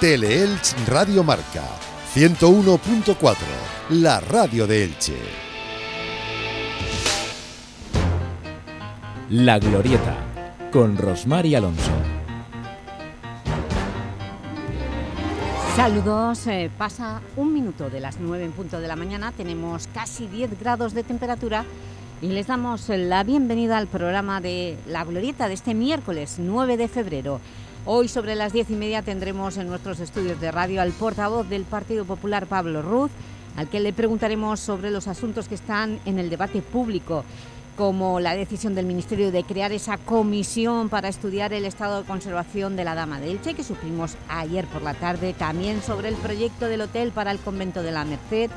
Teleelch Radio Marca 101.4, la radio de Elche. La Glorieta, con Rosmar Alonso. Saludos, eh, pasa un minuto de las 9 en punto de la mañana, tenemos casi 10 grados de temperatura y les damos la bienvenida al programa de La Glorieta de este miércoles 9 de febrero. Hoy sobre las diez y media tendremos en nuestros estudios de radio al portavoz del Partido Popular, Pablo Ruz, al que le preguntaremos sobre los asuntos que están en el debate público, como la decisión del Ministerio de crear esa comisión para estudiar el estado de conservación de la Dama de Elche, que supimos ayer por la tarde, también sobre el proyecto del hotel para el convento de la Merced,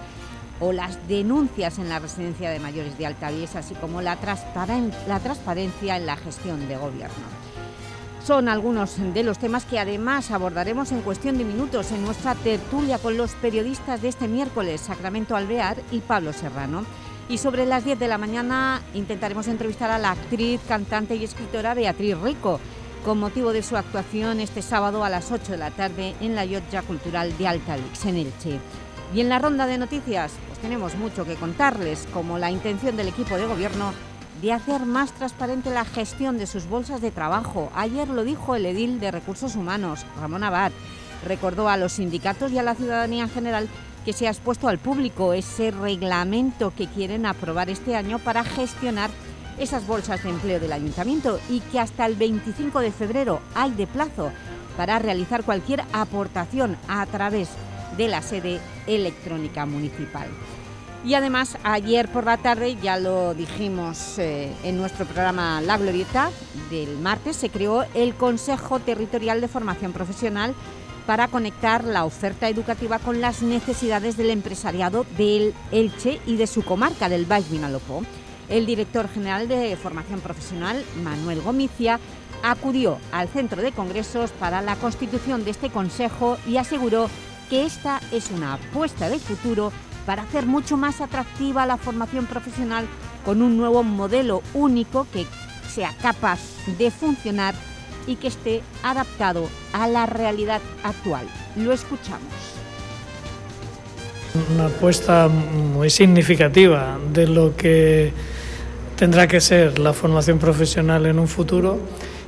o las denuncias en la residencia de mayores de Altavies, así como la, la transparencia en la gestión de gobierno. Son algunos de los temas que además abordaremos en cuestión de minutos en nuestra tertulia con los periodistas de este miércoles, Sacramento Alvear y Pablo Serrano. Y sobre las 10 de la mañana intentaremos entrevistar a la actriz, cantante y escritora Beatriz Rico, con motivo de su actuación este sábado a las 8 de la tarde en la Yotja Cultural de Altalix, en Elche. Y en la ronda de noticias, pues tenemos mucho que contarles, como la intención del equipo de gobierno de hacer más transparente la gestión de sus bolsas de trabajo. Ayer lo dijo el edil de Recursos Humanos, Ramón Abad. Recordó a los sindicatos y a la ciudadanía en general que se ha expuesto al público ese reglamento que quieren aprobar este año para gestionar esas bolsas de empleo del Ayuntamiento y que hasta el 25 de febrero hay de plazo para realizar cualquier aportación a través de la sede electrónica municipal. Y además, ayer por la tarde, ya lo dijimos eh, en nuestro programa La Glorieta del martes, se creó el Consejo Territorial de Formación Profesional para conectar la oferta educativa con las necesidades del empresariado del Elche y de su comarca, del Baix Vinalopó. El director general de Formación Profesional, Manuel Gomicia, acudió al Centro de Congresos para la constitución de este Consejo y aseguró que esta es una apuesta de futuro para hacer mucho más atractiva la formación profesional con un nuevo modelo único que sea capaz de funcionar y que esté adaptado a la realidad actual. Lo escuchamos. Una apuesta muy significativa de lo que tendrá que ser la formación profesional en un futuro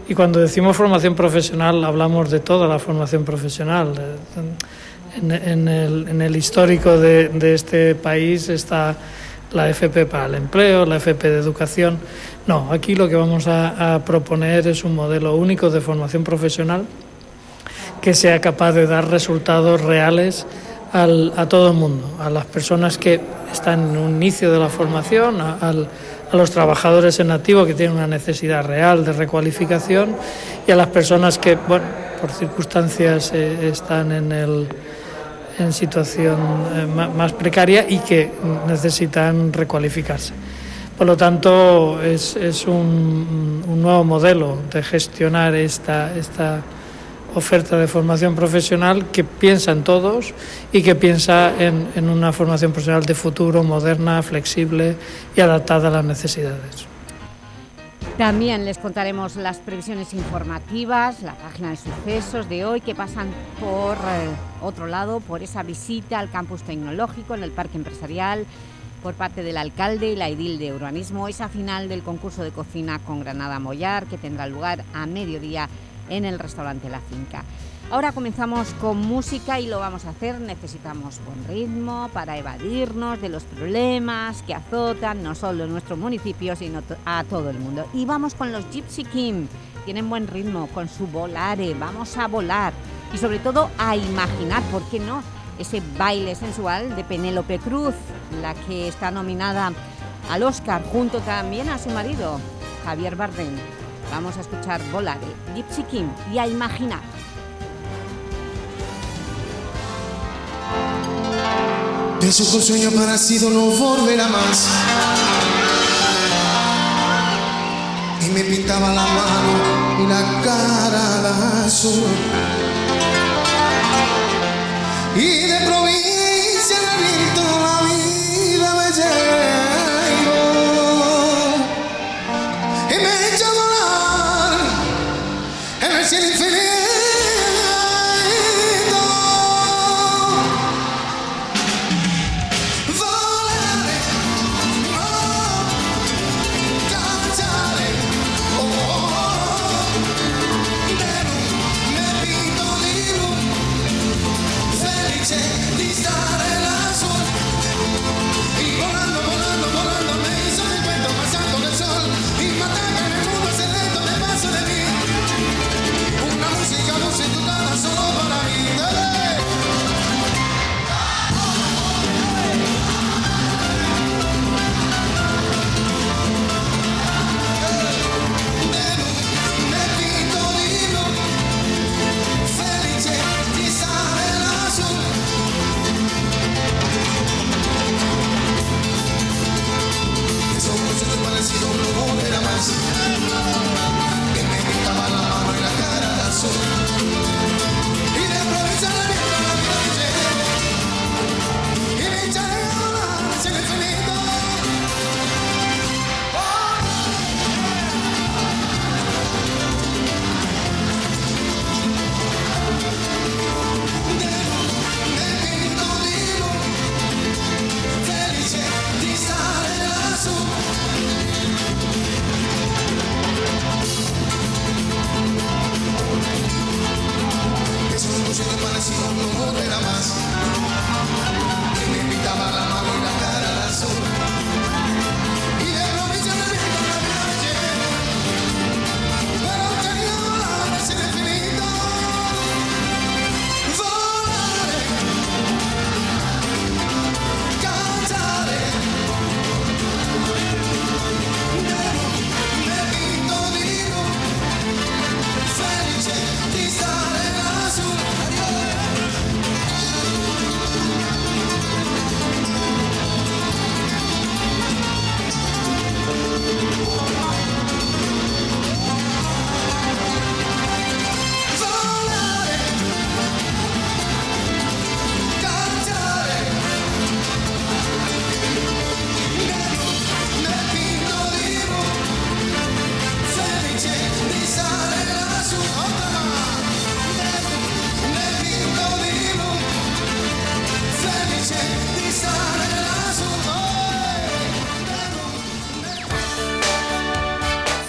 y cuando decimos formación profesional hablamos de toda la formación profesional en, el, histórico de, este país está la FP para el empleo, la FP de educación. No, aquí lo que vamos a, proponer es un modelo único de formación profesional que sea capaz de dar resultados reales a todo el mundo, a las personas que están en un inicio de la formación, a, los trabajadores en activo que tienen una necesidad real de recualificación y a las personas que, bueno, por circunstancias eh, están en el en situación eh, más precaria y que necesitan recualificarse. Por lo tanto, es, un, nuevo modelo de gestionar esta, esta oferta de formación profesional que piensa en todos y que piensa en, en una formación profesional de futuro, moderna, flexible y adaptada a las necesidades. También les contaremos las previsiones informativas, la página de sucesos de hoy que pasan por eh, otro lado, por esa visita al campus tecnológico en el parque empresarial por parte del alcalde y la edil de urbanismo, esa final del concurso de cocina con Granada Mollar que tendrá lugar a mediodía en el restaurante La Finca. Ahora comenzamos con música y lo vamos a hacer. Necesitamos buen ritmo para evadirnos de los problemas que azotan no solo nuestro municipio, sino a todo el mundo. Y vamos con los Gypsy King. Tienen buen ritmo con su volare. Vamos a volar y sobre todo a imaginar, ¿por qué no?, ese baile sensual de Penélope Cruz, la que está nominada al Oscar, junto también a su marido, Javier Bardem. Vamos a escuchar Volare, Gypsy King y a imaginar. Penso un sueño parecido no volverá más. Y me pintaba la mano y la cara de azul. Y de provincia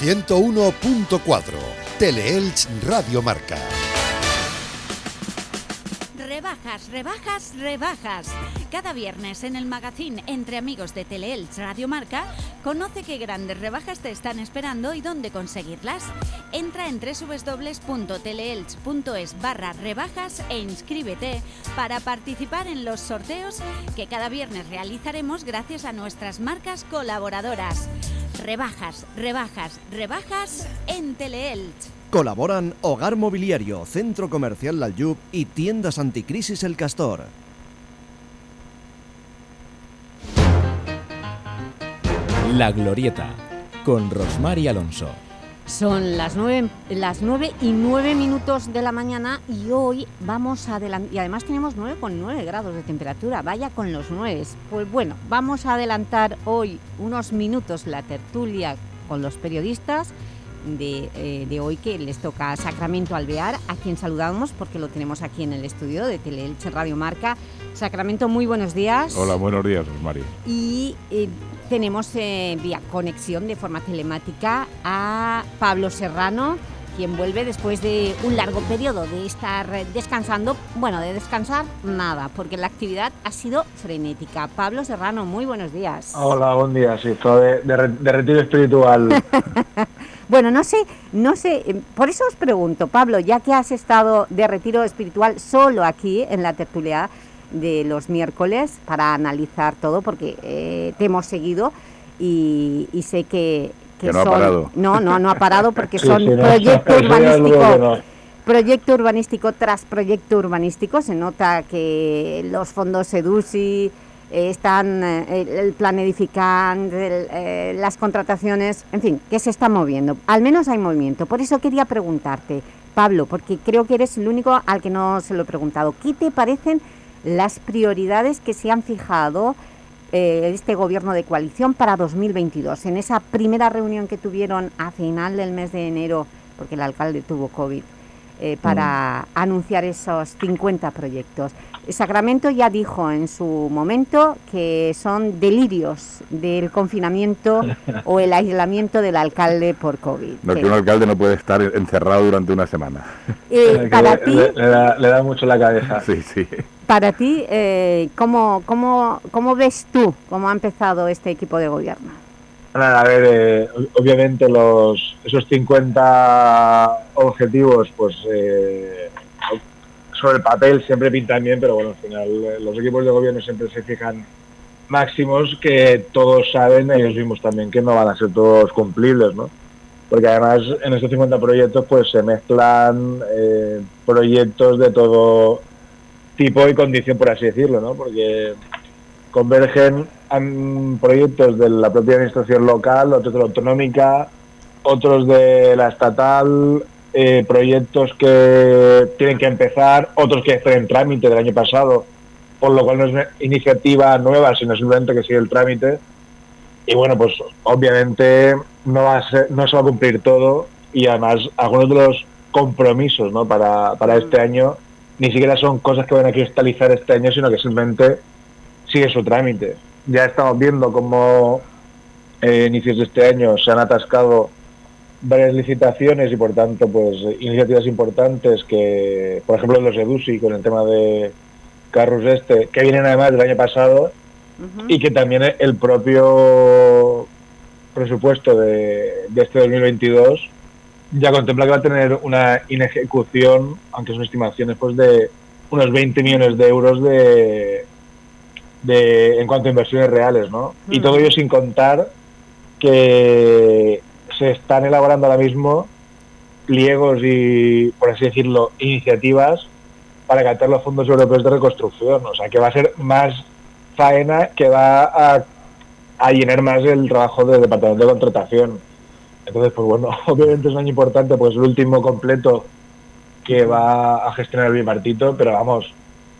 101.4 Teleelch Radio Marca. Rebajas, rebajas, rebajas. Cada viernes en el magazine Entre Amigos de Teleelch Radio Marca, conoce qué grandes rebajas te están esperando y dónde conseguirlas. Entra en www.teleelch.es barra rebajas e inscríbete para participar en los sorteos que cada viernes realizaremos gracias a nuestras marcas colaboradoras. Rebajas, rebajas, rebajas en Teleelch. Colaboran Hogar Mobiliario, Centro Comercial Lalyub y Tiendas Anticrisis El Castor. La Glorieta, con Rosmar y Alonso. Son las nueve, las nueve y nueve minutos de la mañana y hoy vamos a adelantar, y además tenemos 9,9 grados de temperatura, vaya con los 9. Pues bueno, vamos a adelantar hoy unos minutos la tertulia con los periodistas de, eh, de, hoy que les toca Sacramento Alvear, a quien saludamos porque lo tenemos aquí en el estudio de Teleelche Radio Marca. Sacramento, muy buenos días. Hola, buenos días, María. Y eh, tenemos eh, vía conexión de forma telemática a Pablo Serrano, quien vuelve después de un largo periodo de estar descansando. Bueno, de descansar, nada, porque la actividad ha sido frenética. Pablo Serrano, muy buenos días. Hola, buen día, sí, de, de, de retiro espiritual. Bueno, no sé, no sé, eh, por eso os pregunto, Pablo, ya que has estado de retiro espiritual solo aquí en la tertulia de los miércoles para analizar todo, porque eh, te hemos seguido y, y sé que, que, que no son... ha parado. No, no, no ha parado porque Sí, son sí, no, proyecto urbanístico. no. Proyecto urbanístico tras proyecto urbanístico, se nota que los fondos EDUSI eh, están, eh, el, plan edificante, eh, las contrataciones, en fin, que se está moviendo. Al menos hay movimiento. Por eso quería preguntarte, Pablo, porque creo que eres el único al que no se lo he preguntado. ¿Qué te parecen las prioridades que se han fijado eh, este gobierno de coalición para 2022? En esa primera reunión que tuvieron a final del mes de enero, porque el alcalde tuvo COVID, eh, para anunciar esos 50 proyectos. Sacramento ya dijo en su momento que son delirios del confinamiento o el aislamiento del alcalde por COVID. No, Que, un alcalde no puede estar encerrado durante una semana. eh, para le, ti, le- le da, le da mucho la cabeza. Sí, sí. para ti eh, ¿cómo, cómo, ¿cómo ves tú cómo ha empezado este equipo de gobierno? Nada, a ver, eh, obviamente los esos 50 objetivos, pues eh, sobre el papel siempre pintan bien, pero bueno, al final eh, los equipos de gobierno siempre se fijan máximos que todos saben, ellos mismos también, que no van a ser todos cumplibles, ¿no? Porque además en estos 50 proyectos pues se mezclan eh, proyectos de todo tipo y condición, por así decirlo, ¿no? Porque convergen proyectos de la propia administración local, otros de la autonómica, otros de la estatal, eh, proyectos que tienen que empezar, otros que están en trámite del año pasado, por lo cual no es una iniciativa nueva, sino simplemente que sigue el trámite. Y bueno, pues obviamente no, va a ser- no se va a cumplir todo y además algunos de los compromisos ¿no? para, para este año ni siquiera son cosas que van a cristalizar este año, sino que simplemente sigue su trámite. Ya estamos viendo cómo eh, inicios de este año se han atascado varias licitaciones y por tanto pues iniciativas importantes que, por ejemplo, los EDUSI con el tema de Carrus este, que vienen además del año pasado y que también el propio presupuesto de, de este 2022 ya contempla que va a tener una inejecución, aunque son estimaciones, pues de unos 20 millones de euros de, de en cuanto a inversiones reales, ¿no? Y todo ello sin contar que se están elaborando ahora mismo pliegos y, por así decirlo, iniciativas para captar los fondos europeos de reconstrucción. O sea, que va a ser más faena que va a, a llenar más el trabajo del departamento de contratación. Entonces, pues bueno, obviamente es un año importante, pues el último completo que va a gestionar el bipartito, pero vamos,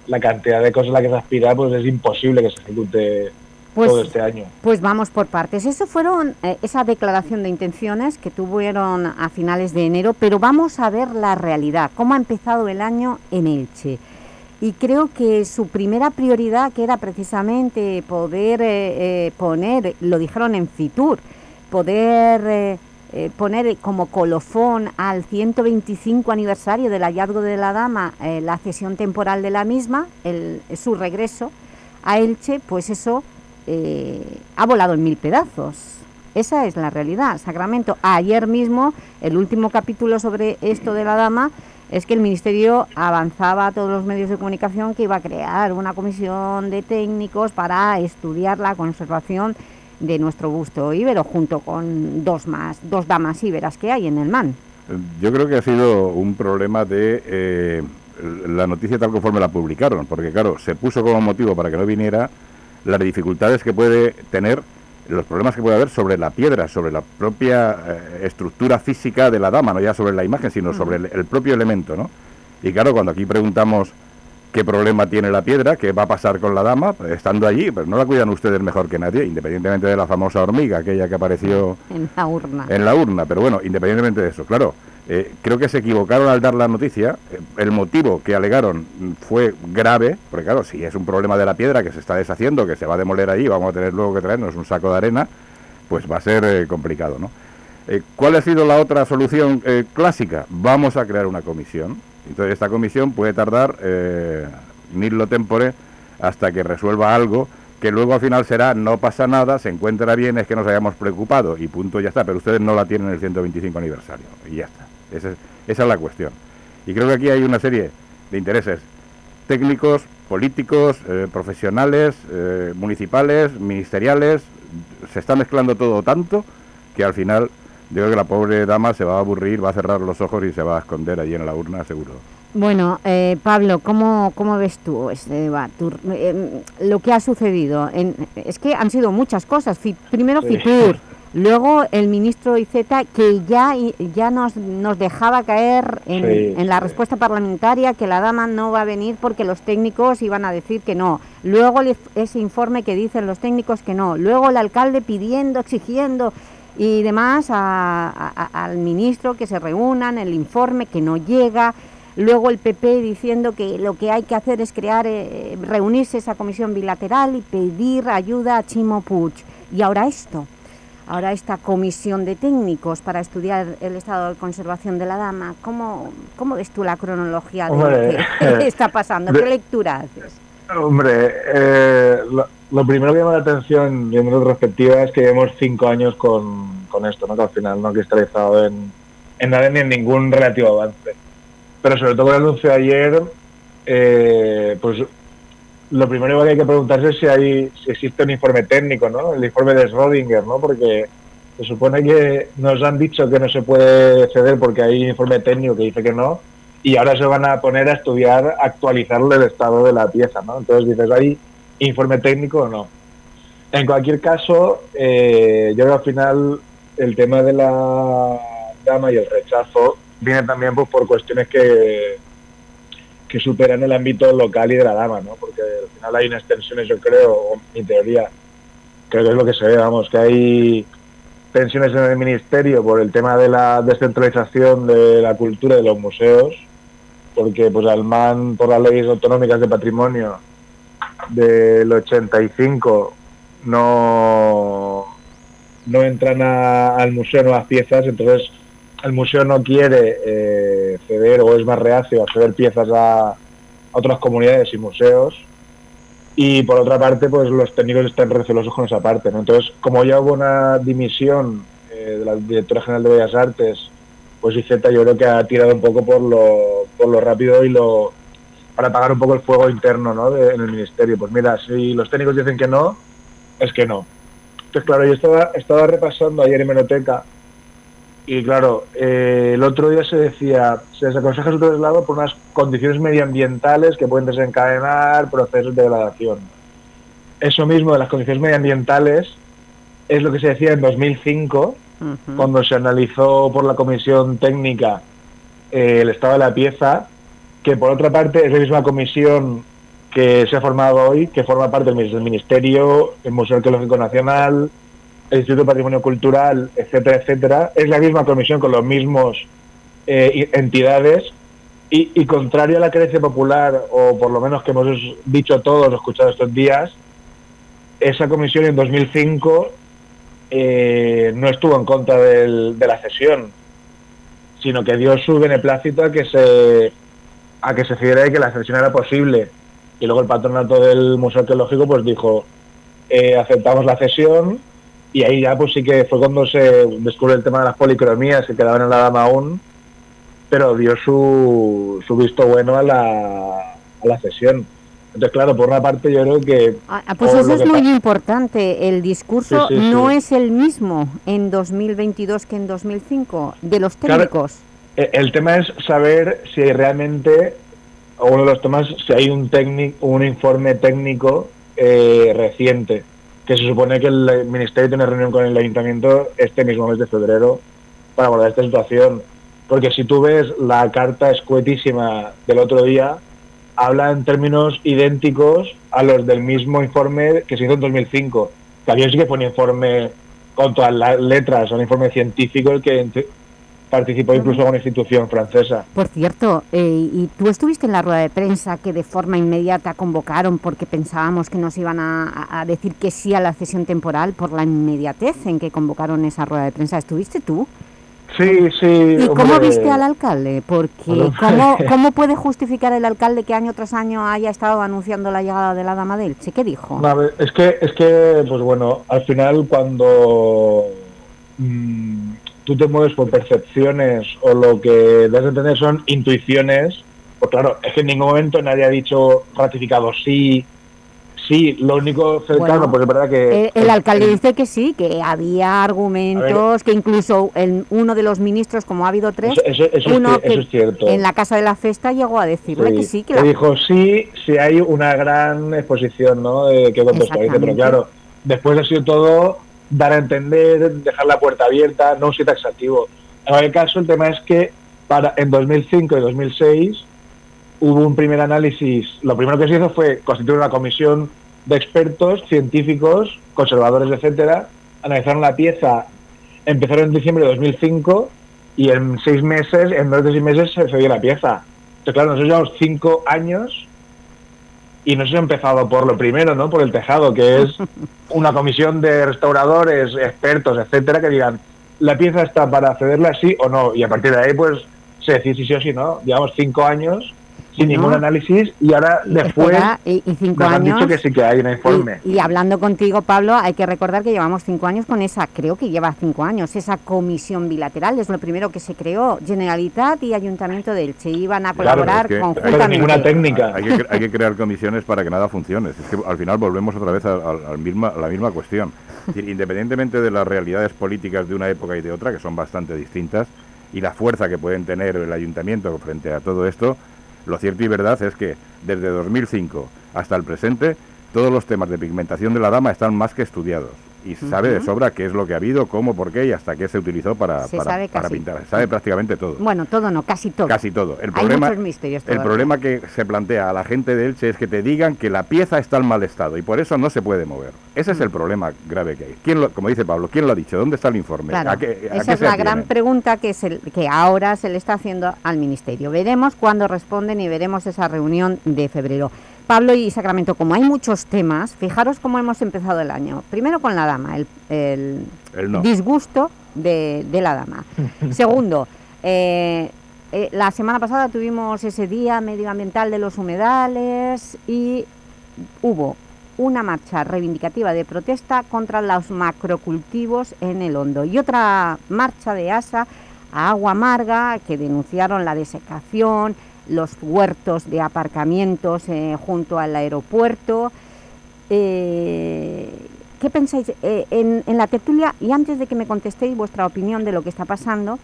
la cantidad de cosas a la que se aspira, pues es imposible que se ejecute Pues- todo este año. Pues vamos por partes. Eso fueron eh, esa declaración de intenciones que tuvieron a finales de enero, pero vamos a ver la realidad, cómo ha empezado el año en Elche. Y creo que su primera prioridad, que era precisamente poder eh, eh, poner, lo dijeron en Fitur, poder eh, poner como colofón al 125 aniversario del hallazgo de la dama la cesión temporal de la misma, el, su regreso a Elche, pues eso eh, ha volado en mil pedazos. Esa es la realidad. Sacramento, ayer mismo, el último capítulo sobre esto de la dama, es que el Ministerio avanzaba a todos los medios de comunicación que iba a crear una comisión de técnicos para estudiar la conservación de nuestro busto íbero, junto con dos más, dos damas íberas que hay en el MAN. Yo creo que ha sido un problema de eh, la noticia tal conforme la publicaron, porque claro, se puso como motivo para que no viniera las dificultades que puede tener, los problemas que puede haber sobre la piedra, sobre la propia eh, estructura física de la dama, no ya sobre la imagen, sino sobre el, el propio elemento, ¿no? Y claro, cuando aquí preguntamos qué problema tiene la piedra, qué va a pasar con la dama, pues, estando allí, pero no la cuidan ustedes mejor que nadie, independientemente de la famosa hormiga, aquella que apareció en la urna. En la urna, pero bueno, independientemente de eso, claro, eh, creo que se equivocaron al dar la noticia, eh, el motivo que alegaron fue grave, porque claro, si es un problema de la piedra que se está deshaciendo, que se va a demoler allí, vamos a tener luego que traernos un saco de arena, pues va a ser eh, complicado, ¿no? ¿Cuál ha sido la otra solución clásica? Vamos a crear una comisión entonces esta comisión puede tardar eh, lo tempore hasta que resuelva algo que luego al final será no pasa nada, se encuentra bien, es que nos hayamos preocupado y punto, ya está, pero ustedes no la tienen en el 125 aniversario y ya está. Esa es, esa es la cuestión. Y creo que aquí hay una serie de intereses técnicos, políticos, eh, profesionales, eh, municipales, ministeriales, se está mezclando todo tanto que al final yo creo que la pobre dama se va a aburrir, va a cerrar los ojos y se va a esconder allí en la urna, seguro. Bueno, eh, Pablo, ¿cómo, ¿cómo ves tú este eh, lo que ha sucedido? En, es que han sido muchas cosas. primero Fitur, luego el ministro Iceta, que ya, ya nos, nos dejaba caer en, en, la respuesta parlamentaria que la dama no va a venir porque los técnicos iban a decir que no. Luego ese informe que dicen los técnicos que no. Luego el alcalde pidiendo, exigiendo y demás al ministro que se reúnan, el informe que no llega, luego el PP diciendo que lo que hay que hacer es crear, eh, reunirse esa comisión bilateral y pedir ayuda a Chimo Puig. Y ahora esto, ahora esta comisión de técnicos para estudiar el estado de conservación de la dama. ¿Cómo, cómo ves tú la cronología de lo que está pasando? ¿Qué lectura haces? Hombre, eh, lo, primero que llama la atención, viendo la perspectiva, es que llevamos cinco años con, con esto, ¿no? que al final no ha cristalizado en, en nada ni en ningún relativo avance. Pero sobre todo el anuncio de ayer, eh, pues lo primero que hay que preguntarse es si, hay, si existe un informe técnico, ¿no? el informe de Schrödinger, ¿no? porque se supone que nos han dicho que no se puede ceder porque hay informe técnico que dice que no, y ahora se van a poner a estudiar, actualizarle el estado de la pieza, ¿no? Entonces dices, ¿hay informe técnico o no? En cualquier caso, eh, yo creo que al final el tema de la dama y el rechazo viene también pues, por cuestiones que, que superan el ámbito local y de la dama, ¿no? Porque al final hay unas tensiones, yo creo, o mi teoría, creo que es lo que se ve, vamos, que hay tensiones en el ministerio por el tema de la descentralización de la cultura de los museos, porque pues MAN, por las leyes autonómicas de patrimonio del 85 no no entran al museo nuevas piezas, entonces el museo no quiere eh, ceder o es más reacio a ceder piezas a, otras comunidades y museos y por otra parte pues los técnicos están recelosos con esa parte ¿no? entonces como ya hubo una dimisión eh, de la directora general de Bellas Artes pues IZ yo creo que ha tirado un poco por lo, por lo rápido y lo para apagar un poco el fuego interno ¿no? en el ministerio. Pues mira, si los técnicos dicen que no, es que no. Entonces, claro, yo estaba, estaba repasando ayer en Menoteca y claro, eh, el otro día se decía, se desaconseja su traslado por unas condiciones medioambientales que pueden desencadenar procesos de degradación. Eso mismo de las condiciones medioambientales es lo que se decía en 2005 cuando se analizó por la comisión técnica eh, el estado de la pieza, que por otra parte es la misma comisión que se ha formado hoy, que forma parte del Ministerio, el Museo Arqueológico Nacional, el Instituto de Patrimonio Cultural, etcétera, etcétera. Es la misma comisión con los mismos eh, entidades y, contrario a la creencia popular, o por lo menos que hemos dicho todos, escuchado estos días, esa comisión en 2005 eh, no estuvo en contra de la cesión, sino que dio su beneplácito a que se a que se que la cesión era posible. Y luego el patronato del Museo Arqueológico pues dijo, eh, aceptamos la cesión y ahí ya pues sí que fue cuando se descubrió el tema de las policromías que quedaban en la dama aún, pero dio su, su visto bueno a la, a la cesión. Entonces, claro, por una parte yo creo que... Ah, ah, pues eso es muy importante. El discurso Sí, sí, no sí. es el mismo en 2022 que en 2005, de los técnicos. Eh, El tema es saber si realmente, o uno de los temas, si hay un, técnico, un informe técnico eh, reciente, que se supone que el Ministerio tiene reunión con el Ayuntamiento este mismo mes de febrero para abordar esta situación. Porque si tú ves la carta escuetísima del otro día, habla en términos idénticos a los del mismo informe que se hizo en 2005. Que había sí que fue un informe con todas las letras, un informe científico el que participó incluso una institución francesa. Por cierto, eh, y tú estuviste en la rueda de prensa que de forma inmediata convocaron porque pensábamos que nos iban a, decir que sí a la cesión temporal por la inmediatez en que convocaron esa rueda de prensa. ¿Estuviste tú? Sí, sí. ¿Y cómo viste al alcalde? Porque ¿cómo, ¿cómo puede justificar el alcalde que año tras año haya estado anunciando la llegada de la Dama de Elche? ¿Qué dijo? no, a ver, es que, es que, pues bueno, al final cuando mm, tú te mueves por percepciones o lo que debes de tener son intuiciones, pues claro, es que en ningún momento nadie ha dicho ratificado sí, sí, lo único cercano, Bueno, pues es verdad que... Eh, el alcalde dice que sí, que había argumentos, que incluso el- uno de los ministros, como ha habido tres, Eso- eso- eso es ci- eso es cierto. en la Casa de la Festa llegó a decirle Sí, que sí, que que la- dijo sí, si hay una gran exposición, ¿no? De que contextualice, pero claro, después ha sido todo dar a entender, dejar la puerta abierta, no ser taxativo. En el caso, el tema es que para en 2005 y 2006 hubo un primer análisis. Lo primero que se hizo fue constituir una comisión de expertos, científicos, conservadores, etcétera, analizaron la pieza, empezaron en diciembre de 2005 y en seis meses, en menos de seis meses se cedió la pieza. Entonces, claro, nosotros llevamos cinco años y no ha empezado por lo primero, ¿no? Por el tejado, que es una comisión de restauradores, expertos, etcétera, que digan, la pieza está para cederla sí o no. Y a partir de ahí, pues, se decide si sí o si no. Llevamos cinco años sin ningún análisis y ahora después Espera, y, y cinco nos han años... dicho que sí que hay un informe. Y, y hablando contigo, Pablo, hay que recordar que llevamos cinco años con esa, creo que lleva cinco años, esa comisión bilateral, es lo primero que se creó, Generalitat y Ayuntamiento de Elche, iban a Claro, colaborar es que- conjuntamente. técnica. Hay que, hay que crear comisiones para que nada funcione. Es que al final volvemos otra vez a, a- al misma, a la misma cuestión. Es decir, independientemente de las realidades políticas de una época y de otra, que son bastante distintas, y la fuerza que pueden tener el ayuntamiento frente a todo esto, lo cierto y verdad es que desde 2005 hasta el presente, todos los temas de pigmentación de la dama están más que estudiados. Y se sabe de sobra qué es lo que ha habido, cómo, por qué y hasta qué se utilizó para, Se para, pintar. Se sabe prácticamente todo. Bueno, todo no, casi todo. Casi todo. El Hay problema, el problema que se plantea a la gente de Elche es que te digan que la pieza está en mal estado y por eso no se puede mover. Ese es Mm. el problema grave que hay. ¿Quién lo, como dice Pablo, ¿quién lo ha dicho? ¿Dónde está el informe? Claro, ¿A qué, a esa qué es la gran pregunta que, se- que ahora se le está haciendo al Ministerio. Veremos cuándo responden y veremos esa reunión de febrero. Pablo y Sacramento, como hay muchos temas, fijaros cómo hemos empezado el año. Primero con la dama, el, el El no. disgusto de, de la dama. Segundo, eh, eh, la semana pasada tuvimos ese día medioambiental de los humedales y hubo una marcha reivindicativa de protesta contra los macrocultivos en el Hondo y otra marcha de ASA a Agua Amarga que denunciaron la desecación, los huertos de aparcamientos eh, junto al aeropuerto. Eh, ¿Qué pensáis eh, en, en la tertulia? Y antes de que me contestéis vuestra opinión de lo que está pasando,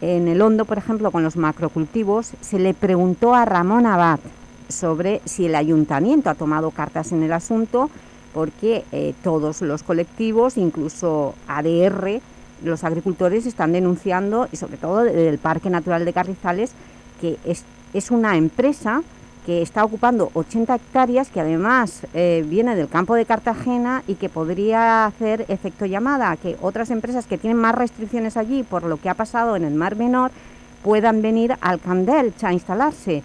en el Hondo, por ejemplo, con los macrocultivos, se le preguntó a Ramón Abad sobre si el ayuntamiento ha tomado cartas en el asunto, porque eh, todos los colectivos, incluso ADR, los agricultores están denunciando, y sobre todo del Parque Natural de Carrizales, que es, es una empresa que está ocupando 80 hectáreas, que además eh, viene del campo de Cartagena y que podría hacer efecto llamada, que otras empresas que tienen más restricciones allí por lo que ha pasado en el Mar Menor puedan venir al Candelch a instalarse.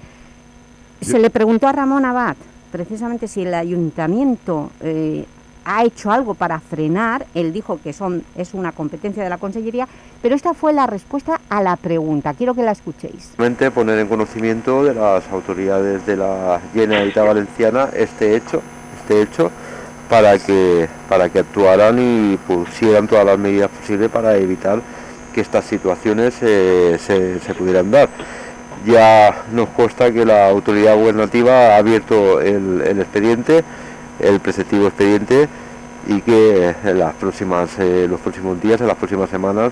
Se Yo- le preguntó a Ramón Abad, precisamente si el ayuntamiento eh, ha hecho algo para frenar, él dijo que son, es una competencia de la Consellería, pero esta fue la respuesta a la pregunta, quiero que la escuchéis. Poner en conocimiento de las autoridades de la Generalitat Valenciana este hecho, este hecho para que, para que actuaran y pusieran todas las medidas posibles para evitar que estas situaciones eh, se, se pudieran dar ya nos consta que la autoridad gubernativa ha abierto el, expediente, el preceptivo expediente, y que en las próximas, eh, los próximos días, en las próximas semanas,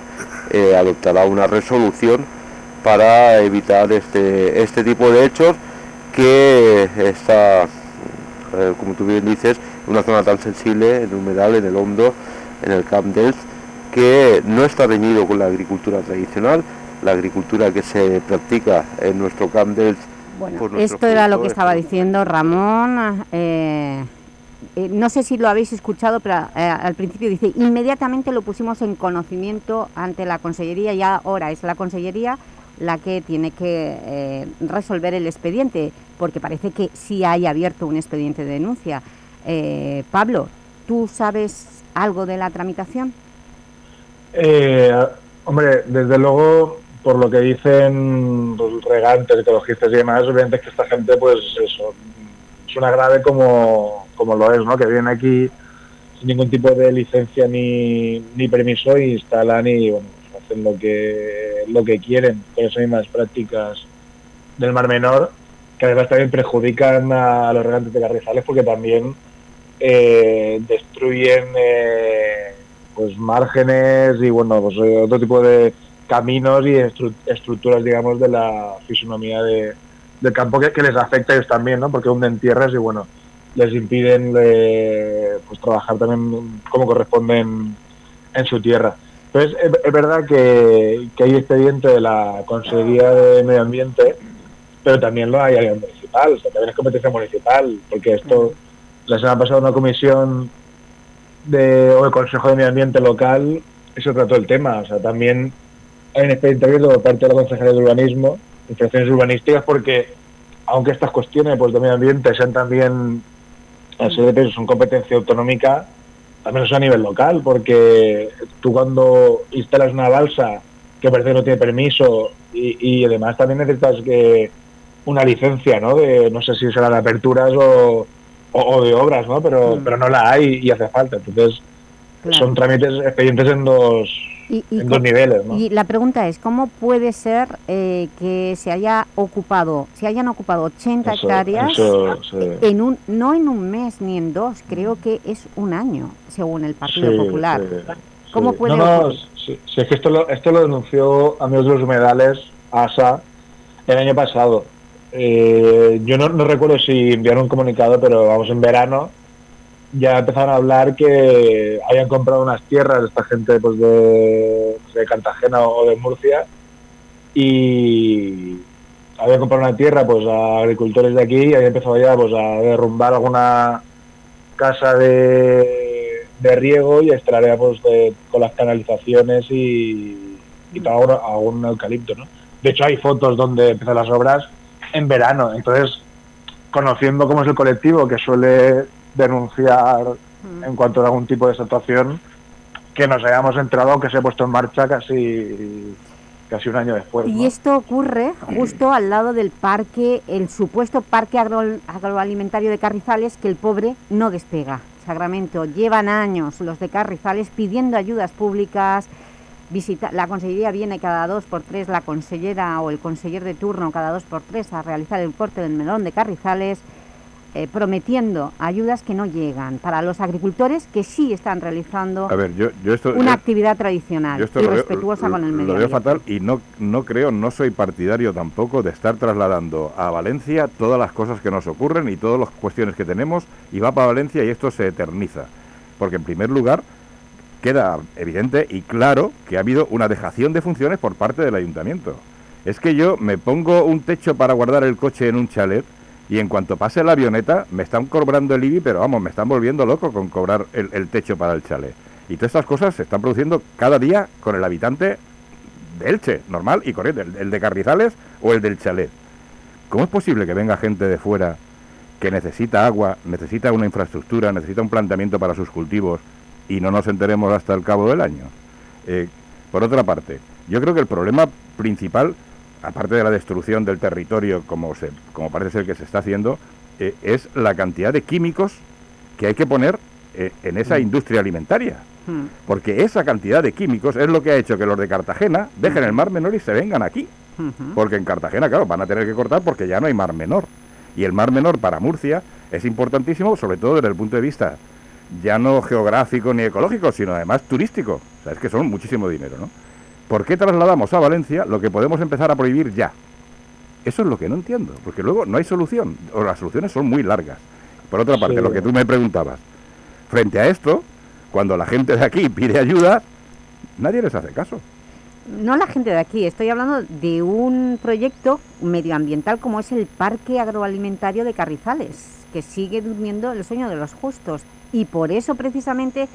eh, adoptará una resolución para evitar este, este tipo de hechos que está, eh, como tú bien dices, en una zona tan sensible, en el humedal, en el hondo, en el Camp Delft, que no está reñido con la agricultura tradicional, la agricultura que se practica en nuestro Camp Bueno, esto era lo que estaba diciendo Ramón. Eh, eh, no sé si lo habéis escuchado, pero eh, al principio dice, inmediatamente lo pusimos en conocimiento ante la Consellería y ahora es la Consellería la que tiene que resolver el expediente, porque parece que sí hay abierto un expediente de denuncia. Pablo, ¿tú sabes algo de la tramitación? hombre, desde luego por lo que dicen los regantes, ecologistas y demás, obviamente que esta gente, pues eso, es una grave como, como lo es, ¿no? Que vienen aquí sin ningún tipo de licencia ni, ni permiso y instalan y bueno, hacen lo que, lo que quieren con esas mismas prácticas del Mar Menor, que además también perjudican a los regantes de Carrizales porque también eh, destruyen eh, pues márgenes y bueno, pues otro tipo de caminos y estructuras, digamos, de la fisonomía de, del campo que, les afecta a ellos también, ¿no? Porque hunden tierras y, bueno, les impiden eh, pues trabajar también como corresponde en, su tierra. Entonces, es, verdad que, hay expediente de la Consejería de Medio Ambiente, pero también lo hay a nivel municipal, o sea, también es competencia municipal, porque esto, la semana pasada una comisión de, o el Consejo de Medio Ambiente local, eso trató el tema, o sea, también hay un expediente abierto por parte de la Consejería de Urbanismo, infracciones urbanísticas, porque aunque estas cuestiones pues, de medio ambiente sean también, al de peso, son competencia autonómica, también son a nivel local, porque tú cuando instalas una balsa que parece que no tiene permiso y, además también necesitas que una licencia, ¿no? De, no sé si será de aperturas o, de obras, ¿no? Pero, mm. pero no la hay y hace falta. Entonces, son trámites expedientes en dos, y, dos niveles. Y la pregunta es, ¿cómo puede ser eh, que se haya ocupado, se hayan ocupado 80 hectáreas en un, no en un mes ni en dos, creo que es un año, según el Partido Popular? ¿Cómo puede no, si, es que esto lo, esto lo denunció Amigos de los Humedales, ASA, el año pasado. Eh, yo no, no recuerdo si enviaron un comunicado, pero vamos, en verano ya empezaron a hablar que habían comprado unas tierras esta gente pues de, de Cartagena o de Murcia y habían comprado una tierra pues a agricultores de aquí y habían empezado ya pues a derrumbar alguna casa de, de riego y extraer pues con las canalizaciones y, todo algún eucalipto ¿no? de hecho hay fotos donde empiezan las obras en verano entonces conociendo cómo es el colectivo que suele denunciar mm. en cuanto a algún tipo de situación que nos hayamos entrado que se ha puesto en marcha casi casi un año después. Y esto ocurre justo al lado del parque, el supuesto parque agroalimentario de Carrizales, que el pobre no despega. Sacramento, llevan años los de Carrizales pidiendo ayudas públicas, visita, la consellería viene cada dos por tres, la consellera o el conseller de turno cada dos por tres a realizar el corte del melón de Carrizales, eh, prometiendo ayudas que no llegan para los agricultores que sí están realizando una actividad tradicional y respetuosa con el medio Lo veo fatal y no, no creo, no soy partidario tampoco de estar trasladando a Valencia todas las cosas que nos ocurren y todas las cuestiones que tenemos y va para Valencia y esto se eterniza. Porque en primer lugar queda evidente y claro que ha habido una dejación de funciones por parte del ayuntamiento. Es que yo me pongo un techo para guardar el coche en un chalet y en cuanto pase la avioneta me están cobrando el IBI, pero vamos, me están volviendo loco con cobrar el, techo para el chalet. Y todas estas cosas se están produciendo cada día con el habitante de Elche, normal y corriente, el, de Carrizales o el del chalet. ¿Cómo es posible que venga gente de fuera que necesita agua, necesita una infraestructura, necesita un planteamiento para sus cultivos y no nos enteremos hasta el cabo del año. Eh, por otra parte, yo creo que el problema principal, aparte de la destrucción del territorio como, se, como parece ser que se está haciendo, eh, es la cantidad de químicos que hay que poner eh, en esa industria alimentaria. Hmm. Porque esa cantidad de químicos es lo que ha hecho que los de Cartagena dejen el Mar Menor y se vengan aquí. Porque en Cartagena, claro, van a tener que cortar porque ya no hay Mar Menor. Y el Mar Menor para Murcia es importantísimo, sobre todo desde el punto de vista ya no geográfico ni ecológico, sino además turístico. O sea, es que son muchísimo dinero, ¿no? ¿Por qué trasladamos a Valencia lo que podemos empezar a prohibir ya? Eso es lo que no entiendo, porque luego no hay solución, o las soluciones son muy largas. Por otra parte, Sí. lo que tú me preguntabas, frente a esto, cuando la gente de aquí pide ayuda, nadie les hace caso. No la gente de aquí, estoy hablando de un proyecto medioambiental como es el Parque Agroalimentario de Carrizales, que sigue durmiendo el sueño de los justos. Y por eso precisamente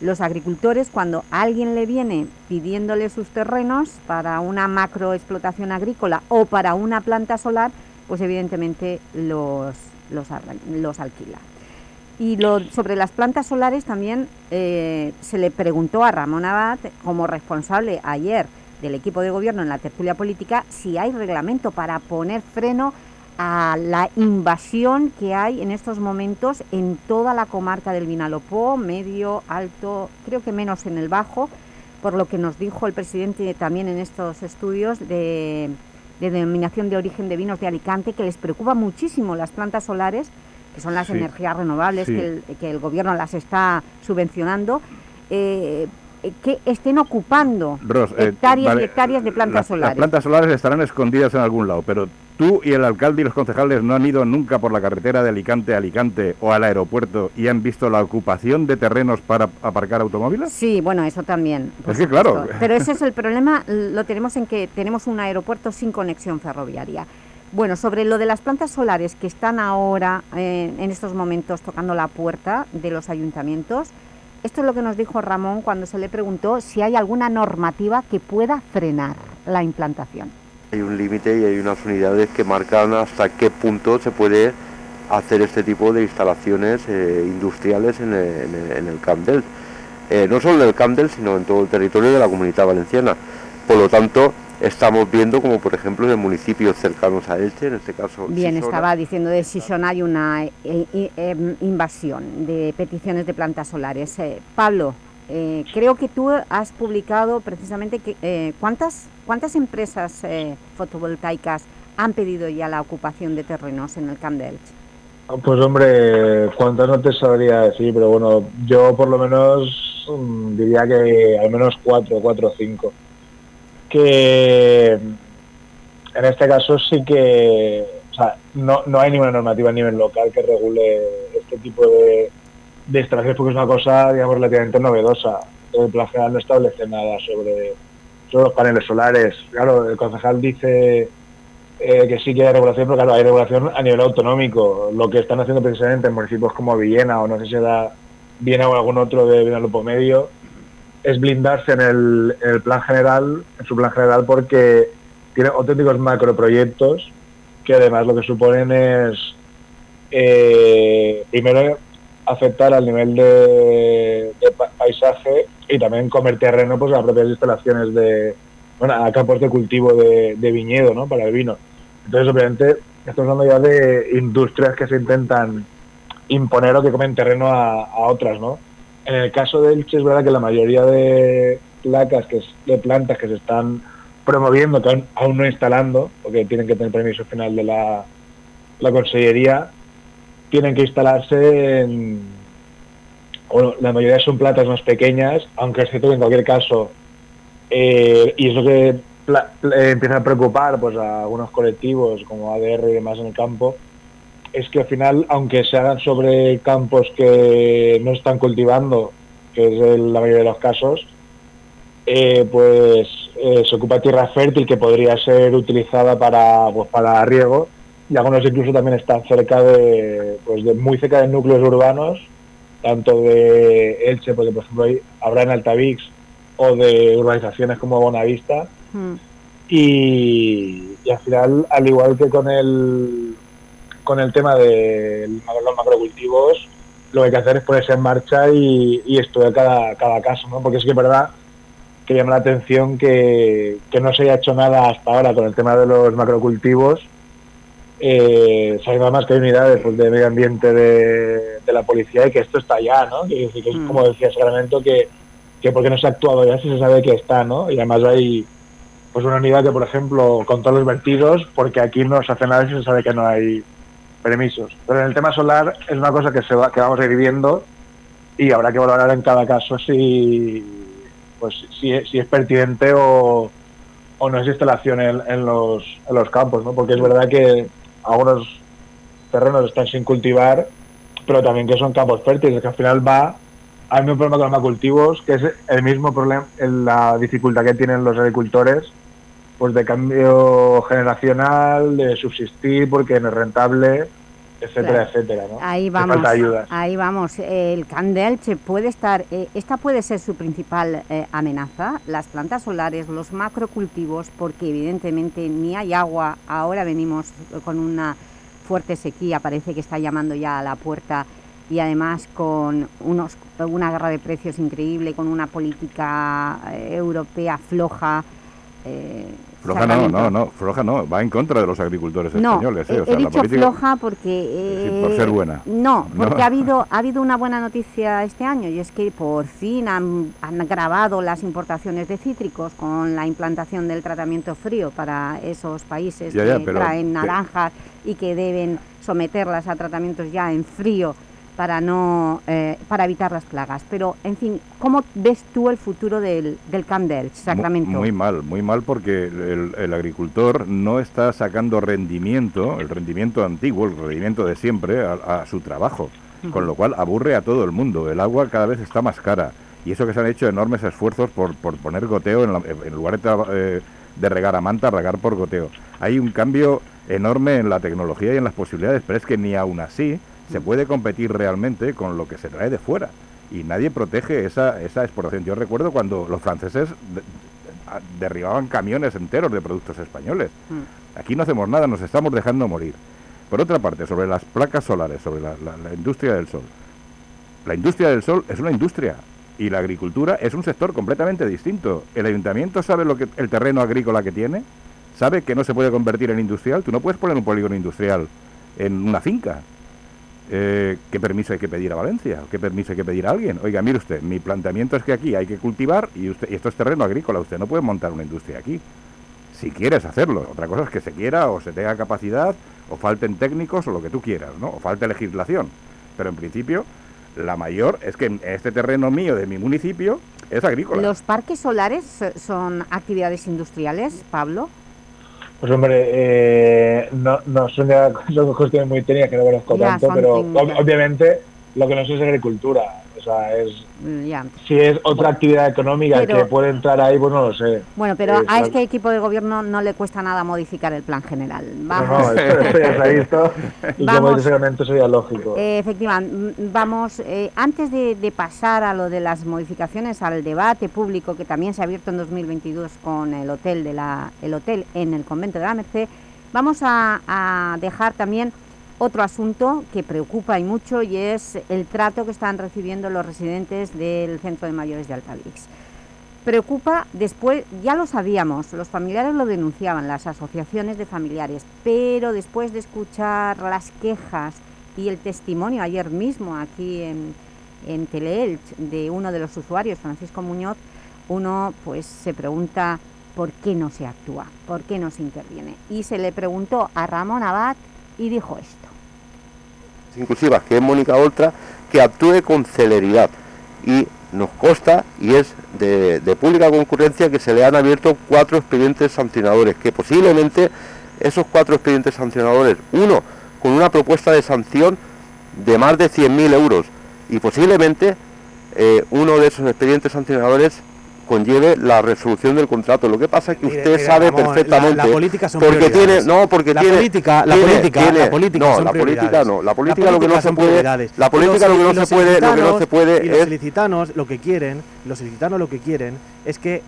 los agricultores, cuando alguien le viene pidiéndole sus terrenos para una macroexplotación agrícola o para una planta solar, pues evidentemente los, los, alquila. Y lo, sobre las plantas solares también eh, se le preguntó a Ramón Abad, como responsable ayer del equipo de gobierno en la tertulia política, si hay reglamento para poner freno a la invasión que hay en estos momentos en toda la comarca del Vinalopó, medio, alto, creo que menos en el bajo, por lo que nos dijo el presidente también en estos estudios de, de denominación de origen de vinos de Alicante, que les preocupa muchísimo las plantas solares, que son las Sí. energías renovables, Sí. que, el, que el gobierno las está subvencionando, eh, eh, que estén ocupando Ros, eh, hectáreas vale, y hectáreas de plantas las, solares. Las plantas solares estarán escondidas en algún lado, pero tú y el alcalde y los concejales no han ido nunca por la carretera de Alicante a Alicante o al aeropuerto y han visto la ocupación de terrenos para aparcar automóviles. Sí, bueno, eso también. Es que claro. Pero ese es el problema, lo tenemos en que tenemos un aeropuerto sin conexión ferroviaria. Bueno, sobre lo de las plantas solares que están ahora, eh, en estos momentos, tocando la puerta de los ayuntamientos, esto es lo que nos dijo Ramón cuando se le preguntó si hay alguna normativa que pueda frenar la implantación. Hay un límite y hay unas unidades que marcan hasta qué punto se puede hacer este tipo de instalaciones eh, industriales en el, en Camp Delft. Eh, no solo en el Camp Delft, sino en todo el territorio de la Comunidad Valenciana. Por lo tanto, estamos viendo como por ejemplo en municipios cercanos a Elche, en este caso Bien, Sisona, estaba diciendo de Sison hay una eh, eh, em, invasión de peticiones de plantas solares. Eh, Pablo, eh, creo que tú has publicado precisamente que, eh, ¿cuántas, cuántas empresas eh, fotovoltaicas han pedido ya la ocupación de terrenos en el Camp de Elche? Pues hombre, cuántas no te sabría decir, pero bueno, yo por lo menos mm, diría que al menos cuatro, cuatro o cinco. Que en este caso sí que, o sea, no, no hay ninguna normativa a nivel local que regule este tipo de, de instalaciones porque es una cosa, digamos, relativamente novedosa. El plan general no establece nada sobre, sobre los paneles solares. Claro, el concejal dice eh, que sí que hay regulación, pero claro, hay regulación a nivel autonómico. Lo que están haciendo precisamente en municipios como Villena o no sé si era Viena o algún otro de Vinalopó Medio es blindarse en el, plan general, en su plan general, porque tiene auténticos macroproyectos que además lo que suponen es eh, primero afectar al nivel de, de pa- paisaje y también comer terreno pues a propias instalaciones de bueno a campos de cultivo de, viñedo ¿no? para el vino entonces obviamente estamos hablando ya de industrias que se intentan imponer o que comen terreno a otras no en el caso de Elche es verdad que la mayoría de placas que es- de plantas que se están promoviendo que aún, aún no instalando porque tienen que tener permiso final de la, consellería tienen que instalarse en bueno, la mayoría son plantas más pequeñas, aunque es cierto que en cualquier caso, eh, y eso que pla- pla- eh, empieza a preocupar pues a algunos colectivos como ADR y demás en el campo, es que al final, aunque se hagan sobre campos que no están cultivando, que es la mayoría de los casos, eh, pues eh, se ocupa tierra fértil que podría ser utilizada para, pues, para riego y algunos incluso también están cerca de, pues de muy cerca de núcleos urbanos, tanto de Elche, porque por ejemplo ahí habrá en Altavix, o de urbanizaciones como Bonavista, Mm. y, y al final, al igual que con el con el tema de los macrocultivos, lo que hay que hacer es ponerse en marcha y, y estudiar cada, cada caso, ¿no? Porque es que es verdad que llama la atención que, que no se haya hecho nada hasta ahora con el tema de los macrocultivos eh, sabiendo además que hay unidades pues, de medio ambiente de, la policía y que esto está ya, ¿no? Que, es mm. como decía Sacramento, que, que porque no se ha actuado ya si se sabe que está, ¿no? Y además hay pues una unidad que, por ejemplo, controla los vertidos, porque aquí no se hace nada si se sabe que no hay permisos. Pero en el tema solar es una cosa que, se va, que vamos a ir viendo y habrá que valorar en cada caso si, pues, si, si es pertinente o, o no es instalación en, en, los, en los campos, ¿no? Porque es verdad que algunos terrenos están sin cultivar, pero también que son campos fértiles, que al final va al mismo problema con los cultivos, que es el mismo problema, la dificultad que tienen los agricultores, pues de cambio generacional, de subsistir porque no es rentable, etcétera, etcétera. ¿no? Ahí vamos, ahí vamos. El Candelche puede estar, eh, esta puede ser su principal eh, amenaza, las plantas solares, los macrocultivos, porque evidentemente ni hay agua, ahora venimos con una fuerte sequía, parece que está llamando ya a la puerta y además con unos, una guerra de precios increíble, con una política eh, europea floja, Floja no, no, no, floja no, va en contra de los agricultores españoles. ¿eh? O sea, he dicho floja porque... por ser buena. No, porque Ha, habido, ha habido una buena noticia este año y es que por fin han, han grabado las importaciones de cítricos con la implantación del tratamiento frío para esos países que traen naranjas y que deben someterlas a tratamientos ya en frío para, no, eh, para evitar las plagas. Pero, en fin, ¿cómo ves tú el futuro del, del Camp Sacramento? Muy, mal, muy mal porque el, agricultor no está sacando rendimiento, el rendimiento antiguo, el rendimiento de siempre, a, su trabajo, con lo cual aburre a todo el mundo. El agua cada vez está más cara y eso que se han hecho enormes esfuerzos por, por poner goteo en, en lugar de, eh, de regar a manta, regar por goteo. Hay un cambio enorme en la tecnología y en las posibilidades, pero es que ni aún así se puede competir realmente con lo que se trae de fuera y nadie protege esa, esa exportación. Yo recuerdo cuando los franceses derribaban camiones enteros de productos españoles. Mm. Aquí no hacemos nada, nos estamos dejando morir. Por otra parte, sobre las placas solares, sobre la, industria del sol. La industria del sol es una industria y la agricultura es un sector completamente distinto. El ayuntamiento sabe lo que el terreno agrícola que tiene, sabe que no se puede convertir en industrial. Tú no puedes poner un polígono industrial en una finca. Eh, ¿qué permiso hay que pedir a Valencia? ¿Qué permiso hay que pedir a alguien? Oiga, mire usted, mi planteamiento es que aquí hay que cultivar y, usted, y esto es terreno agrícola, usted no puede montar una industria aquí. Si quieres hacerlo, otra cosa es que se quiera o se tenga capacidad o falten técnicos o lo que tú quieras, ¿no? O falte legislación. Pero en principio, la mayor es que este terreno mío de mi municipio es agrícola. ¿Los parques solares son actividades industriales, Pablo? Pues hombre, eh, no, no son, son cuestiones muy técnicas que no conozco tanto, pero obviamente lo que no sé es agricultura. O sea, es mm, si es otra actividad económica que puede entrar ahí, pues no lo sé. Bueno, pero a este equipo de gobierno no le cuesta nada modificar el plan general. Vamos. No, esto, ya se ha visto y vamos, como sería lógico. Eh, efectivamente, vamos, eh, antes de, pasar a lo de las modificaciones, al debate público que también se ha abierto en 2022 con el hotel, de la, el hotel en el convento de la Merced, vamos a, a dejar también otro asunto que preocupa y mucho y es el trato que están recibiendo los residentes del Centro de Mayores de Altavix. Preocupa después, ya lo sabíamos, los familiares lo denunciaban, las asociaciones de familiares, pero después de escuchar las quejas y el testimonio ayer mismo aquí en, en Teleelch de uno de los usuarios, Francisco Muñoz, uno pues se pregunta por qué no se actúa, por qué no se interviene. Y se le preguntó a Ramón Abad y dijo esto inclusivas, que es Mónica Oltra, que actúe con celeridad. Y nos consta, y es de, pública concurrencia, que se le han abierto cuatro expedientes sancionadores, que posiblemente esos cuatro expedientes sancionadores, uno con una propuesta de sanción de más de 100.000 euros, y posiblemente eh, uno de esos expedientes sancionadores conlleve la resolución del contrato. Lo que pasa es que usted sabe perfectamente la, política son porque tiene no porque la tiene política la política la política no la política no la política, lo que no se puede la política lo que no se puede lo que no se puede y los ilicitanos lo que quieren los ilicitanos lo que quieren es que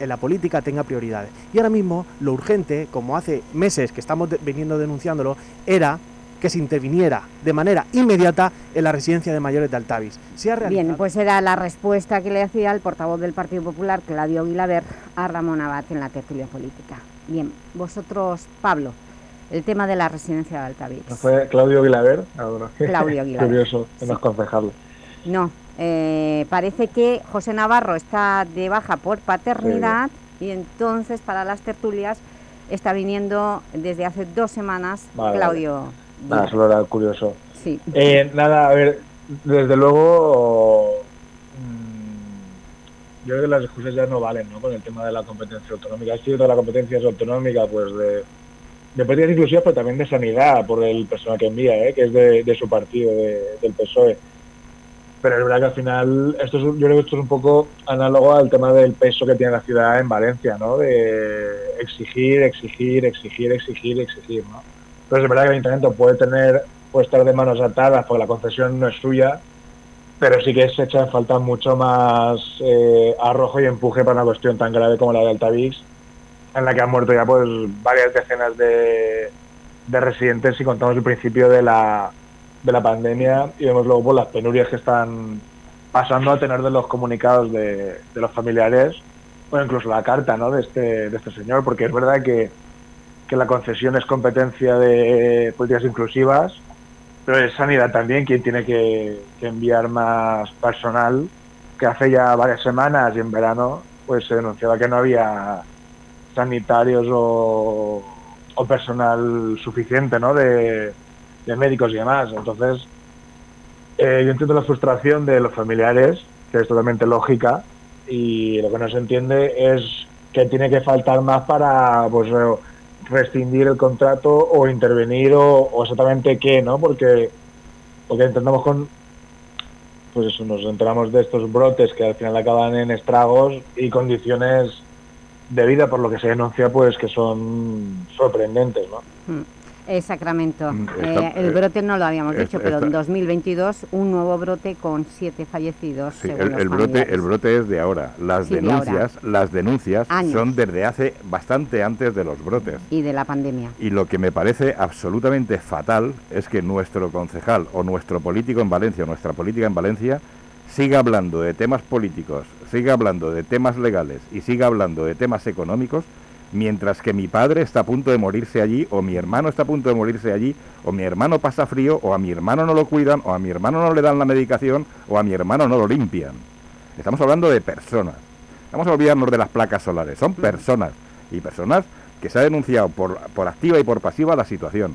en la política tenga prioridades. Y ahora mismo lo urgente como hace meses que estamos viniendo denunciándolo era que se interviniera de manera inmediata en la residencia de mayores de Altavis. Se ha realizado... Bien, pues era la respuesta que le hacía el portavoz del Partido Popular, Claudio Aguilaber, a Ramón Abad en la tertulia política. Bien, vosotros, Pablo, el tema de la residencia de Altavix. ¿No fue Claudio Aguilaber? Claudio Aguilaber. Curioso, que no es concejal. No, eh, parece que José Navarro está de baja por paternidad y entonces para las tertulias está viniendo desde hace dos semanas Vale, Claudio. Nada, solo era curioso. Sí. Eh, nada, a ver, desde luego, mm, yo creo que las excusas ya no valen, ¿no? Con el tema de la competencia autonómica. Es cierto, la competencia es autonómica, pues de, de políticas inclusivas, pero también de sanidad, por el personal que envía, ¿eh? que es de, de su partido, de- del PSOE. Pero es verdad que al final, esto es, yo creo que esto es un poco análogo al tema del peso que tiene la ciudad en Valencia, ¿no? De exigir, exigir, exigir, exigir, exigir, ¿no? Pero es verdad que el ayuntamiento puede tener, puede estar de manos atadas porque la concesión no es suya, pero sí que se echa en falta mucho más eh, arrojo y empuje para una cuestión tan grave como la de Altavix, en la que han muerto ya pues varias decenas de, de residentes si contamos el principio de la, de la pandemia y vemos luego pues, las penurias que están pasando a tener de los comunicados de, de los familiares o incluso la carta ¿no? de, este, de este señor, porque es verdad que, que la concesión es competencia de políticas inclusivas, pero es sanidad también quien tiene que, enviar más personal, que hace ya varias semanas y en verano pues se denunciaba que no había sanitarios o, personal suficiente ¿no? de, médicos y demás. Entonces, eh, yo entiendo la frustración de los familiares, que es totalmente lógica, y lo que no se entiende es que tiene que faltar más para pues rescindir el contrato o intervenir o, exactamente qué, ¿no? Porque porque intentamos con pues eso nos enteramos de estos brotes que al final acaban en estragos y condiciones de vida por lo que se denuncia pues que son sorprendentes, ¿no? Mm. Eh, Sacramento. Mm, Eh, está- el eh, brote no lo habíamos esta- dicho, pero esta- en 2022 un nuevo brote con siete fallecidos. Sí, según el, los el brote, el brote es de ahora. Las Sí, de denuncias, las denuncias Años. son desde hace bastante antes de los brotes. Y de la pandemia. Y lo que me parece absolutamente fatal es que nuestro concejal o nuestro político en Valencia o nuestra política en Valencia siga hablando de temas políticos, siga hablando de temas legales y siga hablando de temas económicos, mientras que mi padre está a punto de morirse allí, o mi hermano está a punto de morirse allí, o mi hermano pasa frío, o a mi hermano no lo cuidan, o a mi hermano no le dan la medicación, o a mi hermano no lo limpian. Estamos hablando de personas. Vamos a olvidarnos de las placas solares. Son personas. Y personas que se ha denunciado por, por activa y por pasiva la situación.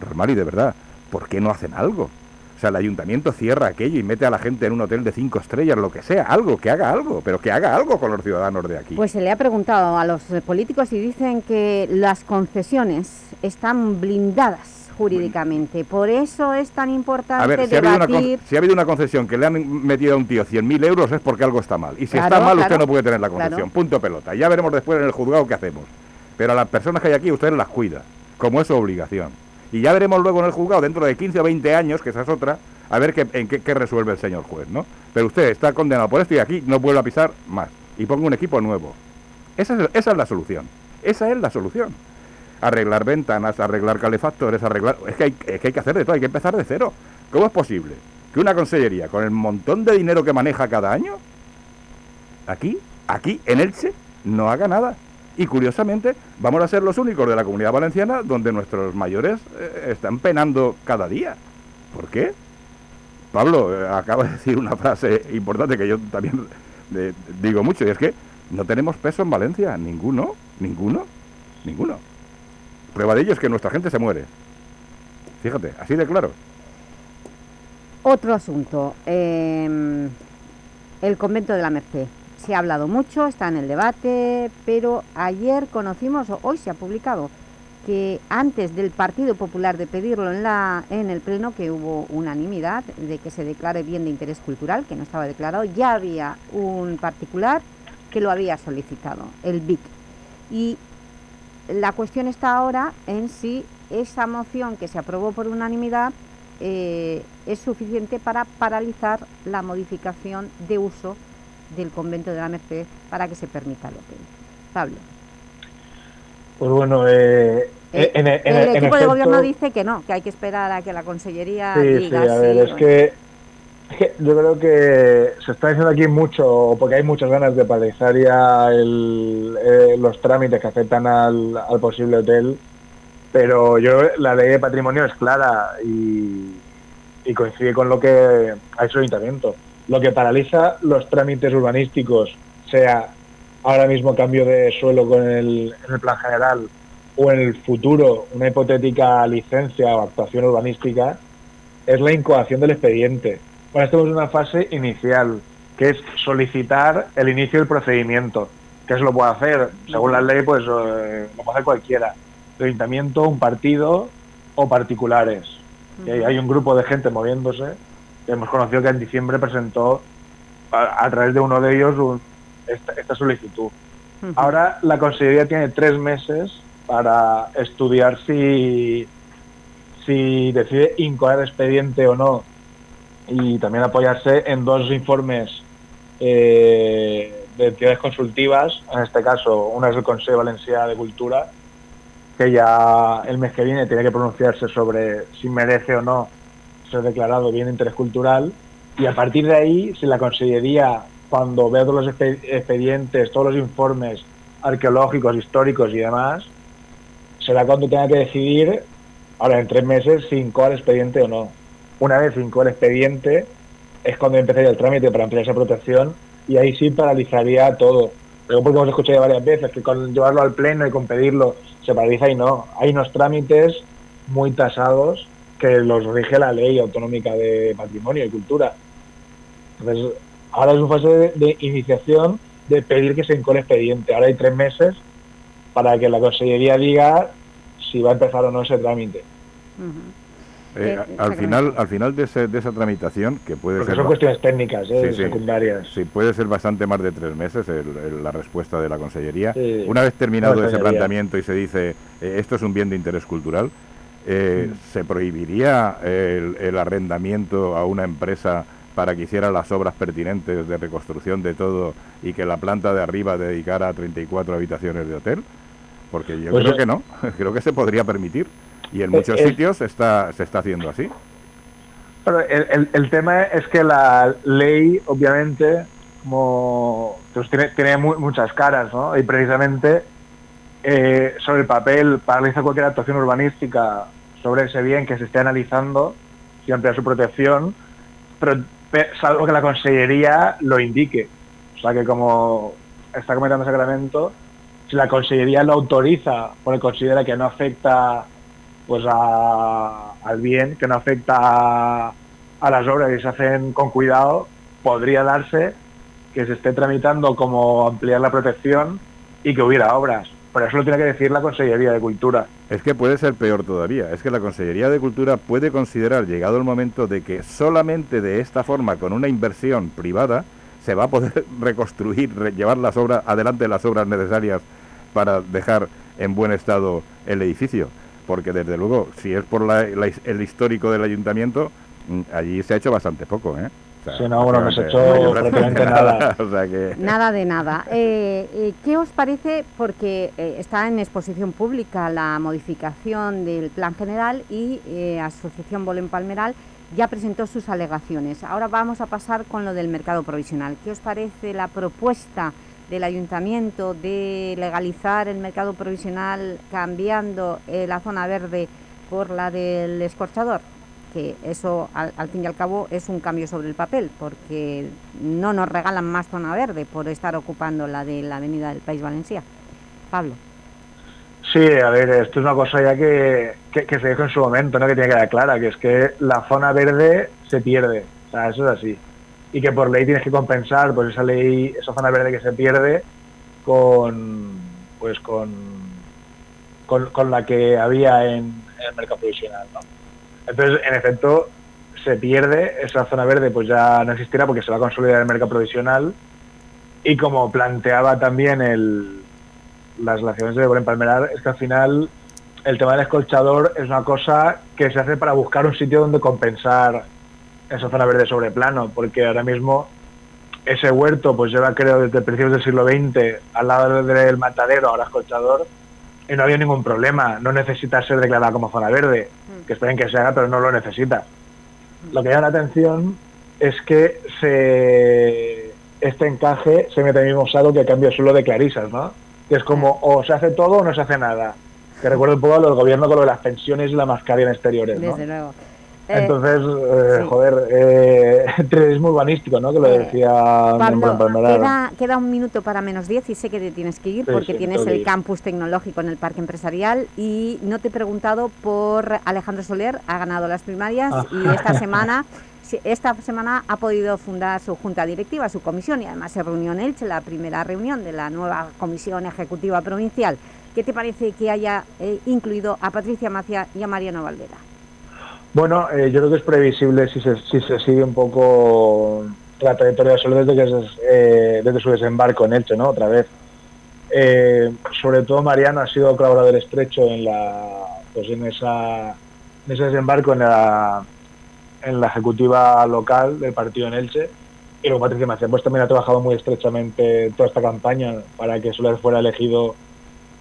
Rosmary, de verdad, ¿por qué no hacen algo? O sea, el ayuntamiento cierra aquello y mete a la gente en un hotel de cinco estrellas, lo que sea, algo, que haga algo, pero que haga algo con los ciudadanos de aquí. Pues se le ha preguntado a los políticos y dicen que las concesiones están blindadas jurídicamente. Por eso es tan importante a ver, si ha, habido una, con- debatir... si ha habido una concesión que le han metido a un tío 100.000 euros es porque algo está mal. Y si Claro, está mal, usted no puede tener la concesión. claro. Punto pelota. Ya veremos después en el juzgado qué hacemos. Pero a las personas que hay aquí, usted las cuida, como es su obligación. Y ya veremos luego en el juzgado, dentro de 15 o 20 años, que esa es otra, a ver qué, en qué, resuelve el señor juez, ¿no? Pero usted está condenado por esto y aquí no vuelve a pisar más. Y ponga un equipo nuevo. Esa es, esa es la solución. Esa es la solución. Arreglar ventanas, arreglar calefactores, arreglar... Es que, hay, es que hay que hacer de todo, hay que empezar de cero. ¿Cómo es posible que una consellería, con el montón de dinero que maneja cada año, aquí, aquí, en Elche, no haga nada? Y curiosamente, vamos a ser los únicos de la comunidad valenciana donde nuestros mayores eh, están penando cada día. ¿Por qué? Pablo eh, acaba de decir una frase importante que yo también eh, digo mucho, y es que no tenemos peso en Valencia, ninguno, ninguno, ninguno. Prueba de ello es que nuestra gente se muere. Fíjate, así de claro. Otro asunto, eh, el convento de la Merced. Se ha hablado mucho, está en el debate, pero ayer conocimos, o hoy se ha publicado, que antes del Partido Popular de pedirlo en, el Pleno, que hubo unanimidad de que se declare bien de interés cultural, que no estaba declarado, ya había un particular que lo había solicitado, el BIC. Y la cuestión está ahora en si esa moción que se aprobó por unanimidad eh, es suficiente para paralizar la modificación de uso del convento de la Merced para que se permita el hotel. Pablo. Pues bueno, eh, Eh, En- en- el en equipo de gobierno dice que no, que hay que esperar a que la consellería Sí, sí, diga a sí ver, es que, es que yo creo que se está diciendo aquí mucho, porque hay muchas ganas de paralizar ya el- eh, los trámites que afectan al, al posible hotel, pero yo la ley de patrimonio es clara y, y coincide con lo que ha hecho el ayuntamiento. Lo que paraliza los trámites urbanísticos, sea ahora mismo cambio de suelo con el, en el plan general o en el futuro una hipotética licencia o actuación urbanística, es la incoación del expediente. Ahora estamos en una fase inicial, que es solicitar el inicio del procedimiento, que se lo puede hacer, según la ley, pues eh, lo puede hacer cualquiera, el ayuntamiento, un partido o particulares. Y hay, un grupo de gente moviéndose, hemos conocido que en diciembre presentó a, a través de uno de ellos un- esta, esta solicitud. Ahora la Consellería tiene tres meses para estudiar si, si decide incoar expediente o no y también apoyarse en dos informes eh, de entidades consultivas, en este caso una es el Consejo Valencià de Cultura, que ya el mes que viene tiene que pronunciarse sobre si merece o no ser declarado bien interés cultural y a partir de ahí, si la Consellería, cuando vea todos los expe- expedientes, todos los informes arqueológicos, históricos y demás, será cuando tenga que decidir, ahora en tres meses, si incoa expediente o no. Una vez incoa el expediente, es cuando empezaría el trámite para ampliar esa protección y ahí sí paralizaría todo. Pero porque hemos escuchado varias veces que con llevarlo al pleno y con pedirlo se paraliza y no. Hay unos trámites muy tasados que los rige la ley autonómica de patrimonio y cultura. Entonces, ahora es una fase de, de iniciación de pedir que se incole expediente. Ahora hay tres meses para que la Consellería diga si va a empezar o no ese trámite. Eh, Eh, al final, al final de, ese- de esa tramitación, que puede Porque ser son cuestiones técnicas, ¿eh? Sí, sí. secundarias. Sí, puede ser bastante más de tres meses el- el- la respuesta de la Consellería. Sí. Una vez terminado ese planteamiento y se dice eh, esto es un bien de interés cultural, eh, Mm. ¿se prohibiría el, el arrendamiento a una empresa para que hiciera las obras pertinentes de reconstrucción de todo y que la planta de arriba dedicara a 34 habitaciones de hotel? Porque yo Pues creo que no, creo que se podría permitir y en Eh, muchos eh. sitios está, se está haciendo así. Pero el, el- el tema es que la ley, obviamente, como pues tiene, tiene mu- muchas caras, ¿no? Y precisamente eh, sobre el papel paraliza cualquier actuación urbanística sobre ese bien que se esté analizando y ampliar su protección, pero pe- salvo que la Consellería lo indique. O sea que como está comentando Sacramento, si la Consellería lo autoriza porque considera que no afecta pues a- al bien, que no afecta a, a las obras y se hacen con cuidado, podría darse que se esté tramitando como ampliar la protección y que hubiera obras. Pero eso lo tiene que decir la Consellería de Cultura. Es que puede ser peor todavía. Es que la Consellería de Cultura puede considerar, llegado el momento, de que solamente de esta forma, con una inversión privada, se va a poder reconstruir, re- llevar las obras, adelante las obras necesarias para dejar en buen estado el edificio. Porque desde luego, si es por la- el histórico del ayuntamiento, mm, allí se ha hecho bastante poco, ¿eh? Sí, no, bueno, no se ha hecho prácticamente nada. o sea que... Nada de nada. Eh, eh, ¿Qué os parece? Porque eh, está en exposición pública la modificación del plan general y eh, Asociación Bolén Palmeral ya presentó sus alegaciones. Ahora vamos a pasar con lo del mercado provisional. ¿Qué os parece la propuesta del Ayuntamiento de legalizar el mercado provisional cambiando eh, la zona verde por la del escorchador? Que eso al, fin y al cabo es un cambio sobre el papel, porque no nos regalan más zona verde por estar ocupando la de la avenida del País Valencià. Pablo. Sí, a ver, esto es una cosa ya que, que, se dijo en su momento, ¿no? que tiene que quedar clara, que es que la zona verde se pierde, o sea, eso es así. Y que por ley tienes que compensar pues esa ley, esa zona verde que se pierde con pues con, con, la que había en, el mercado provisional. Entonces, en efecto, se pierde, esa zona verde pues ya no existirá porque se va a consolidar el mercado provisional. Y como planteaba también el, las relaciones de Bolén Palmeral, es que al final el tema del escolchador es una cosa que se hace para buscar un sitio donde compensar esa zona verde sobre plano, porque ahora mismo ese huerto pues lleva creo desde principios del siglo XX al lado del matadero, ahora escolchador, y no había ningún problema. No necesita ser declarada como zona verde, que esperen que se haga, pero no lo necesita. Lo que llama la atención es que se, este encaje se mete en el mismo saco que el cambio solo de Clarisas, ¿no? Que es como o se hace todo o no se hace nada. Que recuerda un poco a los gobiernos con lo de las pensiones y la mascarilla en exteriores, ¿no? Desde luego. Eh, Entonces, eh, sí. joder, eh, turismo urbanístico, ¿no? Que lo decía Pablo, queda, queda un minuto para menos 10 y sé que te tienes que ir Sí, porque sí, tienes el campus tecnológico en el Parque Empresarial y no te he preguntado por Alejandro Soler, ha ganado las primarias Ah. y esta semana, esta semana ha podido fundar su junta directiva, su comisión y además se reunió en Elche, la primera reunión de la nueva comisión ejecutiva provincial. ¿Qué te parece que haya eh, incluido a Patricia Macia y a Mariano Valdera? Bueno, eh, yo creo que es previsible si se, si se sigue un poco la trayectoria de Soler desde, que eh, desde su desembarco en Elche, ¿no? Otra vez. Eh, sobre todo Mariano ha sido colaborador estrecho en la pues en esa ese desembarco en la en la ejecutiva local del partido en Elche y luego Patricia Macías pues también ha trabajado muy estrechamente toda esta campaña para que Soler fuera elegido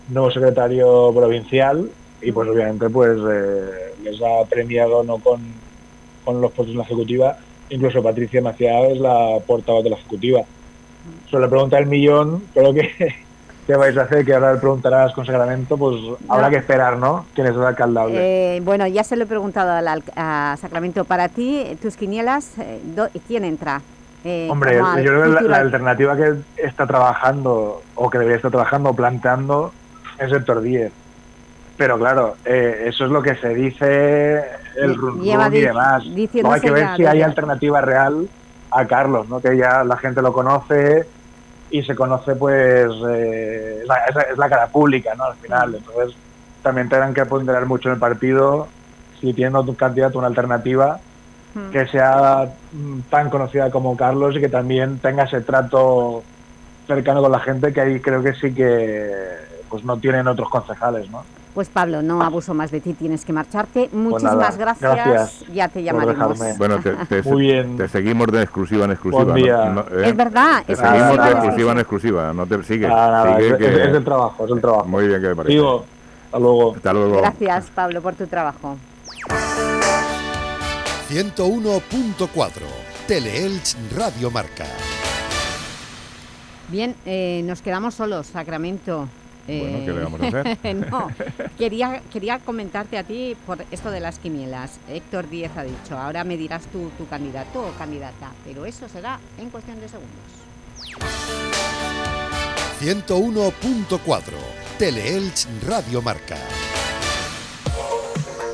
nuevo secretario provincial y pues obviamente pues les ha premiado no con, con los puestos en la ejecutiva incluso Patricia Maciá es la portavoz de la ejecutiva sobre la pregunta del millón creo que ¿qué vais a hacer? que ahora le preguntarás con Sacramento pues habrá que esperar ¿no? quién es el alcaldable Eh, bueno, ya se lo he preguntado al alc- a Sacramento. Para ti, tus quinielas, eh, do- ¿quién entra? Eh, Hombre, yo creo que la, alternativa que está trabajando o que debería estar trabajando o planteando es Héctor Díez. Pero claro, eh, eso es lo que se dice el Lleva rum y demás. Luego hay que ver ya si hay alternativa real a Carlos, ¿no? que ya la gente lo conoce y se conoce pues eh, es, la, es cara pública ¿no? al final. Entonces también tendrán que ponderar mucho en el partido si tienen otro candidato una alternativa que sea mm, tan conocida como Carlos y que también tenga ese trato cercano con la gente que ahí creo que sí que pues no tienen otros concejales, ¿no? Pues Pablo, no abuso más de ti, tienes que marcharte. Muchísimas nada, gracias. gracias Ya te llamaremos. Bueno, te, te- Muy bien. te seguimos de exclusiva en exclusiva. Buen día. ¿no? ¿eh? Es verdad, Te es seguimos de exclusiva en exclusiva. No te sigue. Nada, nada, sigue es, que- es- es el trabajo, es el trabajo. Muy bien que me parece. Digo, hasta luego. Hasta luego. Gracias, Pablo, por tu trabajo. 101.4 Teleelch Radio Marca. Bien, eh, nos quedamos solos, Sacramento. Bueno, ¿qué le vamos a hacer? no, quería, quería comentarte a ti por esto de las quinielas. Héctor Díez ha dicho, ahora me dirás tú tu candidato o candidata, pero eso será en cuestión de segundos. 101.4 Teleelch Radio Marca.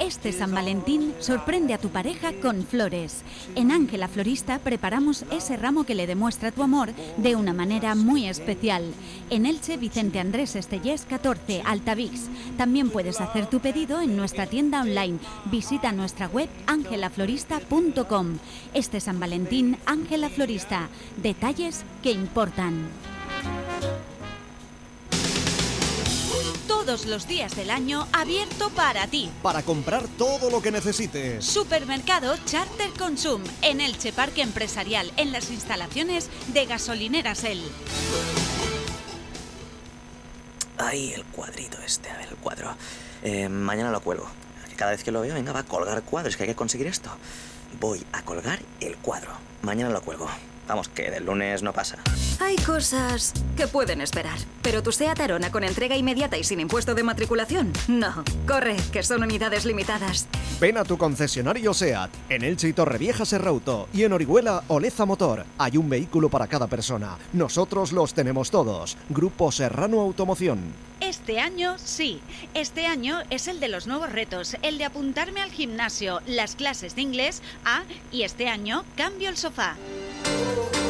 Este San Valentín sorprende a tu pareja con flores. En Ángela Florista preparamos ese ramo que le demuestra tu amor de una manera muy especial. En Elche, Vicente Andrés Estellés 14, Altavix. También puedes hacer tu pedido en nuestra tienda online. Visita nuestra web angelaflorista.com. Este San Valentín, Ángela Florista. Detalles que importan. Todos los días del año abierto para ti. Para comprar todo lo que necesites. Supermercado Charter Consum en Elche Parque Empresarial en las instalaciones de Gasolineras El. Ahí el cuadrito este, a ver, el cuadro. Eh, mañana lo cuelgo. Cada vez que lo veo, venga, va a colgar cuadros, que hay que conseguir esto. Voy a colgar el cuadro. Mañana lo cuelgo. Vamos, que del lunes no pasa. Hay cosas que pueden esperar, pero tu SEAT Arona con entrega inmediata y sin impuesto de matriculación, no. Corre, que son unidades limitadas. Ven a tu concesionario SEAT, en Elche y Torrevieja Serrauto y en Orihuela Oleza Motor. Hay un vehículo para cada persona. Nosotros los tenemos todos. Grupo Serrano Automoción. Este año sí, este año es el de los nuevos retos, el de apuntarme al gimnasio, las clases de inglés, ah, y este año cambio el sofá. Thank you.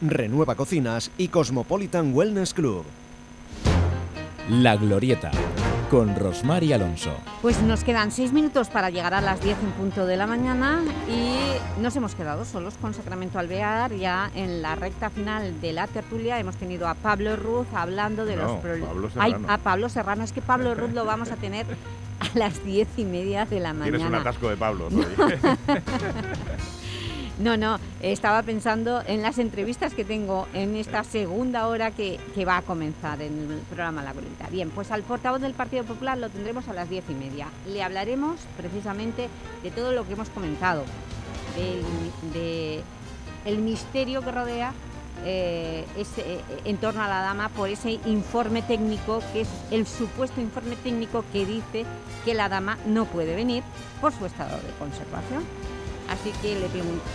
Renueva Cocinas y Cosmopolitan Wellness Club. La Glorieta, con Rosmar y Alonso. Pues nos quedan seis minutos para llegar a las 10 en punto de la mañana y nos hemos quedado solos con Sacramento Alvear. Ya en la recta final de la tertulia hemos tenido a Pablo Ruz hablando de los problemas. A Pablo Serrano. Es que Pablo Ruz lo vamos a tener a las diez y media de la mañana. Tienes un atasco de Pablo. No, no, estaba pensando en las entrevistas que tengo en esta segunda hora que, va a comenzar en el programa La Glorieta. Bien, pues al portavoz del Partido Popular lo tendremos a las diez y media. Le hablaremos precisamente de todo lo que hemos comentado, del de el misterio que rodea eh, eh, en torno a la dama por ese informe técnico, que es el supuesto informe técnico que dice que la dama no puede venir por su estado de conservación. Así que le,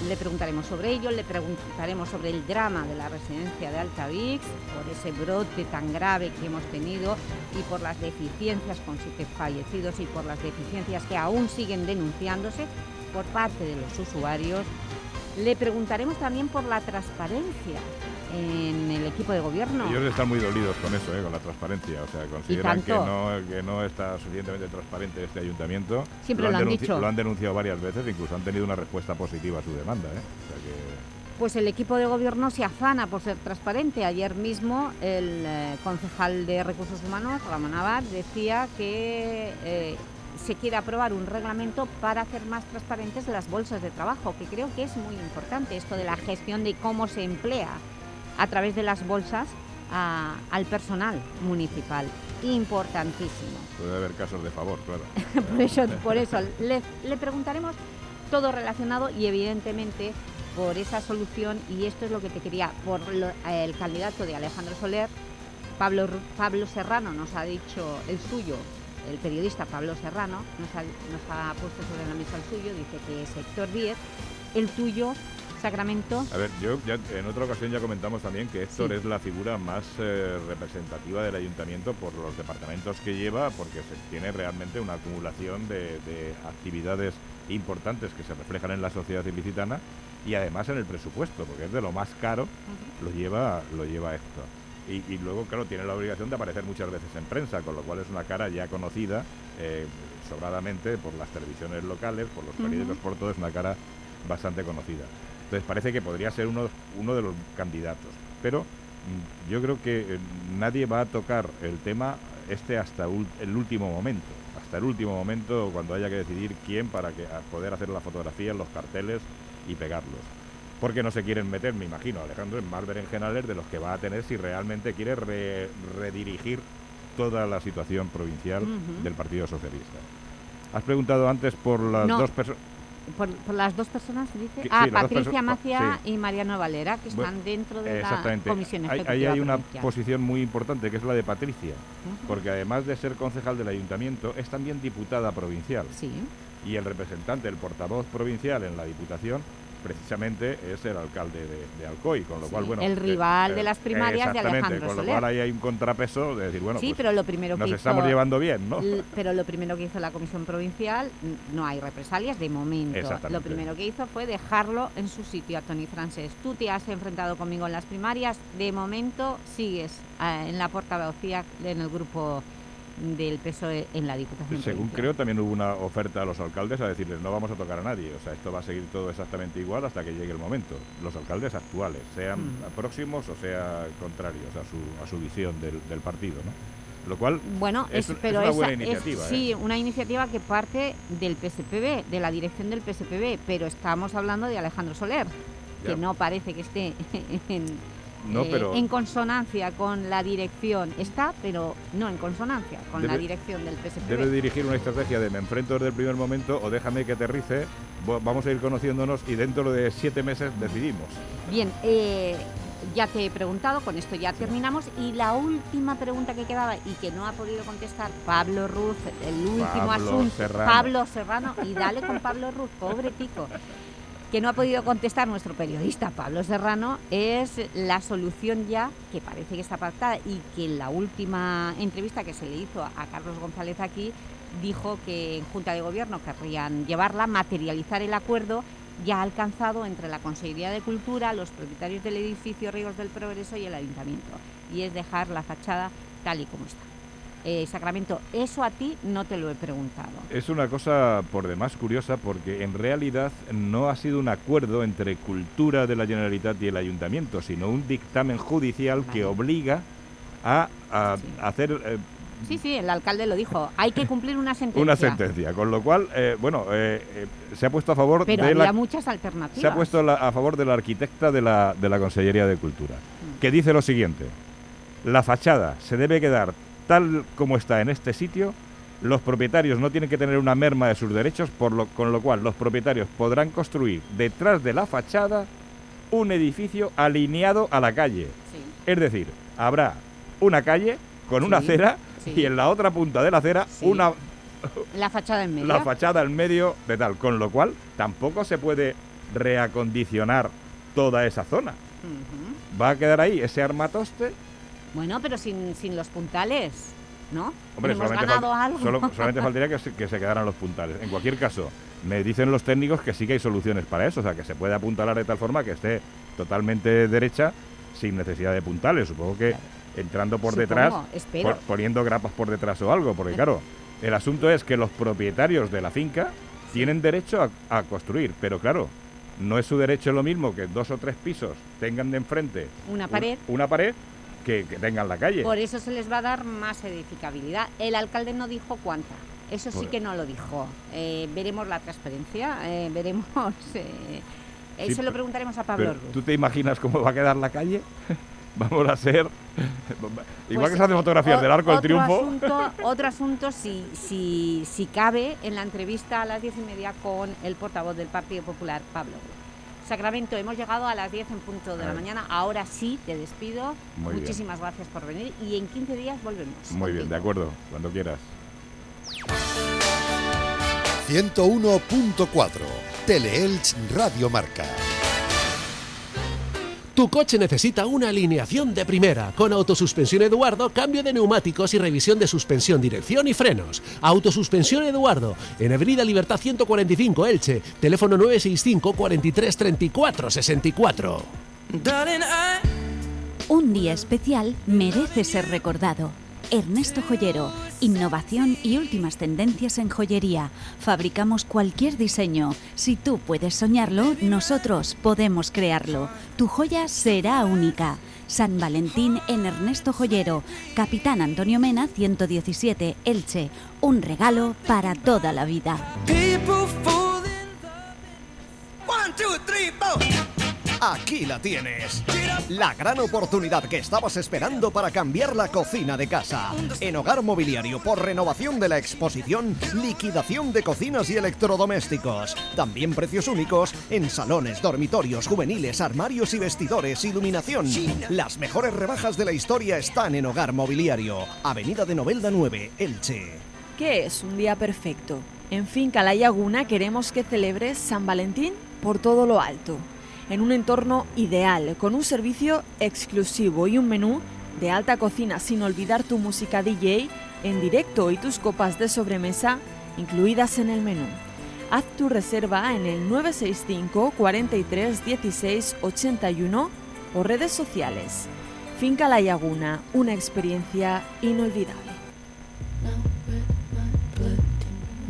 le preguntaremos sobre ello, le preguntaremos sobre el drama de la residencia de Altavix, por ese brote tan grave que hemos tenido y por las deficiencias con siete fallecidos y por las deficiencias que aún siguen denunciándose por parte de los usuarios. Le preguntaremos también por la transparencia en el equipo de gobierno. Ellos están muy dolidos con eso, ¿eh? con la transparencia. O sea, consideran que no, que no está suficientemente transparente este ayuntamiento. Siempre lo han dicho. Lo han denunciado varias veces, incluso han tenido una respuesta positiva a su demanda. ¿eh? O sea que Pues el equipo de gobierno se afana por ser transparente. Ayer mismo el eh, concejal de Recursos Humanos, Ramón Abad, decía que eh, se quiere aprobar un reglamento para hacer más transparentes las bolsas de trabajo, que creo que es muy importante esto de la gestión de cómo se emplea a través de las bolsas a- al personal municipal. Importantísimo. puede haber casos de favor, claro. por eso, por eso le, le preguntaremos todo relacionado y evidentemente por esa solución y esto es lo que te quería, por lo- el candidato de Alejandro Soler, Pablo, Pablo Serrano nos ha dicho el suyo, el periodista Pablo Serrano nos ha, nos ha puesto sobre la mesa el suyo, dice que es Héctor Díez, el tuyo, Sacramento, A ver, yo ya en otra ocasión ya comentamos también que Héctor Sí. es la figura más eh, representativa del ayuntamiento por los departamentos que lleva, porque se tiene realmente una acumulación de, de actividades importantes que se reflejan en la sociedad ilicitana y además en el presupuesto, porque es de lo más caro, lo lleva, lo lleva Héctor. Y, y luego, claro, tiene la obligación de aparecer muchas veces en prensa, con lo cual es una cara ya conocida eh, sobradamente por las televisiones locales, por los periódicos, por todo, es una cara bastante conocida. Entonces parece que podría ser uno, uno de los candidatos. Pero mm, yo creo que eh, nadie va a tocar el tema este hasta el último momento. Hasta el último momento cuando haya que decidir quién para que, poder hacer la fotografía, los carteles y pegarlos. Porque no se quieren meter, me imagino, Alejandro, en más berenjenales de los que va a tener si realmente quiere re- redirigir toda la situación provincial del Partido Socialista. Has preguntado antes por las No. dos personas... por, por las dos personas, dice, Que- ah, sí, Patricia Macia sí. y Mariano Valera, que están Bueno, dentro de la comisión ejecutiva Ahí hay una provincial. posición muy importante que es la de Patricia, porque además de ser concejal del ayuntamiento, es también diputada provincial. Sí. Y el representante, el portavoz provincial en la diputación, precisamente es el alcalde de, de Alcoy, con lo cual, bueno... el eh, rival eh, de las primarias de Alejandro con lo Soler. cual ahí hay un contrapeso de decir, bueno, sí, pues pero lo primero nos que estamos hizo- llevando bien, ¿no? Pero lo primero que hizo la Comisión Provincial, no hay represalias de momento. Lo primero que hizo fue dejarlo en su sitio a Tony Francés. Tú te has enfrentado conmigo en las primarias, de momento sigues eh, en la portavocía en el grupo del PSOE en la Diputación Según creo, también hubo una oferta a los alcaldes a decirles no vamos a tocar a nadie. O sea, esto va a seguir todo exactamente igual hasta que llegue el momento. Los alcaldes actuales, sean Mm. próximos o sea contrarios a su, a su visión del, del partido, ¿no? Lo cual Bueno, es, es, es pero una esa- buena es- iniciativa. ¿eh? sí, una iniciativa que parte del PSPB, de la dirección del PSPB, pero estamos hablando de Alejandro Soler, que no parece que esté en, No, eh, pero- en consonancia con la dirección. Está, pero no en consonancia con la dirección del PSPB. Debe dirigir una estrategia de me enfrento desde el primer momento o déjame que aterrice, vamos a ir conociéndonos y dentro de siete meses decidimos. Bien, eh, ya te he preguntado, con esto ya terminamos. Y la última pregunta que quedaba y que no ha podido contestar Pablo Ruz, el último Pablo asunto. Serrano. Pablo Serrano. Y dale con Pablo Ruz, pobre pico. Que no ha podido contestar nuestro periodista Pablo Serrano es la solución ya, que parece que está pactada y que en la última entrevista que se le hizo a Carlos González aquí dijo que en Junta de Gobierno querrían llevarla, materializar el acuerdo ya alcanzado entre la Consejería de Cultura, los propietarios del edificio Ríos del Progreso y el Ayuntamiento, y es dejar la fachada tal y como está. Eh, Sacramento, eso a ti no te lo he preguntado. Es una cosa por demás curiosa porque en realidad no ha sido un acuerdo entre Cultura de la Generalitat y el Ayuntamiento, sino un dictamen judicial que obliga a, a hacer eh, Sí, sí, el alcalde lo dijo, hay que cumplir una sentencia. una sentencia, con lo cual, eh, bueno, eh, se ha puesto a favor Pero de había la... muchas alternativas. Se ha puesto la- a favor de la arquitecta de la, de la Consellería de Cultura, que dice lo siguiente, la fachada se debe quedar tal como está en este sitio, los propietarios no tienen que tener una merma de sus derechos, por lo, con lo cual los propietarios podrán construir detrás de la fachada un edificio alineado a la calle. Es decir, habrá una calle con una acera sí. y en la otra punta de la acera una, La fachada en medio. la fachada en medio de tal, con lo cual tampoco se puede reacondicionar toda esa zona. Va a quedar ahí ese armatoste. Bueno, pero sin, sin los puntales, ¿no? Hombre, Hemos solamente, ganado algo. solo- solamente faltaría que se, que se quedaran los puntales. En cualquier caso, me dicen los técnicos que sí que hay soluciones para eso, o sea, que se puede apuntalar de tal forma que esté totalmente derecha sin necesidad de puntales. Supongo que entrando por Supongo, detrás, por- poniendo grapas por detrás o algo, porque claro, el asunto es que los propietarios de la finca tienen derecho a, a construir, pero claro, no es su derecho lo mismo que dos o tres pisos tengan de enfrente Una un- pared. una pared que, que tengan la calle. Por eso se les va a dar más edificabilidad. El alcalde no dijo cuánta. Eso sí que no lo dijo. Eh, veremos la transparencia, eh, veremos... eh, Sí, se lo preguntaremos a Pablo Pero. ¿Tú te imaginas cómo va a quedar la calle? Vamos a ser... Igual Pues, que se hacen fotografías o- del Arco del Triunfo. Asunto, otro asunto, si, si, si cabe, en la entrevista a las diez y media con el portavoz del Partido Popular, Pablo. Sacramento, hemos llegado a las 10 en punto de la Ah. mañana. Ahora sí, te despido. Muy bien. Muchísimas gracias por venir y en 15 días volvemos. Muy bien, de acuerdo, cuando quieras. 101.4 Teleelch Radio Marca. Tu coche necesita una alineación de primera, con Autosuspensión Eduardo, cambio de neumáticos y revisión de suspensión, dirección y frenos. Autosuspensión Eduardo, en Avenida Libertad 145 Elche, teléfono 965 43 34 64. Un día especial merece ser recordado. Ernesto Joyero, innovación y últimas tendencias en joyería. Fabricamos cualquier diseño. Si tú puedes soñarlo, nosotros podemos crearlo. Tu joya será única. San Valentín en Ernesto Joyero, Capitán Antonio Mena 117, Elche. Un regalo para toda la vida. Aquí la tienes. La gran oportunidad que estabas esperando para cambiar la cocina de casa. En Hogar Mobiliario, por renovación de la exposición, liquidación de cocinas y electrodomésticos. También precios únicos en salones, dormitorios, juveniles, armarios y vestidores, iluminación. Las mejores rebajas de la historia están en Hogar Mobiliario. Avenida de Novelda 9, Elche. ¿Qué es un día perfecto? En Finca La Laguna queremos que celebres San Valentín por todo lo alto, en un entorno ideal, con un servicio exclusivo y un menú de alta cocina sin olvidar tu música DJ en directo y tus copas de sobremesa incluidas en el menú. Haz tu reserva en el 965 43 16 81 o redes sociales. Finca La Laguna, una experiencia inolvidable.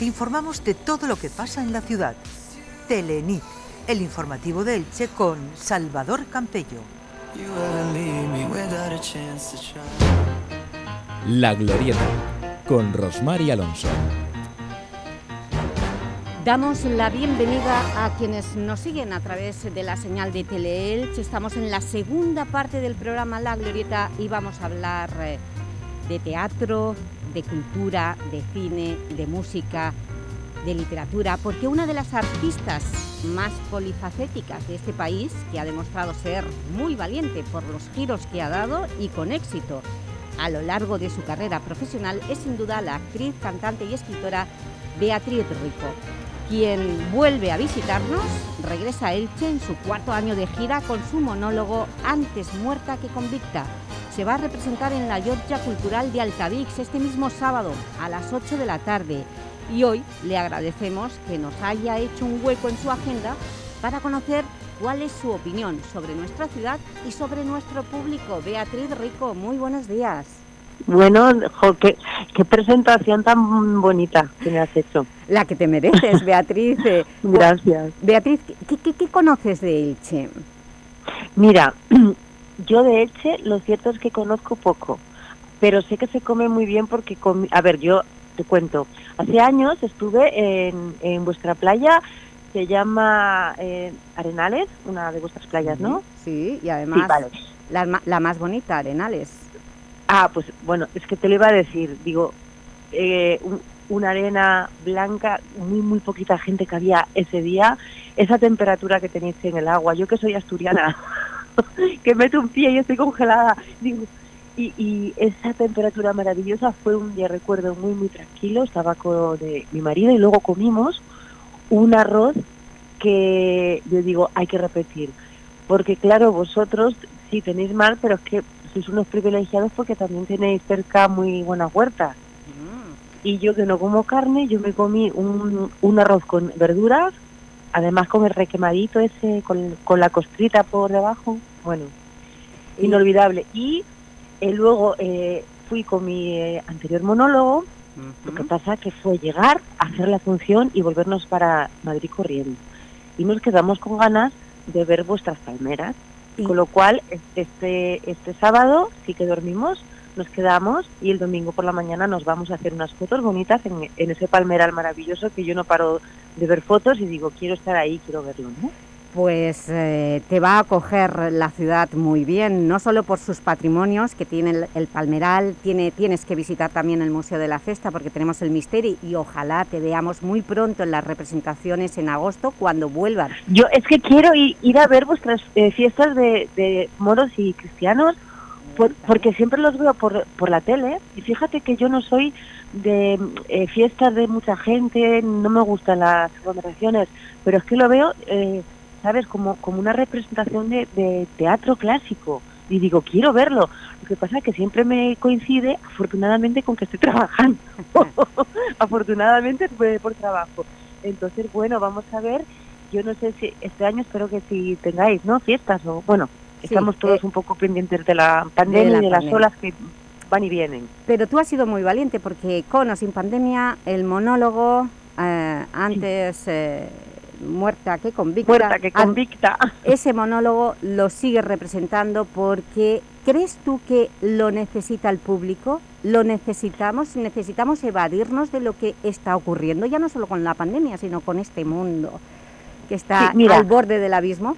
te informamos de todo lo que pasa en la ciudad. Telenit, el informativo de Elche con Salvador Campello. La Glorieta, con Rosmar y Alonso. Damos la bienvenida a quienes nos siguen a través de la señal de Teleelch. Estamos en la segunda parte del programa La Glorieta y vamos a hablar eh, de teatro, de cultura, de cine, de música, de literatura, porque una de las artistas más polifacéticas de este país, que ha demostrado ser muy valiente por los giros que ha dado y con éxito a lo largo de su carrera profesional, es sin duda la actriz, cantante y escritora Beatriz Rico, quien vuelve a visitarnos, regresa a Elche en su cuarto año de gira con su monólogo Antes muerta que convicta. Se va a representar en la Georgia Cultural de Altavix este mismo sábado a las 8 de la tarde y hoy le agradecemos que nos haya hecho un hueco en su agenda para conocer cuál es su opinión sobre nuestra ciudad y sobre nuestro público. Beatriz Rico, muy buenos días. Bueno, jo, qué, qué presentación tan bonita que me has hecho. La que te mereces, Beatriz. Eh, Gracias. Beatriz, ¿qué, qué, qué conoces de Elche? Mira, yo de Elche lo cierto es que conozco poco, pero sé que se come muy bien porque, comi- a ver, yo te cuento, hace años estuve en, en vuestra playa, se llama eh, Arenales, una de vuestras playas, ¿no? Sí, y además Sí, vale. la, ma- la más bonita, Arenales. Ah, pues bueno, es que te lo iba a decir, digo, eh, un- una arena blanca, muy, muy poquita gente que había ese día, esa temperatura que tenéis en el agua, yo que soy asturiana, que meto un pie y estoy congelada, digo, y, y esa temperatura maravillosa fue un día, recuerdo, muy, muy tranquilo, estaba con eh, mi marido y luego comimos un arroz que yo digo, hay que repetir, porque claro, vosotros sí tenéis mar, pero es que sois unos privilegiados porque también tenéis cerca muy buenas huertas. Y yo que no como carne, yo me comí un, un arroz con verduras, además con el requemadito ese, con, con la costrita por debajo, bueno, inolvidable. Y eh, luego eh, fui con mi eh, anterior monólogo, lo que pasa que fue llegar, hacer la función y volvernos para Madrid corriendo. Y nos quedamos con ganas de ver vuestras palmeras. Con lo cual, este, este sábado sí que dormimos, nos quedamos y el domingo por la mañana nos vamos a hacer unas fotos bonitas en, en ese palmeral maravilloso que yo no paro de ver fotos y digo, quiero estar ahí, quiero verlo. ¿no? Pues eh, te va a acoger la ciudad muy bien, no solo por sus patrimonios, que tiene el, el Palmeral, tiene, tienes que visitar también el Museo de la Festa, porque tenemos el Misteri, y ojalá te veamos muy pronto en las representaciones en agosto, cuando vuelvan. Yo es que quiero ir a ver vuestras eh, fiestas de, moros y cristianos por- porque siempre los veo por, por la tele y fíjate que yo no soy de eh, fiestas de mucha gente, no me gustan las aglomeraciones, pero es que lo veo, eh, ¿sabes? Como, como una representación de, de teatro clásico y digo, quiero verlo. Lo que pasa es que siempre me coincide, afortunadamente, con que estoy trabajando. afortunadamente por trabajo. Entonces, bueno, vamos a ver. Yo no sé si este año espero que si tengáis, ¿no? Fiestas o, bueno, Sí, estamos todos eh, un poco pendientes de la pandemia y de las olas que van y vienen. Pero tú has sido muy valiente, porque con o sin pandemia, el monólogo, eh, antes eh, muerta que convicta, Muerta que convicta. ese monólogo lo sigues representando porque ¿crees tú que lo necesita el público? ¿Lo necesitamos? ¿Necesitamos evadirnos de lo que está ocurriendo? Ya no solo con la pandemia, sino con este mundo que está Sí, mira. al borde del abismo.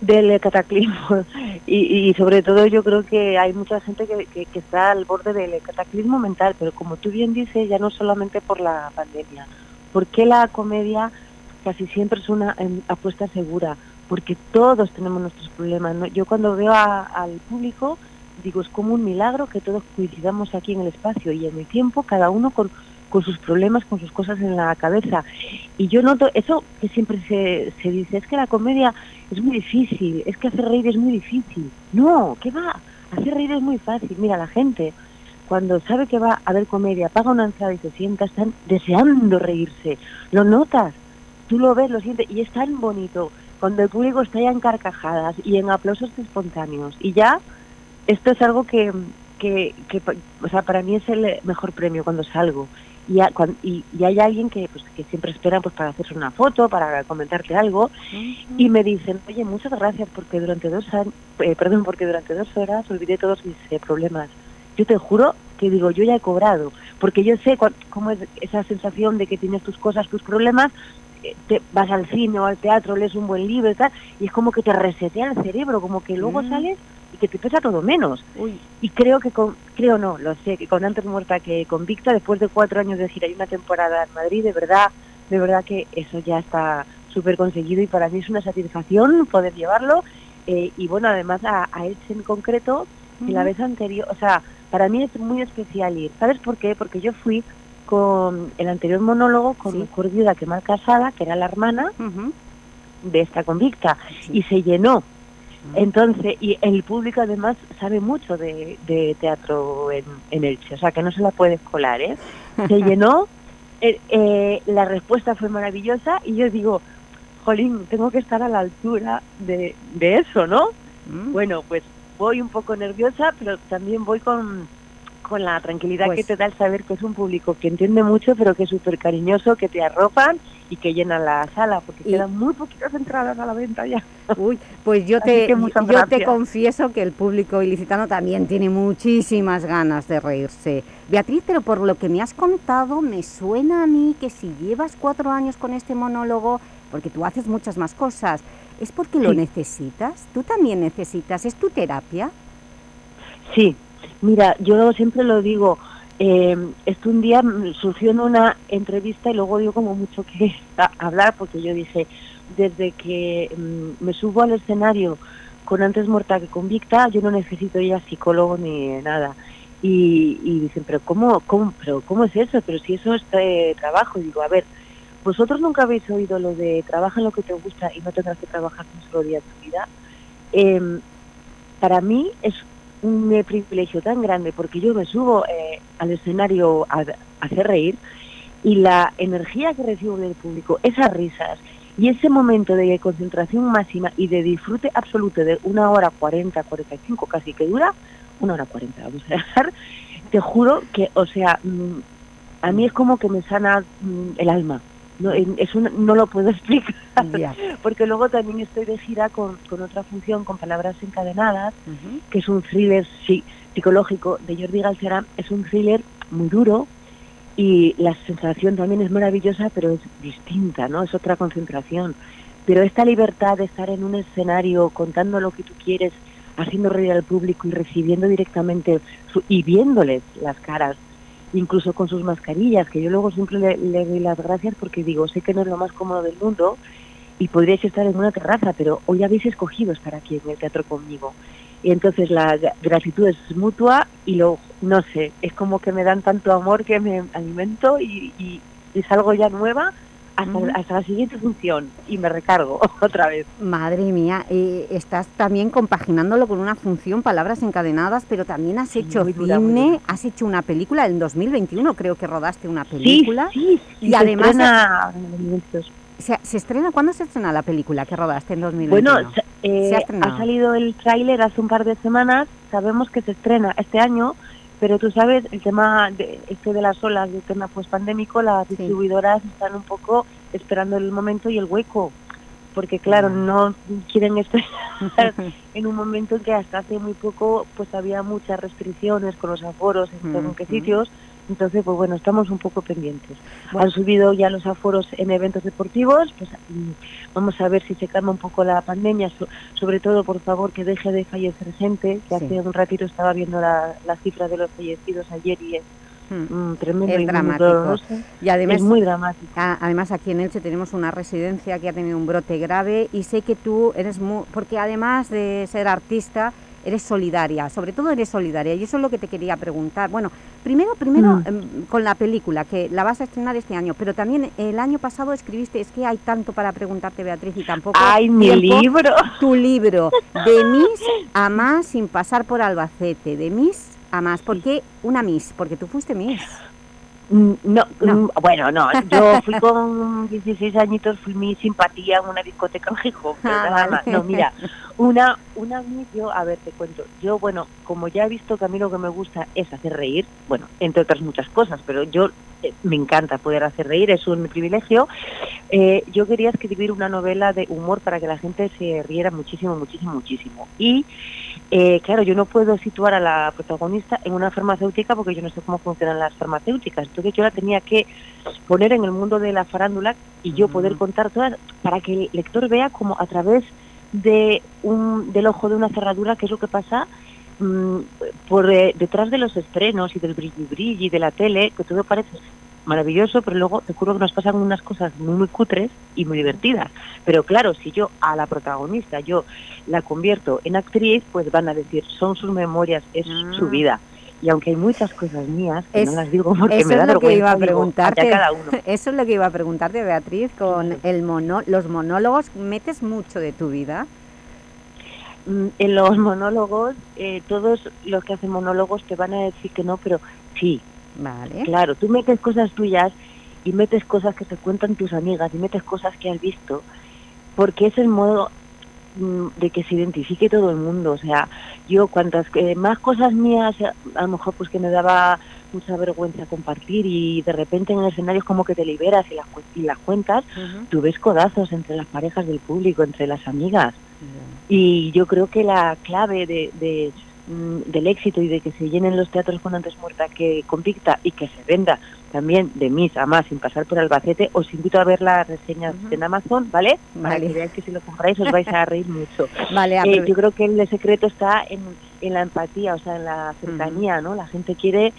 del cataclismo y, y sobre todo yo creo que hay mucha gente que, que- que está al borde del cataclismo mental, pero como tú bien dices, ya no solamente por la pandemia, porque la comedia casi siempre es una em, apuesta segura, porque todos tenemos nuestros problemas. Yo cuando veo al público digo, es como un milagro que todos coincidamos aquí en el espacio y en el tiempo, cada uno con, con sus problemas, con sus cosas en la cabeza. Y yo noto eso que siempre se, se dice, es que la comedia es muy difícil, es que hacer reír es muy difícil. No, ¿qué va? Hacer reír es muy fácil. Mira, la gente cuando sabe que va a ver comedia, paga una entrada y se sienta, están deseando reírse. Lo notas, tú lo ves, lo sientes y es tan bonito cuando el público está ya en carcajadas y en aplausos espontáneos. Y ya esto es algo que, que, o sea, para mí es el mejor premio cuando salgo. y, a- y, y hay alguien que, pues, que siempre espera pues, para hacerse una foto, para comentarte algo, y me dicen, oye, muchas gracias porque durante dos años, perdón, porque durante dos horas olvidé todos mis eh, problemas. Yo te juro que digo, yo ya he cobrado, porque yo sé cómo es esa sensación de que tienes tus cosas, tus problemas, eh, te vas al cine o al teatro, lees un buen libro y tal, y es como que te resetea el cerebro, como que luego Mm. sales y que te pesa todo menos. Y creo que con, creo no, lo sé, que con Antes Muerta que convicta, después de cuatro años de gira y una temporada en Madrid, de verdad, de verdad que eso ya está súper conseguido y para mí es una satisfacción poder llevarlo. eh, y bueno, además a, a Elche en concreto, que la vez anterior, o sea, para mí es muy especial ir. ¿Sabes por qué? Porque yo fui con el anterior monólogo con Mejor Viuda que Mal Casada, que era la hermana de esta convicta, y se llenó. Entonces, y el público además sabe mucho de, de teatro en, en Elche, o sea que no se la puedes colar, ¿eh? Se llenó, eh, eh, la respuesta fue maravillosa y yo digo, jolín, tengo que estar a la altura de, de eso, ¿no? Bueno, pues voy un poco nerviosa, pero también voy con, con la tranquilidad Pues- que te da el saber que es un público que entiende mucho, pero que es súper cariñoso, que te arropan y que llenan la sala, porque Y- quedan muy poquitas entradas a la venta ya. Uy, pues yo te, yo te confieso que el público ilicitano también tiene muchísimas ganas de reírse. Beatriz, pero por lo que me has contado, me suena a mí que si llevas cuatro años con este monólogo, porque tú haces muchas más cosas, ¿es porque lo necesitas? ¿Tú también necesitas? ¿Es tu terapia? Sí, mira, yo siempre lo digo, eh, esto un día surgió en una entrevista y luego dio como mucho que hablar porque yo dije, desde que mm, me subo al escenario con antes muerta que convicta, yo no necesito ya psicólogo ni nada. Y, dicen, pero cómo, cómo, pero ¿cómo es eso? Pero si eso es trabajo. Digo, a ver, vosotros nunca habéis oído lo de trabaja en lo que te gusta y no tendrás que trabajar un solo día de tu vida. Em, para mí es un privilegio tan grande porque yo me subo eh, al escenario a, a hacer reír y la energía que recibo del público, esas risas y ese momento de concentración máxima y de disfrute absoluto de una hora 40, 45 casi que dura, una hora 40 vamos a dejar, te juro que, o sea, mm, a mí es como que me sana mm, el alma. No, eso no, lo puedo explicar, porque luego también estoy de gira con, con otra función, con Palabras Encadenadas, que es un thriller sí, psicológico de Jordi Galcerán. Es un thriller muy duro y la sensación también es maravillosa, pero es distinta, ¿no? Es otra concentración. Pero esta libertad de estar en un escenario contando lo que tú quieres, haciendo reír al público y recibiendo directamente su- y viéndoles las caras, incluso con sus mascarillas, que yo luego siempre le, doy las gracias porque digo, sé que no es lo más cómodo del mundo y podríais estar en una terraza, pero hoy habéis escogido estar aquí en el teatro conmigo. Y entonces la gra- gratitud es mutua y lo, no sé, es como que me dan tanto amor que me alimento y, y, y salgo ya nueva hasta, Ujú. hasta la siguiente función y me recargo otra vez. Madre mía, eh, estás también compaginándolo con una función, palabras encadenadas, pero también has hecho dura, cine, has hecho una película, en 2021 creo que rodaste una película. sí, sí, y además... estrena ahora en el 2022. Se, se estrena, ¿Cuándo se estrena la película que rodaste en 2021? Bueno, eh, ha ha, salido el tráiler hace un par de semanas, sabemos que se estrena este año, pero tú sabes, el tema de, este de las olas, del tema post-pandémico, las distribuidoras están un poco esperando el momento y el hueco, porque claro, no quieren estrenar en un momento en que hasta hace muy poco pues había muchas restricciones con los aforos en según qué Ujú. sitios, entonces pues bueno, estamos un poco pendientes. Han subido ya los aforos en eventos deportivos, pues mm, vamos a ver si se calma un poco la pandemia, so- sobre todo por favor que deje de fallecer gente, que Sí. hace un ratito estaba viendo la, la cifra de los fallecidos ayer y es mm, tremendo y Es muy dramático. doloroso. Y además, es muy dramático. a- además aquí en Elche tenemos una residencia que ha tenido un brote grave y sé que tú eres muy... Porque además de ser artista, eres solidaria, sobre todo eres solidaria y eso es lo que te quería preguntar. Bueno, primero, primero Mm. em, con la película, que la vas a estrenar este año, pero también el año pasado escribiste, es que hay tanto para preguntarte Beatriz y tampoco... ¡Ay, mi libro! Tu libro, de Miss a Más sin pasar por Albacete, de Miss a Más. ¿Por qué una Miss? Porque tú fuiste Miss. Mm, No, No. mm, bueno, no, yo fui con 16 añitos, fui mi simpatía en una discoteca en Gijón, pero Ah, nada más. No, mira, una, una vez yo, a ver, te cuento, yo, bueno, como ya he visto que a mí lo que me gusta es hacer reír, bueno, entre otras muchas cosas, pero yo eh, me encanta poder hacer reír, es un privilegio. Eh, yo quería escribir una novela de humor para que la gente se riera muchísimo, muchísimo, muchísimo. Y eh, claro, yo no puedo situar a la protagonista en una farmacéutica porque yo no sé cómo funcionan las farmacéuticas. Entonces yo la tenía que poner en el mundo de la farándula y yo poder contar todas para que el lector vea como a través de un, del ojo de una cerradura qué es lo que pasa mm, por eh, detrás de los estrenos y del brilli brilli de la tele, que todo parece maravilloso, pero luego te juro que nos pasan unas cosas muy, muy cutres y muy divertidas. Pero claro, si yo a la protagonista yo la convierto en actriz, pues van a decir, son sus memorias, es su vida. Y aunque hay muchas cosas mías, que no las digo porque me da es lo que vergüenza, iba a digo, preguntarte. hacia cada uno. Eso es lo que iba a preguntarte, Beatriz, con el mono, los monólogos, ¿metes mucho de tu vida? Mm, En los monólogos, eh, todos los que hacen monólogos te van a decir que no, pero sí. Vale. Claro, tú metes cosas tuyas y metes cosas que te cuentan tus amigas y metes cosas que has visto, porque es el modo mm, de que se identifique todo el mundo. O sea, yo cuantas eh, más cosas mías, eh, a lo mejor pues que me daba mucha vergüenza compartir y de repente en el escenario es como que te liberas y las, cu- y las cuentas, tú ves codazos entre las parejas del público, entre las amigas. Y yo creo que la clave de, de, del éxito y de que se llenen los teatros con antes muerta que con Victa y que se venda también de mis a más sin pasar por Albacete, os invito a ver las reseñas en Amazon, ¿vale? Para Vale. que veáis que si lo compráis os vais a reír mucho. Vale, Eh, yo creo que el secreto está en, en la empatía, o sea, en la cercanía, ¿no? La gente quiere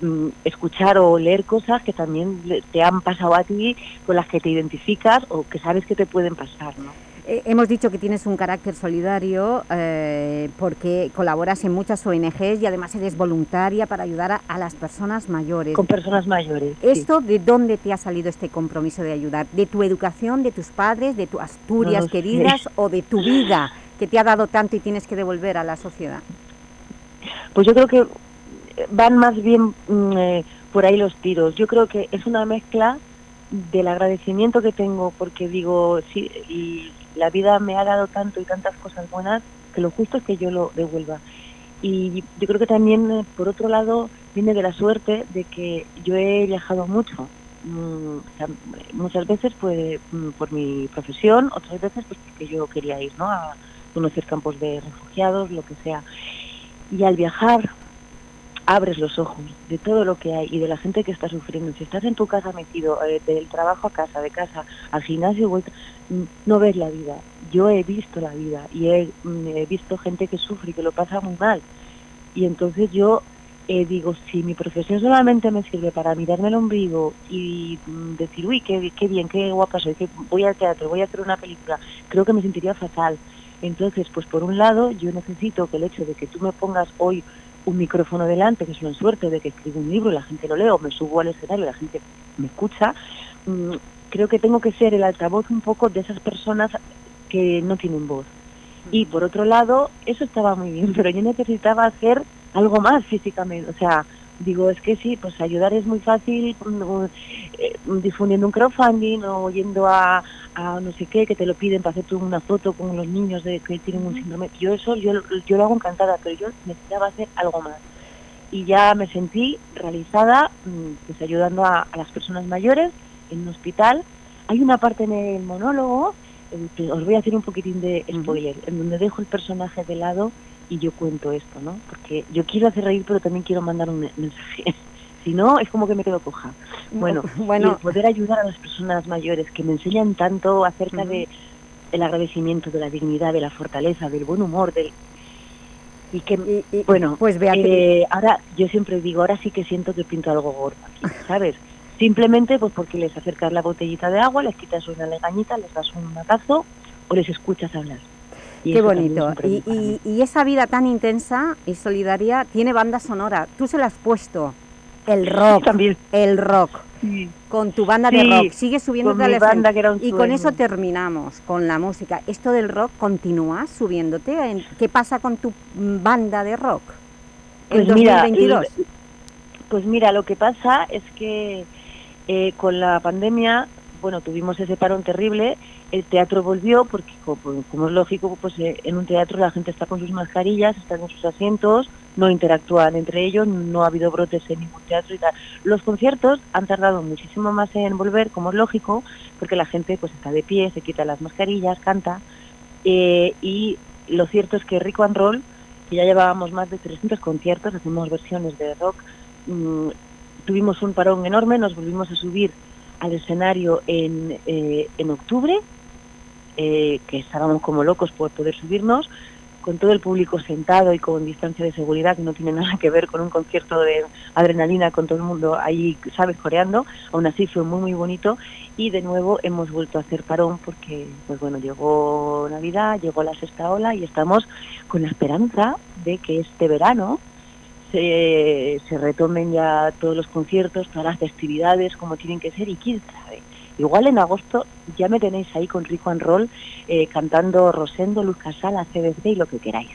mm, escuchar o leer cosas que también te han pasado a ti, con las que te identificas o que sabes que te pueden pasar, ¿no? Eh, hemos dicho que tienes un carácter solidario eh, porque colaboras en muchas ONGs y además eres voluntaria para ayudar a, a las personas mayores. Con personas mayores. sí. ¿Esto de dónde te ha salido este compromiso de ayudar? ¿De tu educación, de tus padres, de tu Asturias No lo sé. queridas o de tu vida que te ha dado tanto y tienes que devolver a la sociedad? Pues yo creo que van más bien mm, eh, por ahí los tiros. Yo creo que es una mezcla del agradecimiento que tengo porque digo, sí, y la vida me ha dado tanto y tantas cosas buenas que lo justo es que yo lo devuelva. Y yo creo que también, eh, por otro lado, viene de la suerte de que yo he viajado mucho. Mm, muchas veces pues, mm, por mi profesión, otras veces pues porque yo quería ir ¿no? a conocer campos de refugiados, lo que sea. Y al viajar abres los ojos de todo lo que hay y de la gente que está sufriendo. Si estás en tu casa metido, eh, del trabajo a casa, de casa al gimnasio vuelta, mm, no ves la vida. Yo he visto la vida y he, mm, he visto gente que sufre y que lo pasa muy mal. Y entonces yo eh, digo, si mi profesión solamente me sirve para mirarme el ombligo y mm, decir, uy, qué, qué bien, qué guapa soy, que voy al teatro, voy a hacer una película, creo que me sentiría fatal. Entonces, pues por un lado, yo necesito que el hecho de que tú me pongas hoy un micrófono delante, que es una suerte de que escribo un libro y la gente lo lee, o me subo al escenario y la gente me escucha, mm, creo que tengo que ser el altavoz un poco de esas personas que no tienen voz. Y por otro lado, eso estaba muy bien, pero yo necesitaba hacer algo más físicamente. O sea, digo, es que sí, pues ayudar es muy fácil mm, eh, difundiendo un crowdfunding o yendo a, a no sé qué, que te lo piden para hacer tú una foto con los niños de que tienen un síndrome. Yo eso, yo, yo lo hago encantada, pero yo necesitaba hacer algo más. Y ya me sentí realizada, mm, pues ayudando a, a las personas mayores en un hospital. Hay una parte en el monólogo, eh, que os voy a hacer un poquitín de spoiler, en donde dejo el personaje de lado y yo cuento esto, ¿no? Porque yo quiero hacer reír, pero también quiero mandar un me- mensaje. si no, es como que me quedo coja. Bueno, Bueno. y el poder ayudar a las personas mayores que me enseñan tanto acerca Ujú. de el agradecimiento, de la dignidad, de la fortaleza, del buen humor, del y que bueno, pues Beatriz- eh, ahora yo siempre digo, ahora sí que siento que pinto algo gordo aquí, ¿sabes? Simplemente pues porque les acercas la botellita de agua, les quitas una legañita, les das un matazo o les escuchas hablar. Y Qué también bonito. Y, esa vida tan intensa y solidaria tiene banda sonora. Tú se la has puesto. El rock. El rock. Con tu banda de rock. Sigues subiéndote al escenario. banda, que era un Y con eso terminamos, con la música. ¿Esto del rock continúas subiéndote? ¿En- ¿Qué pasa con tu banda de rock? En Pues mira, 2022. pues mira, lo que pasa es que eh, con la pandemia, bueno, tuvimos ese parón terrible, el teatro volvió porque como, como es lógico, pues eh, en un teatro la gente está con sus mascarillas, está en sus asientos, no interactúan entre ellos, no ha habido brotes en ningún teatro y tal. Los conciertos han tardado muchísimo más en volver, como es lógico, porque la gente pues está de pie, se quita las mascarillas, canta, eh, y lo cierto es que Rico and Roll, que ya llevábamos más de 300 conciertos, hacemos versiones de rock, mm, tuvimos un parón enorme, nos volvimos a subir al escenario en, eh, en octubre, eh, que estábamos como locos por poder subirnos, con todo el público sentado y con distancia de seguridad, que no tiene nada que ver con un concierto de adrenalina con todo el mundo ahí, sabes, coreando. Aún así fue muy, muy bonito. Y de nuevo hemos vuelto a hacer parón porque, pues bueno, llegó Navidad, llegó la sexta ola y estamos con la esperanza de que este verano se, se retomen ya todos los conciertos, todas las festividades como tienen que ser y quién sabe. Igual en agosto ya me tenéis ahí con Rico and Roll eh, cantando Rosendo, Luz Casal, CBC y lo que queráis.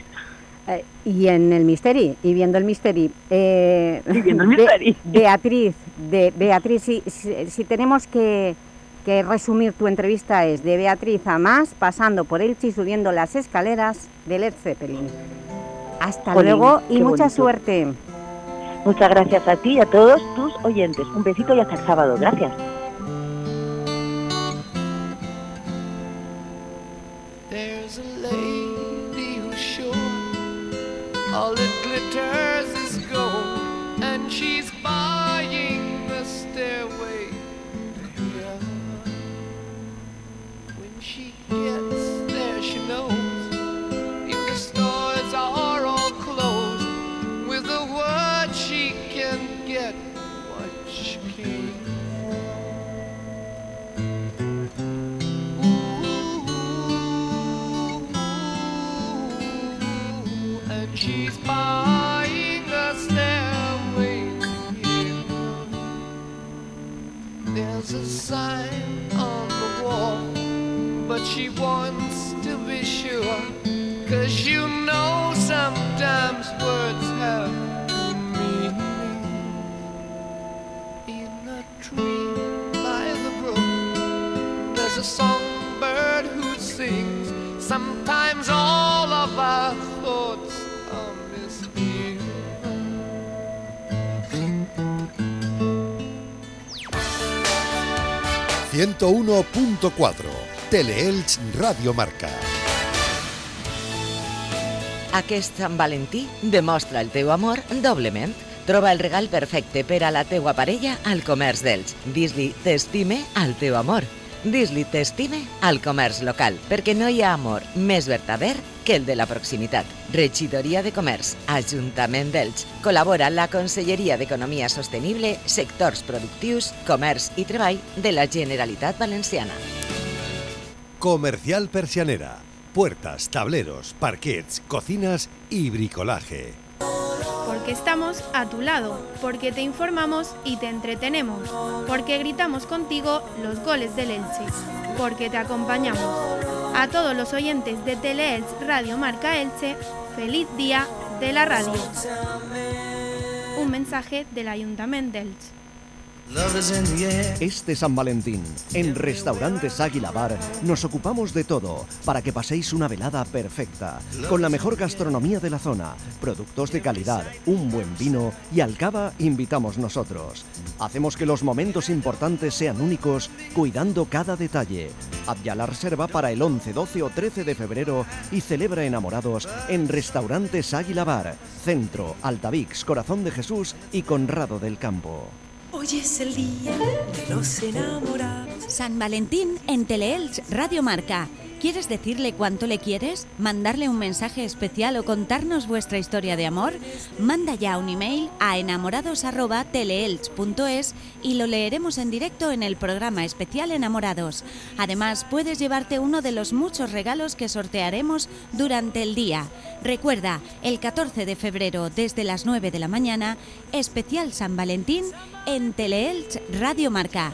Eh, y en el Misteri, y viendo el Misteri, eh, viendo el Be- Misteri. Beatriz, de Beatriz, si, si- si tenemos que, que resumir tu entrevista es de Beatriz a más, pasando por Elche y subiendo las escaleras de Led Zeppelin. Hasta Jolín, luego y mucha bonito. suerte. Muchas gracias a ti y a todos tus oyentes. Un besito y hasta el sábado. Gracias. There's a lady who's sure all that glitters 101.4 Teleelch Radio Marca. Aquest Sant Valentí demostra el teu amor doblement. Troba el regal perfecte per a la teua parella al comerç d'Elx. Dis-li t'estime al teu amor. Dis-li t'estime al comerç local, perquè no hi ha amor més verdader que el de la proximitat. Regidoria de Comerç, Ajuntament d'Elx. Col·labora la Conselleria d'Economia Sostenible, Sectors Productius, Comerç i Treball de la Generalitat Valenciana. Comercial Persianera. Puertas, tableros, parquets, cocinas y bricolaje. Porque estamos a tu lado, porque te informamos y te entretenemos, porque gritamos contigo los goles del Elche, porque te acompañamos. A todos los oyentes de Teleelch Radio Marca Elche, feliz día de la radio. Un mensaje del Ayuntamiento de Elche. Este San Valentín, en Restaurantes Águila Bar, nos ocupamos de todo para que paséis una velada perfecta, con la mejor gastronomía de la zona, productos de calidad, un buen vino y al cava invitamos nosotros. Hacemos que los momentos importantes sean únicos, cuidando cada detalle. Haz la reserva para el 11, 12 o 13 de febrero y celebra enamorados en Restaurantes Águila Bar, Centro, Altavix, Corazón de Jesús y Conrado del Campo. Hoy es el día de los enamorados. San Valentín en Teleelch Radio Marca. ¿Quieres decirle cuánto le quieres? ¿Mandarle un mensaje especial o contarnos vuestra historia de amor? Manda ya un email a enamorados@teleelch.es y lo leeremos en directo en el programa especial Enamorados. Además, puedes llevarte uno de los muchos regalos que sortearemos durante el día. Recuerda, el 14 de febrero desde las 9 de la mañana, especial San Valentín en Teleelch Radio Marca.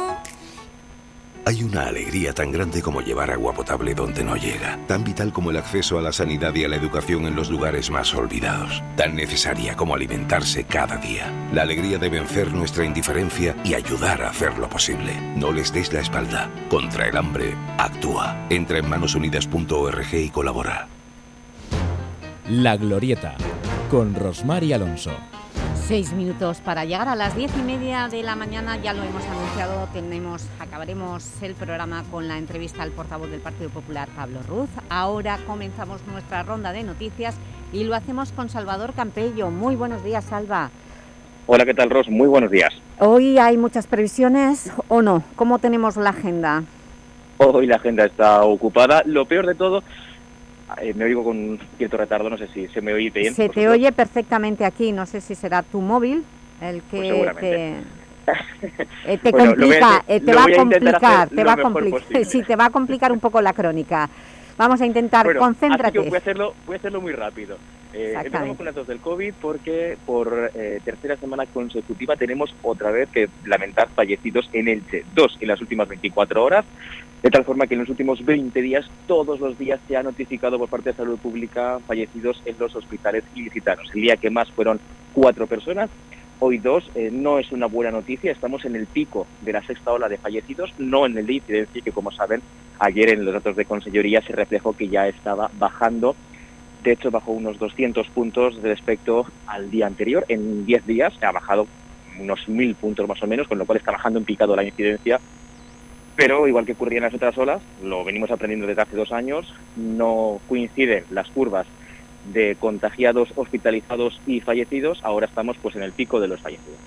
Hay una alegría tan grande como llevar agua potable donde no llega, tan vital como el acceso a la sanidad y a la educación en los lugares más olvidados, tan necesaria como alimentarse cada día. La alegría de vencer nuestra indiferencia y ayudar a hacerlo posible. No les des la espalda. Contra el hambre, actúa. Entra en manosunidas.org y colabora. La Glorieta, con Rosmar y Alonso. Seis minutos para llegar a las diez y media de la mañana, ya lo hemos anunciado, tenemos, acabaremos el programa con la entrevista al portavoz del Partido Popular, Pablo Ruz. Ahora comenzamos nuestra ronda de noticias y lo hacemos con Salvador Campello. Muy buenos días, Salva. Hola, ¿qué tal, Ros? Muy buenos días. ¿Hoy hay muchas previsiones o no? ¿Cómo tenemos la agenda? Hoy la agenda está ocupada. Lo peor de todo, eh, me oigo con cierto retardo, no sé si se me oye bien. Se te oye perfectamente aquí, no sé si será tu móvil el que Pues te, eh, te Bueno, a complica, inte- eh, te va a a complicar, te va a complicar, sí, te va a complicar un poco la crónica. Vamos a intentar, Bueno, concéntrate. así que voy a hacerlo, voy a hacerlo muy rápido. Eh, empezamos con datos del COVID porque por eh, tercera semana consecutiva tenemos otra vez que lamentar fallecidos en Elche. Dos en las últimas 24 horas. De tal forma que en los últimos 20 días, todos los días se ha notificado por parte de Salud Pública fallecidos en los hospitales ilicitanos. El día que más fueron cuatro personas, hoy dos. Eh, no es una buena noticia, estamos en el pico de la sexta ola de fallecidos, no en el de incidencia, que como saben, ayer en los datos de Consellería se reflejó que ya estaba bajando. De hecho, bajó unos 200 puntos respecto al día anterior. En 10 días ha bajado unos 1.000 puntos más o menos, con lo cual está bajando en picado la incidencia pero igual que ocurría en las otras olas, lo venimos aprendiendo desde hace dos años, no coinciden las curvas de contagiados, hospitalizados y fallecidos, ahora estamos pues en el pico de los fallecidos.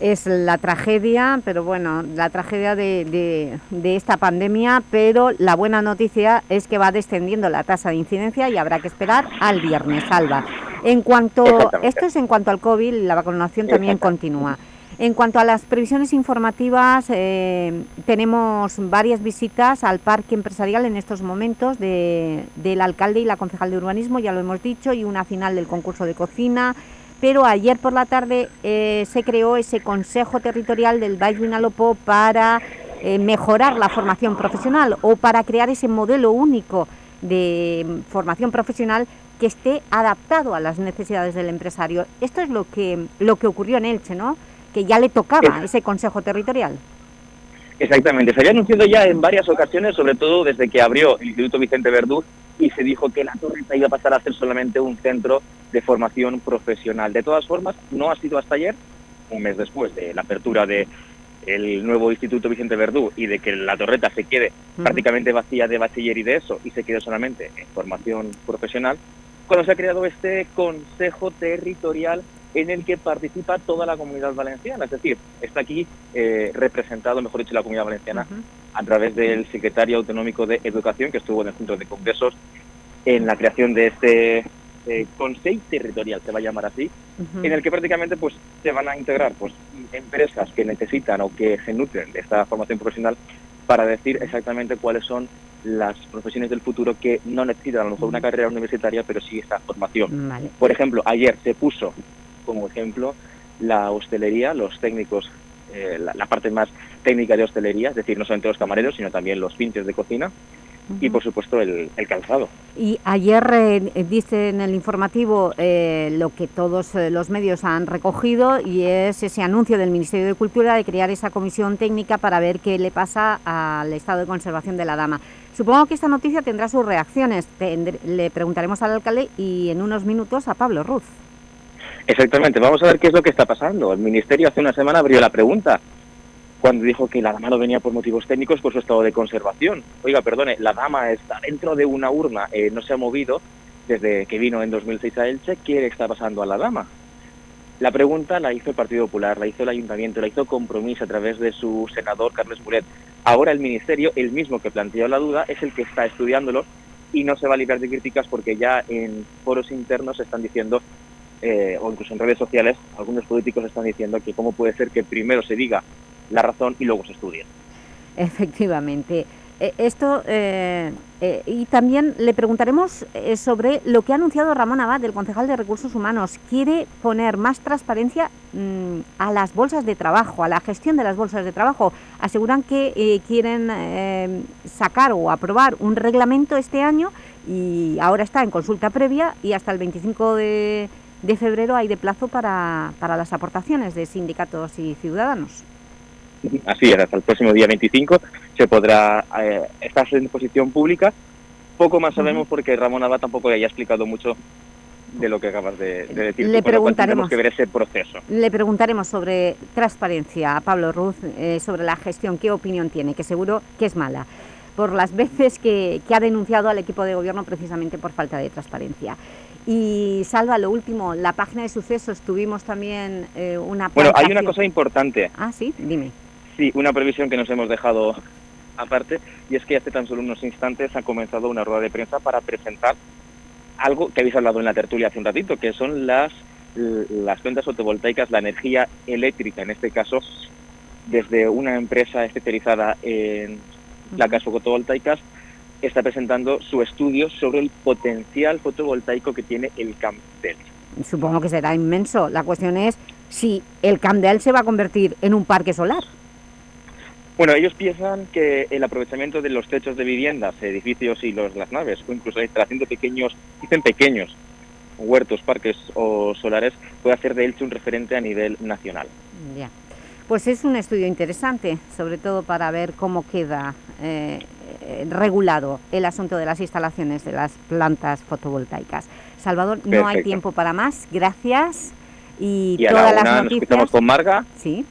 es la tragedia, pero bueno, la tragedia de, de- de esta pandemia, pero la buena noticia es que va descendiendo la tasa de incidencia y habrá que esperar al viernes, Alba. En cuanto, esto es en cuanto al COVID, la vacunación también continúa. En cuanto a las previsiones informativas, eh, tenemos varias visitas al parque empresarial en estos momentos de- del alcalde y la concejal de urbanismo, ya lo hemos dicho, y una final del concurso de cocina, pero ayer por la tarde eh, se creó ese Consejo Territorial del Valle Vinalopó para eh, mejorar la formación profesional o para crear ese modelo único de formación profesional que esté adaptado a las necesidades del empresario. Esto es lo que, lo que ocurrió en Elche, ¿no? Que ya le tocaba ese Consejo Territorial. Exactamente, se había anunciado ya en varias ocasiones, sobre todo desde que abrió el Instituto Vicente Verdú y se dijo que la Torreta iba a pasar a ser solamente un centro de formación profesional. De todas formas, no ha sido hasta ayer, un mes después de la apertura de el nuevo Instituto Vicente Verdú y de que la Torreta se quede prácticamente vacía de bachiller y de eso y se quede solamente en formación profesional, cuando se ha creado este Consejo Territorial en el que participa toda la comunidad valenciana. Es decir, está aquí eh, representado, mejor dicho, la comunidad valenciana a través del secretario autonómico de Educación, que estuvo en el Centro de Congresos en la creación de este eh, Consejo Territorial, se va a llamar así, en el que prácticamente pues se van a integrar pues empresas que necesitan o que se nutren de esta formación profesional para decir exactamente cuáles son las profesiones del futuro que no necesitan a lo mejor una carrera universitaria, pero sí esta formación. Vale. Por ejemplo, ayer se puso como ejemplo la hostelería, los técnicos, eh, la, la parte más técnica de hostelería, es decir, no solamente los camareros, sino también los pinches de cocina y, por supuesto, el, el calzado. Y ayer eh, dice en el informativo eh, lo que todos los medios han recogido y es ese anuncio del Ministerio de Cultura de crear esa comisión técnica para ver qué le pasa al estado de conservación de la dama. Supongo que esta noticia tendrá sus reacciones. Le preguntaremos al alcalde y en unos minutos a Pablo Ruz. Exactamente, vamos a ver qué es lo que está pasando. El Ministerio hace una semana abrió la pregunta cuando dijo que la dama no venía por motivos técnicos por su estado de conservación. Oiga, perdone, la dama está dentro de una urna, eh, no se ha movido desde que vino en 2006 a Elche, ¿qué le está pasando a la dama? La pregunta la hizo el Partido Popular, la hizo el Ayuntamiento, la hizo Compromiso a través de su senador Carles Muret. Ahora el Ministerio, el mismo que planteó la duda, es el que está estudiándolo y no se va a librar de críticas porque ya en foros internos están diciendo, eh, o incluso en redes sociales, algunos políticos están diciendo que cómo puede ser que primero se diga la razón y luego se estudie. Efectivamente. Eh, Esto, eh, y también le preguntaremos sobre lo que ha anunciado Ramón Abad, el concejal de Recursos Humanos. Quiere poner más transparencia mm, a las bolsas de trabajo, a la gestión de las bolsas de trabajo. Aseguran que quieren sacar o aprobar un reglamento este año y ahora está en consulta previa y hasta el 25 de, de febrero hay de plazo para, para las aportaciones de sindicatos y ciudadanos. Así es, hasta el próximo día 25 se podrá eh, estar en posición pública. Poco más sabemos porque Ramón Abad tampoco le haya explicado mucho de lo que acabas de, de decir. Le preguntaremos. que ver ese proceso. Le preguntaremos sobre transparencia a Pablo Ruz, eh, sobre la gestión, qué opinión tiene, que seguro que es mala, por las veces que, que ha denunciado al equipo de gobierno precisamente por falta de transparencia. Y Salva, lo último, la página de sucesos tuvimos también eh, una Bueno, hay una cosa importante. Ah, sí, dime. Sí, una previsión que nos hemos dejado aparte, y es que hace tan solo unos instantes ha comenzado una rueda de prensa para presentar algo que habéis hablado en la tertulia hace un ratito, que son las, las plantas fotovoltaicas, la energía eléctrica, en este caso, desde una empresa especializada en placas fotovoltaicas, está presentando su estudio sobre el potencial fotovoltaico que tiene el Camp del Supongo que será inmenso. La cuestión es si el Camp de Al se va a convertir en un parque solar. Bueno, ellos piensan que el aprovechamiento de los techos de viviendas, edificios y los, las naves, o incluso la instalación de pequeños, dicen pequeños, huertos, parques o solares, puede hacer de Elche un referente a nivel nacional. Ya. Pues es un estudio interesante, sobre todo para ver cómo queda eh, eh, regulado el asunto de las instalaciones de las plantas fotovoltaicas. Salvador, no hay tiempo para más. Gracias. Y, Y a todas la las nos noticias... escuchamos con Marga Sí.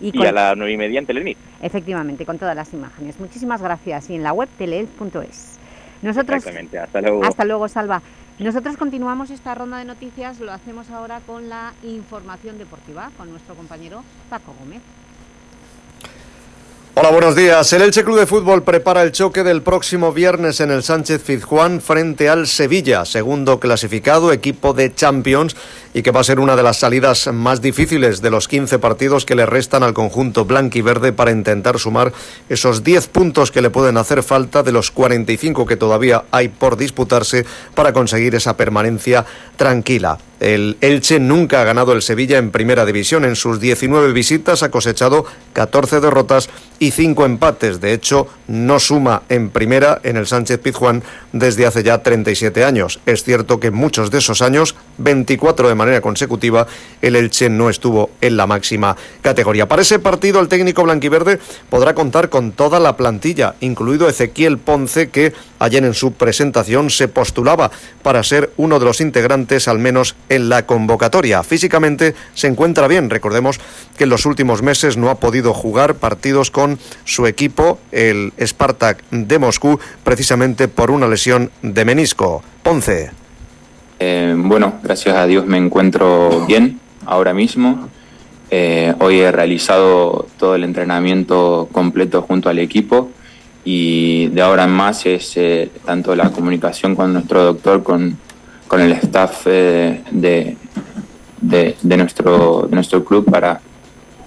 Y, a las nueve y media en Telenit. Efectivamente, con todas las imágenes. Muchísimas gracias. Y en la web teleelch.es. Nosotros... Exactamente, hasta luego. Hasta luego, Salva. Nosotros continuamos esta ronda de noticias, lo hacemos ahora con la información deportiva, con nuestro compañero Paco Gómez. Hola, buenos días. El Elche Club de Fútbol prepara el choque del próximo viernes en el Sánchez Pizjuán frente al Sevilla, segundo clasificado, equipo de Champions, y que va a ser una de las salidas más difíciles de los 15 partidos que le restan al conjunto blanquiverde para intentar sumar esos 10 puntos que le pueden hacer falta de los 45 que todavía hay por disputarse para conseguir esa permanencia tranquila. El Elche nunca ha ganado el Sevilla en primera división. En sus 19 visitas ha cosechado 14 derrotas y 5 empates. De hecho, no suma en primera en el Sánchez Pizjuán desde hace ya 37 años. Es cierto que muchos de esos años, 24 de manera consecutiva, el Elche no estuvo en la máxima categoría. Para ese partido, el técnico blanquiverde podrá contar con toda la plantilla, incluido Ezequiel Ponce, que ayer en su presentación se postulaba para ser uno de los integrantes, al menos en la convocatoria. Físicamente se encuentra bien. Recordemos que en los últimos meses no ha podido jugar partidos con su equipo, el Spartak de Moscú, precisamente por una lesión de menisco. Ponce. Eh, bueno, gracias a Dios me encuentro bien ahora mismo. Eh, hoy he realizado todo el entrenamiento completo junto al equipo y de ahora en más es eh, tanto la comunicación con nuestro doctor, con, con el staff eh, de, de, de nuestro, de nuestro club para,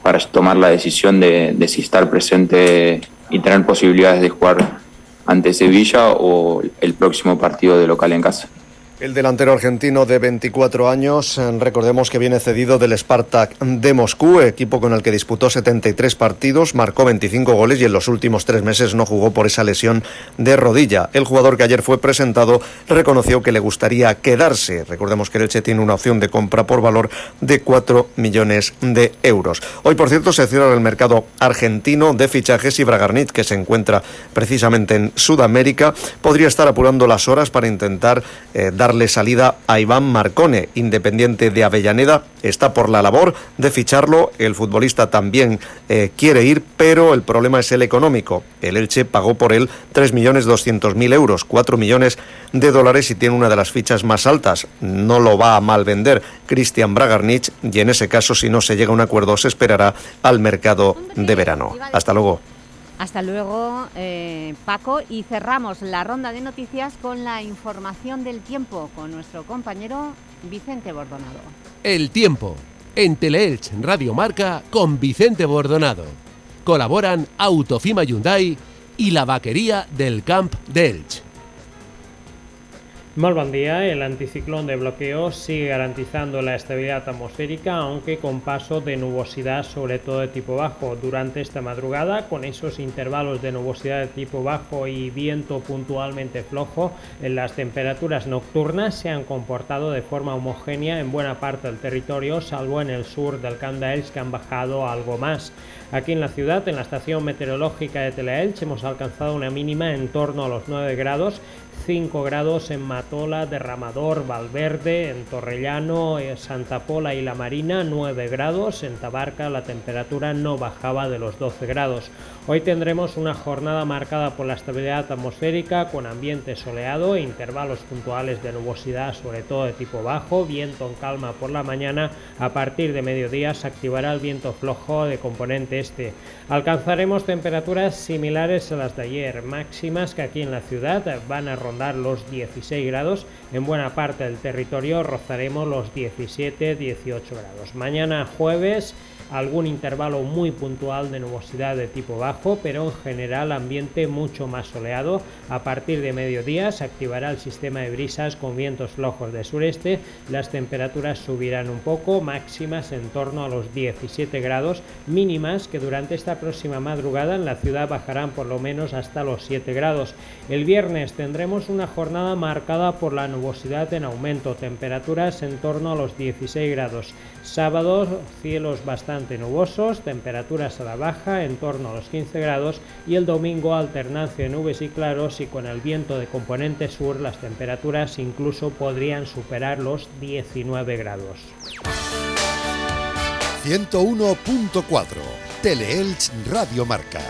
para tomar la decisión de, de si estar presente y tener posibilidades de jugar ante Sevilla o el próximo partido de local en casa. El delantero argentino de 24 años, eh, recordemos que viene cedido del Spartak de Moscú, equipo con el que disputó 73 partidos, marcó 25 goles y en los últimos tres meses no jugó por esa lesión de rodilla. El jugador que ayer fue presentado reconoció que le gustaría quedarse. Recordemos que el Elche tiene una opción de compra por valor de 4 millones de euros. Hoy, por cierto, se cierra el mercado argentino de fichajes y Bragarnit, que se encuentra precisamente en Sudamérica, podría estar apurando las horas para intentar eh, dar darle salida a Iván Marcone, independiente de Avellaneda, está por la labor de ficharlo, el futbolista también eh, quiere ir, pero el problema es el económico. El Elche pagó por él 3.200.000 euros, 4 millones de dólares y tiene una de las fichas más altas. No lo va a mal vender Cristian Bragarnich y en ese caso si no se llega a un acuerdo se esperará al mercado de verano. Hasta luego. Hasta luego, eh, Paco. Y cerramos la ronda de noticias con la información del tiempo con nuestro compañero Vicente Bordonado. El tiempo, en Teleelch Radio Marca con Vicente Bordonado. Colaboran Autofima Hyundai y la vaquería del Camp de Elch. Muy buen día. El anticiclón de bloqueo sigue garantizando la estabilidad atmosférica, aunque con paso de nubosidad, sobre todo de tipo bajo. Durante esta madrugada, con esos intervalos de nubosidad de tipo bajo y viento puntualmente flojo, las temperaturas nocturnas se han comportado de forma homogénea en buena parte del territorio, salvo en el sur del Camp que han bajado algo más. Aquí en la ciudad, en la estación meteorológica de Teleelch, hemos alcanzado una mínima en torno a los 9 grados 5 grados en Matola, Derramador, Valverde, en Torrellano, eh, Santa Pola y La Marina, 9 grados. En Tabarca la temperatura no bajaba de los 12 grados. Hoy tendremos una jornada marcada por la estabilidad atmosférica con ambiente soleado e intervalos puntuales de nubosidad, sobre todo de tipo bajo, viento en calma por la mañana. A partir de mediodía se activará el viento flojo de componente este. Alcanzaremos temperaturas similares a las de ayer, máximas que aquí en la ciudad van a rondar los 16 grados. En buena parte del territorio rozaremos los 17-18 grados. Mañana jueves algún intervalo muy puntual de nubosidad de tipo bajo, pero en general ambiente mucho más soleado. A partir de mediodía se activará el sistema de brisas con vientos flojos de sureste, las temperaturas subirán un poco, máximas en torno a los 17 grados, mínimas que durante esta próxima madrugada en la ciudad bajarán por lo menos hasta los 7 grados. El viernes tendremos una jornada marcada por la nubosidad en aumento, temperaturas en torno a los 16 grados. Sábado, cielos bastante nubosos, temperaturas a la baja en torno a los 15 grados y el domingo alternancia de nubes y claros y con el viento de componente sur las temperaturas incluso podrían superar los 19 grados. 101.4 Teleelch Radio Marca.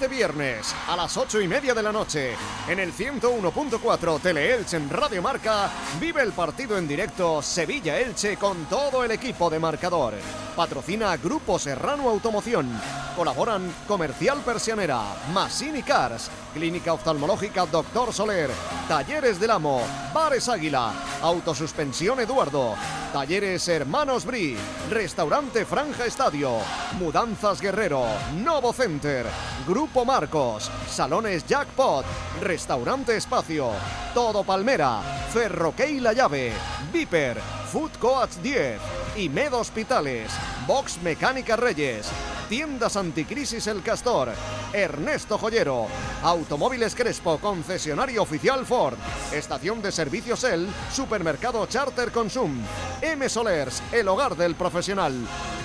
Este viernes a las 8 y media de la noche en el 101.4 Teleelch en Radio Marca vive el partido en directo Sevilla-Elche con todo el equipo de marcador. Patrocina Grupo Serrano Automoción. Colaboran Comercial Persianera, Massini Cars, Clínica Oftalmológica Doctor Soler, Talleres del Amo, Bares Águila, Autosuspensión Eduardo, Talleres Hermanos Bri, Restaurante Franja Estadio, Mudanzas Guerrero, Novo Center, Grupo Marcos, Salones Jackpot, Restaurante Espacio, Todo Palmera, Ferroquey La Llave, Viper, Food Coach 10, Med Hospitales, Box Mecánica Reyes, Tiendas Anticrisis El Castor, Ernesto Joyero, Automóviles Crespo, concesionario oficial Ford, Estación de Servicios El, Supermercado Charter Consum, M Solers, el hogar del profesional,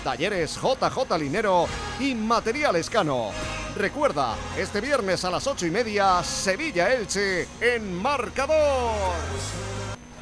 Talleres JJ Linero y Materiales Cano. Recuerda, este viernes a las ocho y media, Sevilla-Elche en Marcador.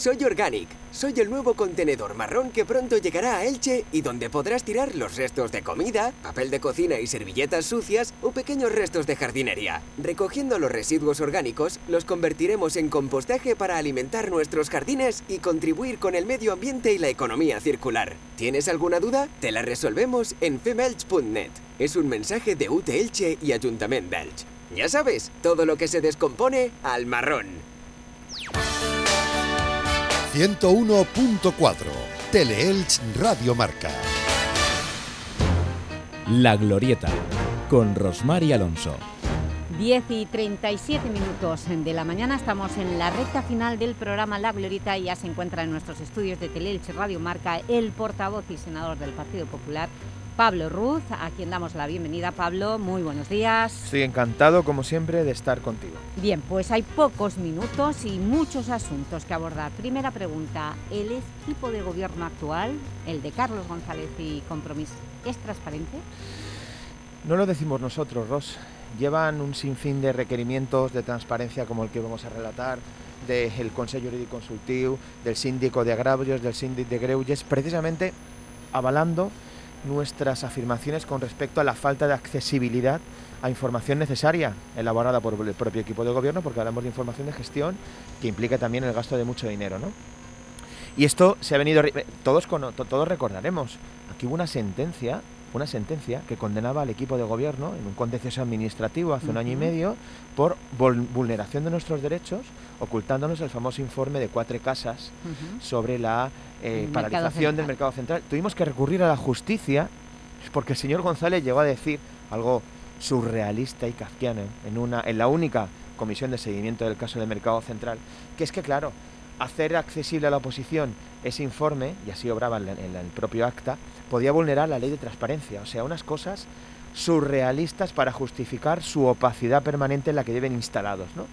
soy Organic. Soy el nuevo contenedor marrón que pronto llegará a Elche y donde podrás tirar los restos de comida, papel de cocina y servilletas sucias o pequeños restos de jardinería. Recogiendo los residuos orgánicos, los convertiremos en compostaje para alimentar nuestros jardines y contribuir con el medio ambiente y la economía circular. ¿Tienes alguna duda? Te la resolvemos en femelch.net. Es un mensaje de UT Elche y Ayuntamiento d'Elche. Ya sabes, todo lo que se descompone al marrón. 101.4 Teleelch Radio Marca. La Glorieta con Rosmar y Alonso. 10 y 37 minutos de la mañana estamos en la recta final del programa La Glorieta y ya se encuentra en nuestros estudios de Teleelch Radio Marca el portavoz y senador del Partido Popular, Pablo Ruz, a quien damos la bienvenida. Pablo, muy buenos días. Estoy encantado, como siempre, de estar contigo. Bien, pues hay pocos minutos y muchos asuntos que abordar. Primera pregunta, ¿el equipo de gobierno actual, el de Carlos González y Compromís, es transparente? No lo decimos nosotros, Ros. Llevan un sinfín de requerimientos de transparencia como el que vamos a relatar, del Consejo Jurídico Consultivo, del Síndico de Agravios, del Síndic de Greuges, precisamente avalando nuestras afirmaciones con respecto a la falta de accesibilidad a información necesaria elaborada por el propio equipo de gobierno, porque hablamos de información de gestión que implica también el gasto de mucho dinero, ¿no? Y esto se ha venido, todos, todos recordaremos, aquí hubo una sentencia una sentencia que condenaba al equipo de gobierno en un contencioso administrativo hace un año y medio por vulneración de nuestros derechos, ocultándonos el famoso informe de cuatro casas sobre la eh, paralización del mercado central. Tuvimos que recurrir a la justicia porque el señor González llegó a decir algo surrealista y kafkiano en, una, en la única comisión de seguimiento del caso del mercado central, que es que, claro, hacer accesible a la oposición ese informe, y así obraba en el propio acta, podía vulnerar la ley de transparencia. O sea, unas cosas surrealistas para justificar su opacidad permanente en la que deben instalados. ¿no?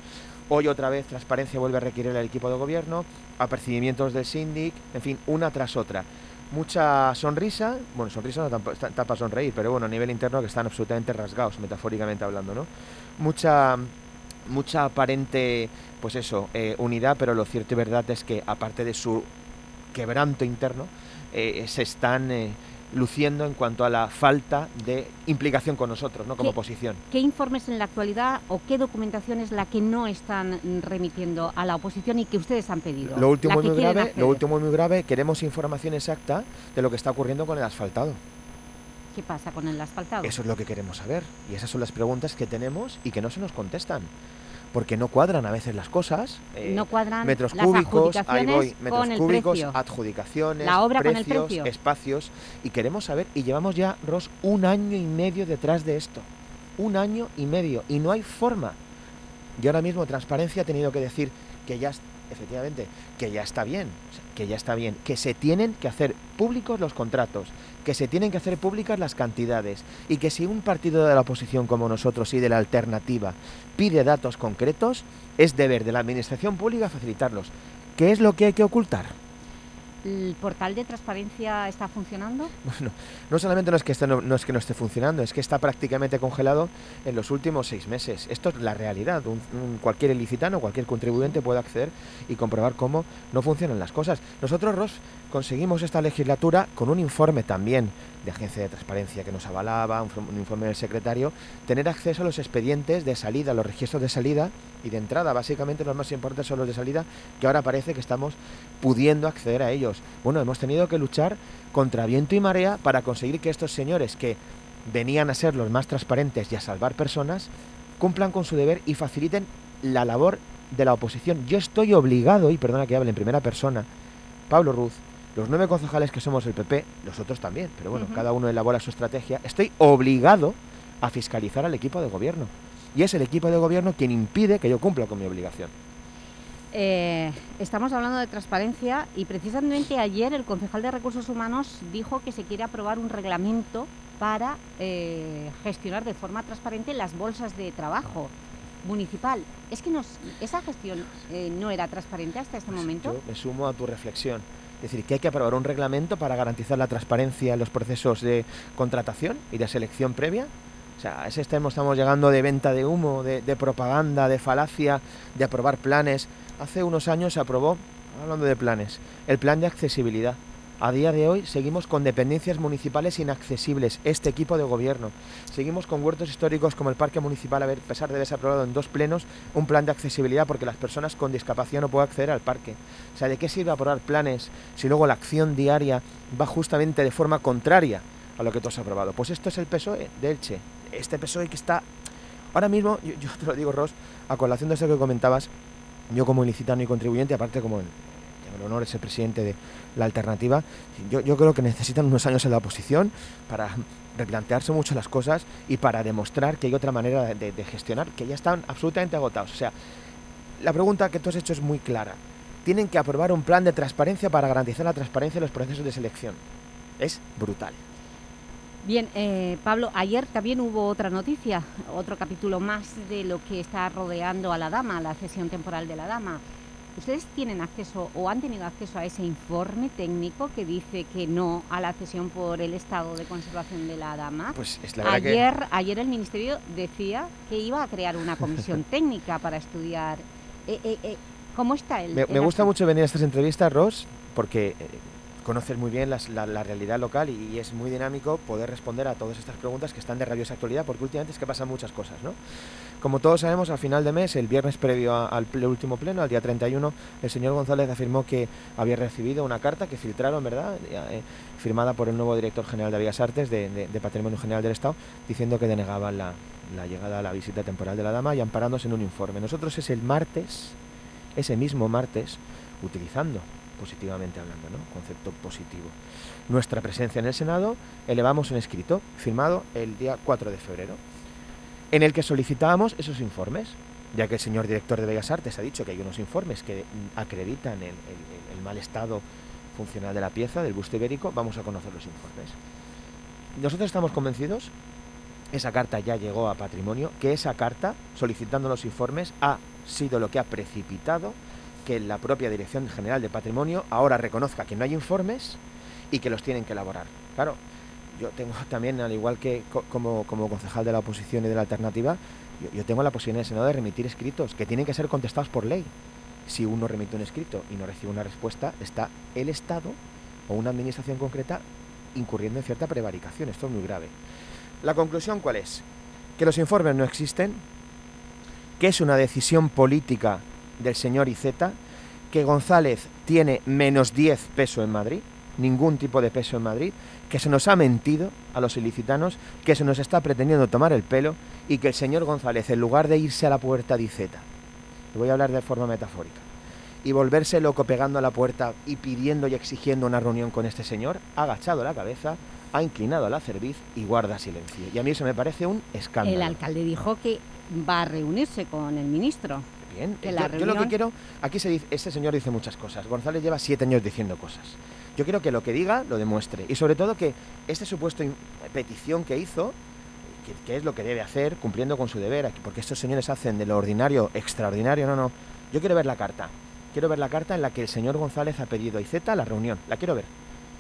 Hoy otra vez transparencia vuelve a requerir al equipo de gobierno, apercibimientos del síndic, en fin, una tras otra. Mucha sonrisa, bueno, sonrisa no tapa sonreír, pero bueno, a nivel interno que están absolutamente rasgados, metafóricamente hablando, ¿no? Mucha, mucha aparente, pues eso, eh, unidad, pero lo cierto y verdad es que aparte de su quebranto interno, eh, se están eh, luciendo en cuanto a la falta de implicación con nosotros, ¿no? como oposición. ¿Qué informes en la actualidad o qué documentación es la que no están remitiendo a la oposición y que ustedes han pedido? Lo último, muy grave, lo último muy grave, queremos información exacta de lo que está ocurriendo con el asfaltado. ¿Qué pasa con el asfaltado? Eso es lo que queremos saber y esas son las preguntas que tenemos y que no se nos contestan porque no cuadran a veces las cosas. Eh, no cuadran metros las cúbicos, ahí voy, metros cúbicos, adjudicaciones, la obra precios, con el espacios y queremos saber y llevamos ya Ros un año y medio detrás de esto, un año y medio y no hay forma. Y ahora mismo Transparencia ha tenido que decir que ya efectivamente que ya está bien, que ya está bien, que se tienen que hacer públicos los contratos, que se tienen que hacer públicas las cantidades y que si un partido de la oposición como nosotros y de la alternativa pide datos concretos, es deber de la administración pública facilitarlos. ¿Qué es lo que hay que ocultar? ¿El portal de transparencia está funcionando? No solamente no es, que no, es que no esté funcionando, es que está prácticamente congelado en los últimos seis meses. Esto es la realidad. cualquier ilicitano, cualquier contribuyente puede acceder y comprobar cómo no funcionan las cosas. Nosotros, Ross, conseguimos esta legislatura con un informe también de Agencia de Transparencia que nos avalaba, un, informe del secretario, tener acceso a los expedientes de salida, los registros de salida y de entrada. Básicamente los más importantes son los de salida, que ahora parece que estamos pudiendo acceder a ellos. Bueno, hemos tenido que luchar contra viento y marea para conseguir que estos señores que venían a ser los más transparentes y a salvar personas, cumplan con su deber y faciliten la labor de la oposición. Yo estoy obligado, y perdona que hable en primera persona, Pablo Ruz, los nueve concejales que somos el PP, los otros también, pero bueno, cada uno elabora su estrategia, estoy obligado a fiscalizar al equipo de gobierno. Y es el equipo de gobierno quien impide que yo cumpla con mi obligación. Eh, estamos hablando de transparencia y precisamente ayer el concejal de Recursos Humanos dijo que se quiere aprobar un reglamento para eh, gestionar de forma transparente las bolsas de trabajo municipal. ¿Es que nos, esa gestión eh, no era transparente hasta este momento? Yo me sumo a tu reflexión. Es decir, que hay que aprobar un reglamento para garantizar la transparencia en los procesos de contratación y de selección previa. O sea, a ese extremo estamos llegando de venta de humo, de, de propaganda, de falacia, de aprobar planes. Hace unos años se aprobó, hablando de planes, el plan de accesibilidad a día de hoy seguimos con dependencias municipales inaccesibles, este equipo de gobierno. Seguimos con huertos históricos como el Parque Municipal, a pesar de haberse aprobado en dos plenos un plan de accesibilidad porque las personas con discapacidad no pueden acceder al parque. O sea, ¿de qué sirve aprobar planes si luego la acción diaria va justamente de forma contraria a lo que tú has aprobado? Pues esto es el PSOE de Elche. Este PSOE que está... Ahora mismo, yo, te lo digo, Ross, a colación de eso que comentabas, yo como ilicitano y contribuyente, aparte como el, honor es el presidente de la alternativa, yo, yo creo que necesitan unos años en la oposición para replantearse mucho las cosas y para demostrar que hay otra manera de, gestionar, que ya están absolutamente agotados. O sea, la pregunta que tú has hecho es muy clara. Tienen que aprobar un plan de transparencia para garantizar la transparencia en los procesos de selección. Es brutal. Bien, eh, Pablo, ayer también hubo otra noticia, otro capítulo más de lo que está rodeando a la dama, la cesión temporal de la dama. ¿Ustedes tienen acceso o han tenido acceso a ese informe técnico que dice que no a la cesión por el estado de conservación de la dama? Pues es la verdad que- ayer, ayer el Ministerio decía que iba a crear una comisión técnica para estudiar eh, eh, eh, cómo está el... Me, el me gusta mucho venir a estas entrevistas, Ross, porque conoces muy bien la, realidad local y, es muy dinámico poder responder a todas estas preguntas que están de rabiosa actualidad, porque últimamente es que pasan muchas cosas, ¿no? Como todos sabemos, al final de mes, el viernes previo al último pleno, al día 31, el señor González afirmó que había recibido una carta que filtraron, ¿verdad?, Eh, firmada por el nuevo director general de Bellas Artes de Patrimonio General del Estado, diciendo que denegaban la, la llegada a la visita temporal de la dama y amparándose en un informe. Nosotros es el martes, ese mismo martes, utilizando positivamente hablando, ¿no? Concepto positivo. Nuestra presencia en el Senado, elevamos un escrito firmado el día 4 de febrero, en el que solicitábamos esos informes, ya que el señor director de Bellas Artes ha dicho que hay unos informes que acreditan el, el- el mal estado funcional de la pieza, del busto ibérico, vamos a conocer los informes. Nosotros estamos convencidos, esa carta ya llegó a patrimonio, que esa carta, solicitando los informes, ha sido lo que ha precipitado que la propia Dirección General de Patrimonio ahora reconozca que no hay informes y que los tienen que elaborar. Claro, yo tengo también, al igual que co- como, como concejal de la oposición y de la alternativa, yo, yo tengo la posibilidad en el Senado de remitir escritos que tienen que ser contestados por ley. Si uno remite un escrito y no recibe una respuesta, está el Estado o una administración concreta incurriendo en cierta prevaricación. Esto es muy grave. La conclusión cuál es? Que los informes no existen, que es una decisión política del señor Iceta, que González tiene menos 10 peso en Madrid, ningún tipo de peso en Madrid, que se nos ha mentido a los ilicitanos, que se nos está pretendiendo tomar el pelo y que el señor González, en lugar de irse a la puerta de Iceta, le voy a hablar de forma metafórica, y volverse loco pegando a la puerta y pidiendo y exigiendo una reunión con este señor, ha agachado la cabeza, ha inclinado la cerviz y guarda silencio. Y a mí eso me parece un escándalo. El alcalde dijo que va a reunirse con el ministro. Bien, que yo, lo que quiero, aquí se dice, este señor dice muchas cosas. González lleva siete años diciendo cosas. Yo quiero que lo que diga lo demuestre y sobre todo que este supuesto in- petición que hizo, que, que es lo que debe hacer, cumpliendo con su deber, porque estos señores hacen de lo ordinario extraordinario, no, no. Yo quiero ver la carta. Quiero ver la carta en la que el señor González ha pedido a Iceta la reunión. La quiero ver.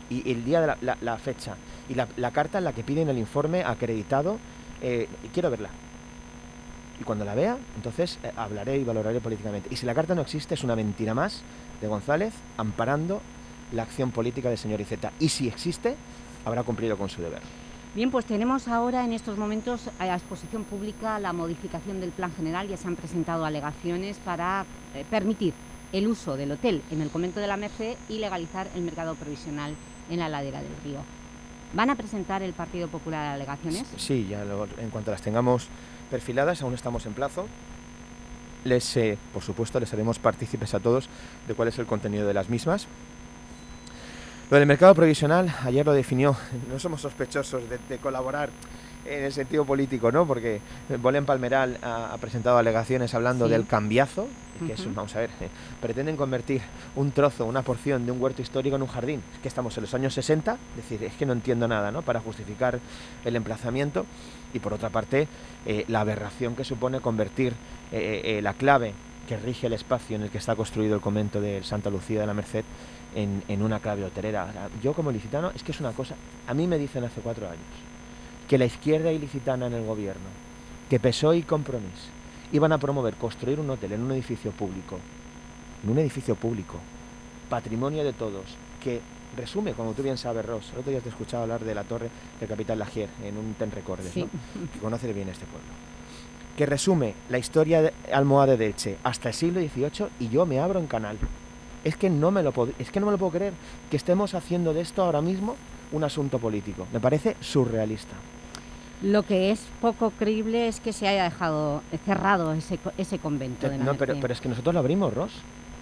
Y el día de la, la- la fecha. Y la, la carta en la que piden el informe acreditado. eh, y quiero verla. Y cuando la vea, entonces eh, hablaré y valoraré políticamente. Y si la carta no existe, es una mentira más de González amparando la acción política del señor Iceta. Y si existe, habrá cumplido con su deber. Bien, pues tenemos ahora en estos momentos a exposición pública la modificación del plan general. Ya se han presentado alegaciones para eh, permitir el uso del hotel en el convento de la Merced y legalizar el mercado provisional en la ladera del río. ¿Van a presentar el Partido Popular alegaciones? Sí, ya lo- en cuanto las tengamos perfiladas, aún estamos en plazo. Les, eh, por supuesto, les haremos partícipes a todos de cuál es el contenido de las mismas. Lo del mercado provisional, ayer lo definió. No somos sospechosos de, de colaborar en el sentido político, ¿no? Porque Bolén Palmeral ha, ha presentado alegaciones hablando Sí. del cambiazo, que es, Ujú. vamos a ver, eh, pretenden convertir un trozo, una porción de un huerto histórico en un jardín. Es que estamos en los años 60, es decir, es que no entiendo nada, ¿no? Para justificar el emplazamiento y por otra parte eh, la aberración que supone convertir eh, eh, la clave que rige el espacio en el que está construido el convento de Santa Lucía de la Merced en, en una clave hotelera. Yo como licitano es que es una cosa, a mí me dicen hace cuatro años que la izquierda ilicitana en el gobierno, que PSOE y Compromís iban a promover construir un hotel en un edificio público, en un edificio público, patrimonio de todos, que resume, como tú bien sabes, Ross, el otro día te he escuchado hablar de la torre del Capital Lagier en un Ten Recordes, Sí. ¿no? que conoce bien este pueblo, que resume la historia de Almohade de Elche hasta el siglo XVIII y yo me abro en canal. Es que, no me lo es que no me lo puedo creer que estemos haciendo de esto ahora mismo un asunto político. Me parece surrealista. Lo que es poco creíble es que se haya dejado cerrado ese, ese convento de la No, pero, pero es que nosotros lo abrimos, Ross.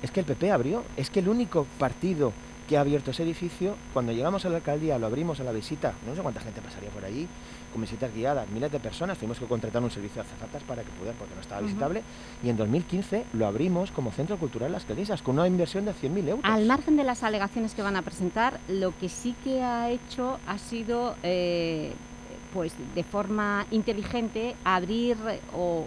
Es que el PP abrió. Es que el único partido que ha abierto ese edificio, cuando llegamos a la alcaldía, lo abrimos a la visita. No sé cuánta gente pasaría por allí, con visitas guiadas, miles de personas. Tuvimos que contratar un servicio de azafatas para que pudiera, porque no estaba visitable. Y en 2015 lo abrimos como Centro Cultural Las Calesas, con una inversión de 100.000 euros. Al margen de las alegaciones que van a presentar, lo que sí que ha hecho ha sido eh, pues de forma inteligente abrir o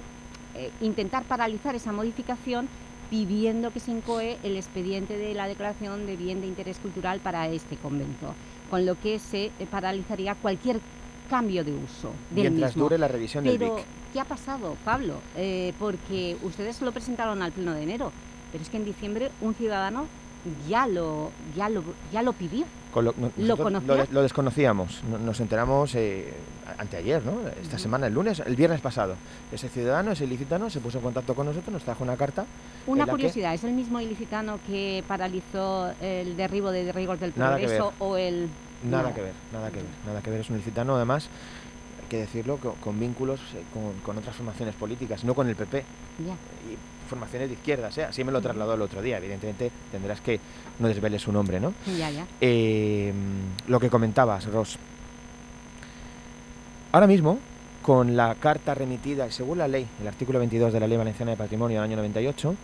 eh, intentar paralizar esa modificación pidiendo que se incoe el expediente de la declaración de bien de interés cultural para este convento, con lo que se eh, paralizaría cualquier cambio de uso del Mientras mismo. dure la revisión del Pero, BIC. ¿qué ha pasado, Pablo? Eh, porque ustedes lo presentaron al pleno de enero, pero es que en diciembre un ciudadano ya lo, ya lo, ya lo pidió. Lo, no- ¿Lo desconocíamos, No- nos enteramos eh, anteayer, ¿no? esta semana, el lunes, el viernes pasado. Ese ciudadano, ese ilicitano, se puso en contacto con nosotros, nos trajo una carta. Una que- curiosidad, ¿es el mismo ilicitano que paralizó el derribo de Rigos del Progreso o el...? Nada que ver, nada que ver, nada que ver. Es un ilicitano, además, hay que decirlo, co- con, vínculos eh, con, con otras formaciones políticas, no con el PP. Ya. Y formaciones de izquierdas, ¿eh? así me lo trasladó el otro día. Evidentemente tendrás que no desveles su nombre, ¿no? Ya, ya. Eh, lo que comentabas, Ross. Ahora mismo, con la carta remitida, según la ley, el artículo 22 de la Ley Valenciana de Patrimonio del año 98,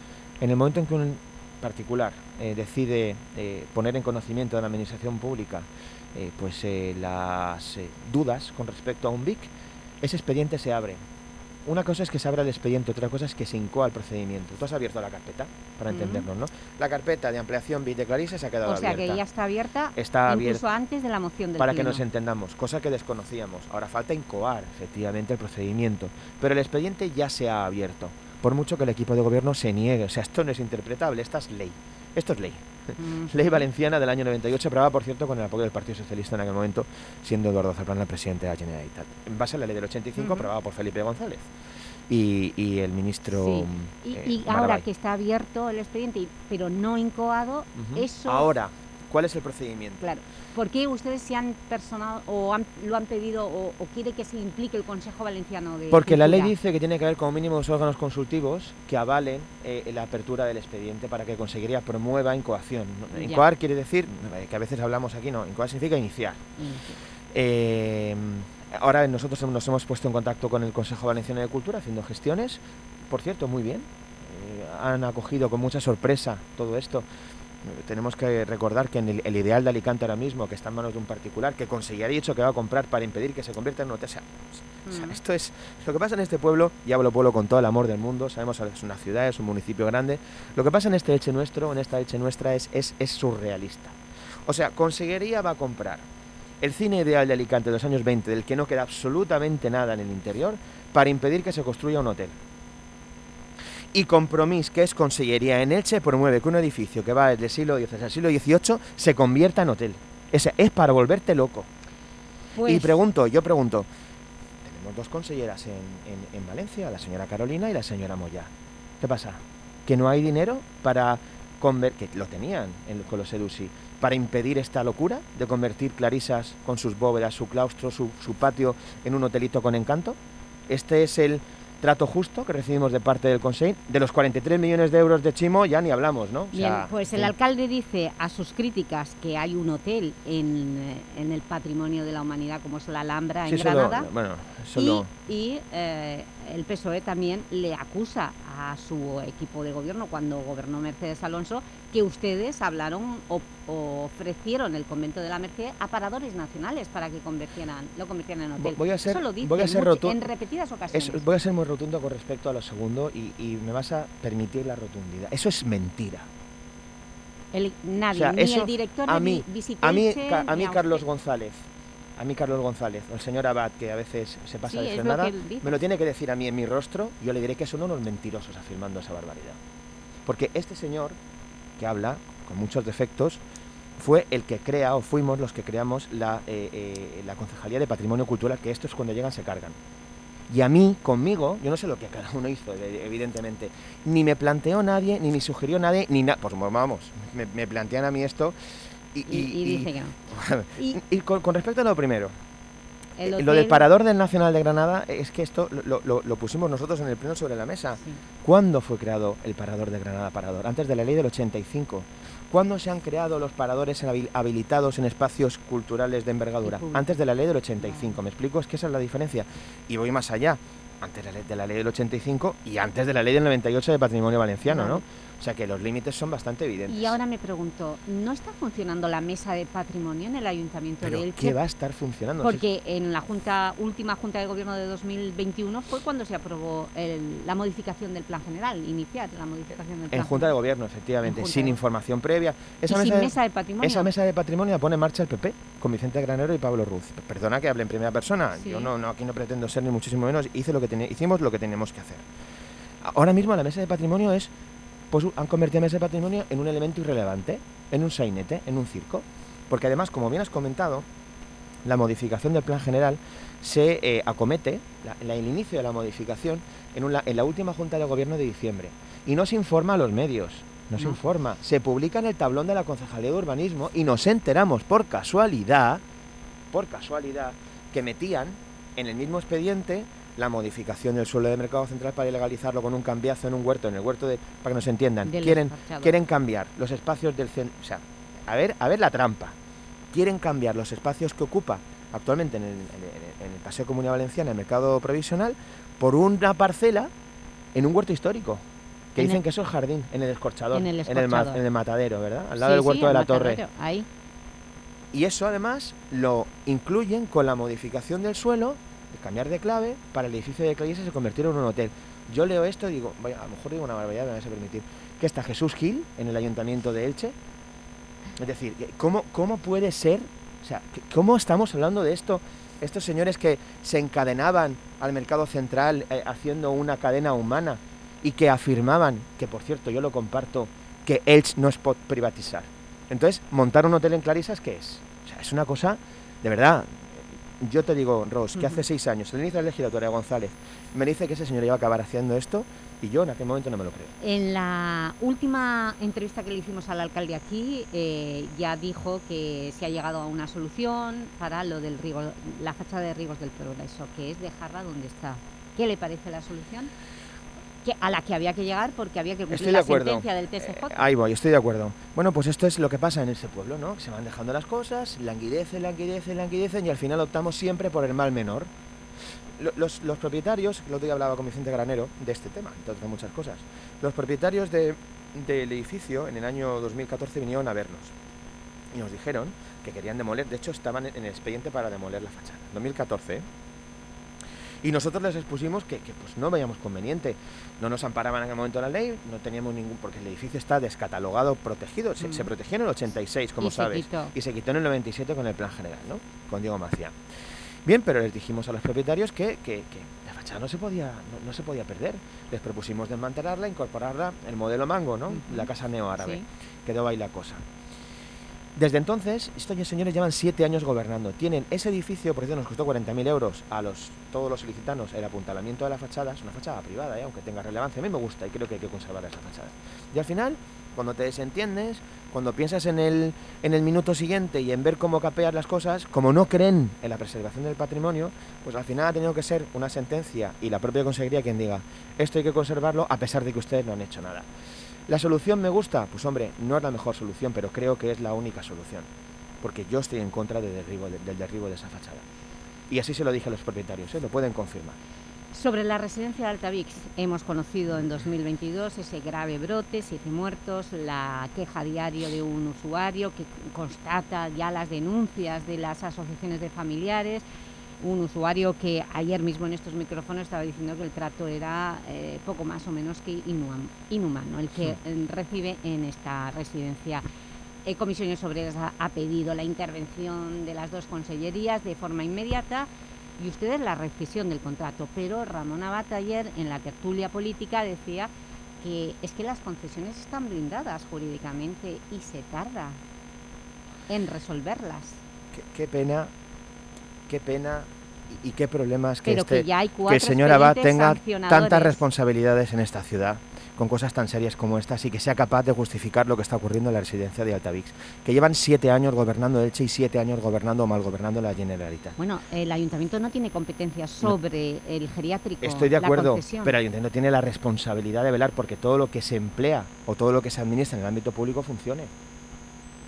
en el momento en que un particular eh, decide eh, poner en conocimiento de la Administración Pública eh, pues, eh, las eh, dudas con respecto a un BIC, ese expediente se abre. Una cosa es que se abra el expediente, otra cosa es que se incoa el procedimiento. Tú has abierto la carpeta, para entendernos, ¿no? La carpeta de ampliación BIC de Clarice se ha quedado O sea abierta que ya está abierta Está incluso abierta. antes de la moción del para que nos entendamos, cosa que desconocíamos. Ahora falta incoar efectivamente el procedimiento, pero el expediente ya se ha abierto, por mucho que el equipo de gobierno se niegue. O sea, esto no es interpretable, esta es ley. Esto es ley. Ley valenciana del año 98, aprobada, por cierto, con el apoyo del Partido Socialista en aquel momento, siendo Eduardo Zaplana el presidente de la Generalitat. En base a la ley del 85, Ujú. aprobada por Felipe González. Y, y el ministro... Sí. Y, eh, y ahora que está abierto el expediente, pero no incoado, eso... Ahora, ¿cuál es el procedimiento? Claro. ¿Por qué ustedes se han personado o han- lo han pedido o, o quiere que se implique el Consejo Valenciano de Porque la ley dice que tiene que haber como mínimo dos órganos consultivos que avalen eh, la apertura del expediente para que Consejería promueva incoación. Incoar quiere decir, eh, que a veces hablamos aquí, no, incoar significa iniciar. Eh, ahora nosotros nos hemos puesto en contacto con el Consejo Valenciano de Cultura haciendo gestiones, por cierto, muy bien. Eh, han acogido con mucha sorpresa todo esto. Tenemos que recordar que en el, el ideal de Alicante ahora mismo, que está en manos de un particular, que conseguiría dicho que va a comprar para impedir que se convierta en un hotel. O sea, o sea, Mm. esto es lo que pasa en este pueblo, y hablo pueblo con todo el amor del mundo, sabemos que es una ciudad, es un municipio grande. Lo que pasa en este Elche nuestro, en esta Elche nuestra, es, es, es surrealista. O sea, Conseguiría va a comprar el cine ideal de Alicante de los años 20, del que no queda absolutamente nada en el interior, para impedir que se construya un hotel. Y Compromís, que es Consellería en Elche, promueve que un edificio que va desde el siglo XVI al siglo XVIII se convierta en hotel. O sea, es para volverte loco. Y Pues- pregunto, yo pregunto, tenemos dos conselleras en, en- en Valencia, la señora Carolina y la señora Moya. ¿Qué pasa? ¿Que no hay dinero para convertir, que lo tenían en, con los Edusi, para impedir esta locura de convertir Clarisas con sus bóvedas, su claustro, su, su patio en un hotelito con encanto? ¿Este es el trato justo que recibimos de parte del Consejo? De los 43 millones de euros de Chimo ya ni hablamos, ¿no? O Bien, sea, pues el sí. alcalde dice a sus críticas que hay un hotel en, eh, en el patrimonio de la humanidad como es la Alhambra Sí, en Granada bueno, y, eh, el PSOE también le acusa a su equipo de gobierno cuando gobernó Mercedes Alonso que ustedes hablaron o ofrecieron el convento de la Merced a paradores nacionales para que convirtieran, lo convirtieran en hotel. Voy a ser, Eso lo dice voy a ser mucho- rotu- en repetidas ocasiones. Voy a ser muy rotundo con respecto a lo segundo y, y me vas a permitir la rotundidad. Eso es mentira. El- nadie, O sea, ni eso el director a mí, a mí, a mí Carlos González, a mí Carlos González, o el señor Abad, que a veces se pasa Sí, de lo frenada, me lo tiene que decir a mí en mi rostro, yo le diré que son unos mentirosos afirmando esa barbaridad. Porque este señor, que habla con muchos defectos, fue el que crea, o fuimos los que creamos la, eh, eh, la Concejalía de Patrimonio Cultural, que estos cuando llegan se cargan. Y a mí, conmigo, yo no sé lo que cada uno hizo, de- evidentemente. Ni me planteó nadie, ni me sugirió nadie, ni nada. Pues vamos, me, me plantean a mí esto. Y, Y- y dice que no. y, con, con respecto a lo primero, eh, lo del parador del Nacional de Granada, es que esto lo, lo- lo pusimos nosotros en el pleno sobre la mesa. ¿Cuándo fue creado el parador de Granada Parador? Antes de la ley del 85. ¿Cuándo se han creado los paradores habilitados en espacios culturales de envergadura? Antes de la ley del 85. ¿Me explico? Es que esa es la diferencia. Y voy más allá. antes de la, ley, de la ley del 85 y antes de la ley del 98 de patrimonio valenciano, ¿no? O sea que los límites son bastante evidentes. Y ahora me pregunto, ¿no está funcionando la mesa de patrimonio en el Ayuntamiento Pero de Elche? ¿qué va a estar funcionando? Porque en la junta, última Junta de Gobierno de 2021 fue cuando se aprobó el- la modificación del Plan General, iniciar la modificación del Plan En Junta de. Gobierno, efectivamente, sin de- información previa. Y sin mesa de patrimonio. Esa mesa de patrimonio la pone en marcha el PP, con Vicente Granero y Pablo Ruz. Perdona que hable en primera persona, Sí. yo no, no, aquí no pretendo ser ni muchísimo menos, hice lo que teni- hicimos lo que teníamos que hacer. Ahora mismo la mesa de patrimonio es, pues han convertido de patrimonio en un elemento irrelevante, en un sainete, en un circo. Porque además, como bien has comentado, la modificación del plan general se eh, acomete, la- la- el inicio de la modificación, en, una- en la última Junta de Gobierno de diciembre. Y no se informa a los medios, no se No. informa. Se publica en el tablón de la Concejalía de Urbanismo y nos enteramos por casualidad, por casualidad, que metían en el mismo expediente la modificación del suelo de mercado central para ilegalizarlo con un cambiazo en un huerto, en el huerto de, para que nos entiendan, Del quieren, quieren cambiar los espacios del centro, o sea, a ver, a ver la trampa, quieren cambiar los espacios que ocupa actualmente en el, en el- en el Paseo Comunidad Valenciana, el mercado provisional, por una parcela en un huerto histórico. Que En dicen el- que eso es jardín, en el escorchador, En el escorchador. en el matadero, ¿verdad? Al lado Sí, del sí, huerto de el la torre. Ahí. Y eso además lo incluyen con la modificación del suelo, cambiar de clave, para el edificio de Clayes se convirtiera en un hotel. Yo leo esto y digo, vaya, a lo mejor digo una barbaridad, me vais a permitir, que está Jesús Gil en el ayuntamiento de Elche. Es decir, ¿cómo, cómo puede ser? O sea, ¿cómo estamos hablando de esto? Estos señores que se encadenaban al mercado central eh, haciendo una cadena humana y que afirmaban, que por cierto yo lo comparto, que Elche no es privatizar. Entonces, montar un hotel en Clarisas, ¿qué es? Es una cosa, de verdad, yo te digo, Ros, que hace seis años, el inicio de la legislatura de González, me dice que ese señor iba a acabar haciendo esto y yo en aquel momento no me lo creo. En la última entrevista que le hicimos al alcalde aquí, eh, ya dijo que se ha llegado a una solución para lo del riego, la fachada de Rigos del Progreso, que es dejarla donde está. ¿Qué le parece la solución? Que, a la que había que llegar porque había que cumplir Estoy de la acuerdo. sentencia del TSJ. Ahí voy, estoy de acuerdo. Bueno, pues esto es lo que pasa en ese pueblo, ¿no? Se van dejando las cosas, languidecen, languidecen, languidecen y al final optamos siempre por el mal menor. Lo- Los, los propietarios, el otro día hablaba con Vicente Granero de este tema, entre otras muchas cosas. Los propietarios de- del edificio en el año 2014 vinieron a vernos y nos dijeron que querían demoler, de hecho estaban en el expediente para demoler la fachada. 2014, ¿eh? Y nosotros les expusimos que, que, pues no veíamos conveniente. No nos amparaban en aquel momento la ley, no teníamos ningún... porque el edificio está descatalogado, protegido. Se, Mm. se protegió en el 86, como Y sabes. Y se quitó en el 97 con el plan general, ¿no? Con Diego Macía. Bien, pero les dijimos a los propietarios que, que- que la fachada no se, podía, no, no se podía perder. Les propusimos desmantelarla, incorporarla, el modelo mango, ¿no? La casa neoárabe. Sí. Quedó ahí la cosa. Desde entonces, estos señores llevan siete años gobernando. Tienen ese edificio, por cierto, nos costó 40.000 euros a todos los solicitanos el apuntalamiento de la fachada. Es una fachada privada, ¿eh? aunque tenga relevancia. A mí me gusta y creo que hay que conservar esa fachada. Y al final, cuando te desentiendes, cuando piensas en el, en el minuto siguiente y en ver cómo capear las cosas, como no creen en la preservación del patrimonio, pues al final ha tenido que ser una sentencia y la propia consejería quien diga, esto hay que conservarlo a pesar de que ustedes no han hecho nada. ¿La solución me gusta? Pues hombre, no es la mejor solución, pero creo que es la única solución. Porque yo estoy en contra del derribo de esa fachada. Y así se lo dije a los propietarios, ¿eh? lo pueden confirmar. Sobre la residencia de Altavix, hemos conocido en 2022 ese grave brote, siete muertos, la queja diario de un usuario que constata ya las denuncias de las asociaciones de familiares, un usuario que ayer mismo en estos micrófonos estaba diciendo que el trato era eh, poco más o menos que inhum- inhumano, el que eh, recibe en esta residencia. Eh, Comisiones Obreras ha, ha pedido la intervención de las dos consellerías de forma inmediata y ustedes la rescisión del contrato. Pero Ramón Abad ayer en la tertulia política decía que es que las concesiones están blindadas jurídicamente y se tarda en resolverlas. Qué, qué pena, qué pena y, y qué problemas que, Pero que este, ya hay que el señor Abad tenga tantas responsabilidades en esta ciudad con cosas tan serias como estas y que sea capaz de justificar lo que está ocurriendo en la residencia de Altavix, que llevan siete años gobernando Elche y siete años gobernando o mal gobernando la Generalitat. Bueno, el ayuntamiento no tiene competencias sobre el geriátrico. Estoy de acuerdo, pero el ayuntamiento tiene la responsabilidad de velar porque todo lo que se emplea o todo lo que se administra en el ámbito público funcione.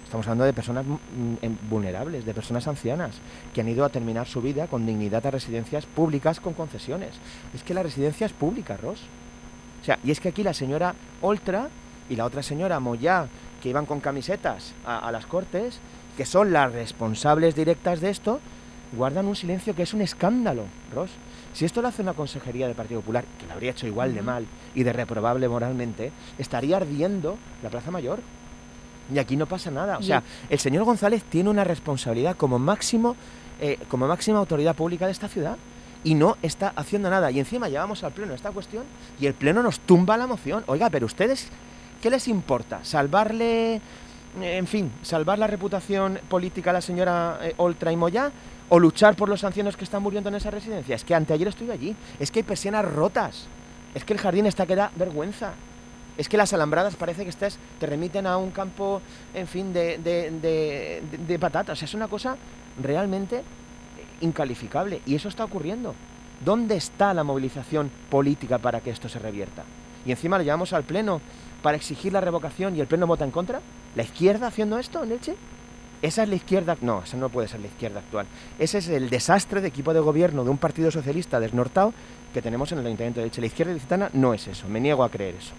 Estamos hablando de personas mm, vulnerables, de personas ancianas, que han ido a terminar su vida con dignidad a residencias públicas con concesiones. Es que la residencia es pública, Ross. O sea, y es que aquí la señora Oltra y la otra señora Moyá, que iban con camisetas a, a las cortes, que son las responsables directas de esto, guardan un silencio que es un escándalo, Ross. Si esto lo hace una consejería del Partido Popular, que lo habría hecho igual de mal y de reprobable moralmente, estaría ardiendo la Plaza Mayor. Y aquí no pasa nada. O sea, el señor González tiene una responsabilidad como máximo, eh, como máxima autoridad pública de esta ciudad y no está haciendo nada. Y encima llevamos al pleno esta cuestión y el pleno nos tumba la moción. Oiga, pero ustedes, ¿qué les importa? ¿Salvarle, eh, en fin, salvar la reputación política a la señora eh, Oltra y Moya? ¿O luchar por los ancianos que están muriendo en esa residencia? Es que anteayer estuve allí. Es que hay persianas rotas. Es que el jardín está que da vergüenza. Es que las alambradas parece que estés, te remiten a un campo, en fin, de, de, de, patatas. Es una cosa realmente incalificable. Y eso está ocurriendo. ¿Dónde está la movilización política para que esto se revierta? Y encima lo llevamos al Pleno para exigir la revocación y el Pleno vota en contra. ¿La izquierda haciendo esto en Elche? Esa es la izquierda. No, esa no puede ser la izquierda actual. Ese es el desastre de equipo de gobierno de un partido socialista desnortado que tenemos en el Ayuntamiento de Elche. La izquierda ilicitana no es eso. Me niego a creer eso.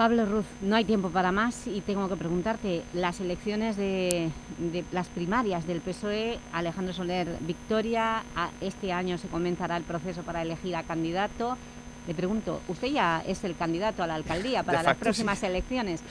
Pablo Ruz, no hay tiempo para más y tengo que preguntarte, las elecciones de, de las primarias del PSOE, Alejandro Soler victoria, a- este año se comenzará el proceso para elegir a candidato. Le pregunto, usted ya es el candidato a la alcaldía para De las facto, próximas sí. elecciones.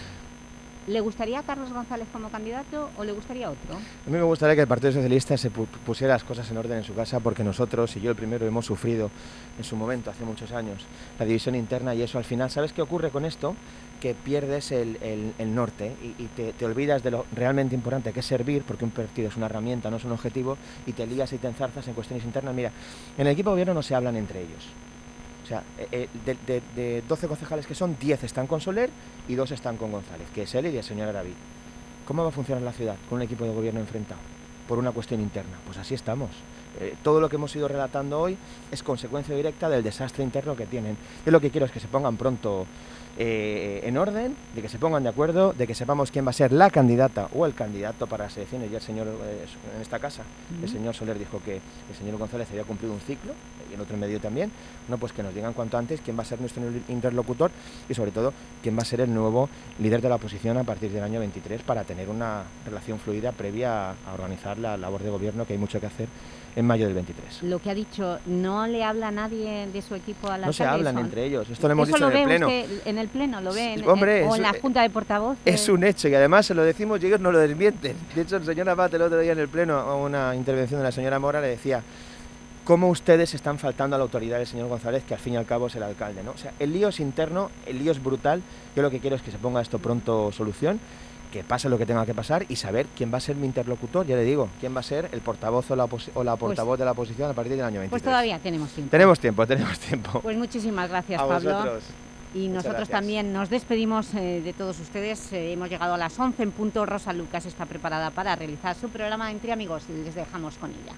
¿Le gustaría a Carlos González como candidato o le gustaría otro? A mí me gustaría que el Partido Socialista se pu- pusiera las cosas en orden en su casa porque nosotros, y yo el primero, hemos sufrido en su momento, hace muchos años, la división interna y eso al final, ¿sabes qué ocurre con esto? Que pierdes el, el- norte y, y te, te olvidas de lo realmente importante que es servir, porque un partido es una herramienta, no es un objetivo, y te lías y te enzarzas en cuestiones internas. Mira, en el equipo de gobierno no se hablan entre ellos. Sea, eh, eh, de, de- de 12 concejales que son, 10 están con Soler y 2 están con González, que es él y el señor Araví. ¿Cómo va a funcionar la ciudad con un equipo de gobierno enfrentado? Por una cuestión interna. Pues así estamos. Eh, todo lo que hemos ido relatando hoy es consecuencia directa del desastre interno que tienen. Yo lo que quiero es que se pongan pronto eh, en orden, de que se pongan de acuerdo, de que sepamos quién va a ser la candidata o el candidato para las elecciones. Ya el señor, eh, en esta casa, el señor Soler dijo que el señor González había cumplido un ciclo, y en otro medio también. No, pues que nos digan cuanto antes quién va a ser nuestro interlocutor y sobre todo quién va a ser el nuevo líder de la oposición a partir del año 23 para tener una relación fluida previa a, a organizar la labor de gobierno que hay mucho que hacer en mayo del 23. Lo que ha dicho, ¿no le habla nadie de su equipo al No se hablan entre ellos, esto lo hemos ¿Eso dicho lo en el Pleno. usted en el pleno? ¿Lo ve en, hombre, en- o en la Junta de Portavoces? Es un hecho y además se lo decimos y ellos no lo desmienten. De hecho, el señor Abad el otro día en el Pleno, a una intervención de la señora Mora, le decía cómo ustedes están faltando a la autoridad del señor González, que al fin y al cabo es el alcalde. ¿no? O sea, el lío es interno, el lío es brutal. Yo lo que quiero es que se ponga esto pronto solución, que pase lo que tenga que pasar y saber quién va a ser mi interlocutor, ya le digo, quién va a ser el portavoz o la, o la portavoz de la oposición a partir del año 23. Pues todavía tenemos tiempo. Tenemos tiempo, tenemos tiempo. Pues muchísimas gracias, A Pablo. vosotros. Y Muchas nosotros gracias. también nos despedimos eh, de todos ustedes. Eh, hemos llegado a las 11 en punto. Rosa Lucas está preparada para realizar su programa Entre Amigos. Les dejamos con ella.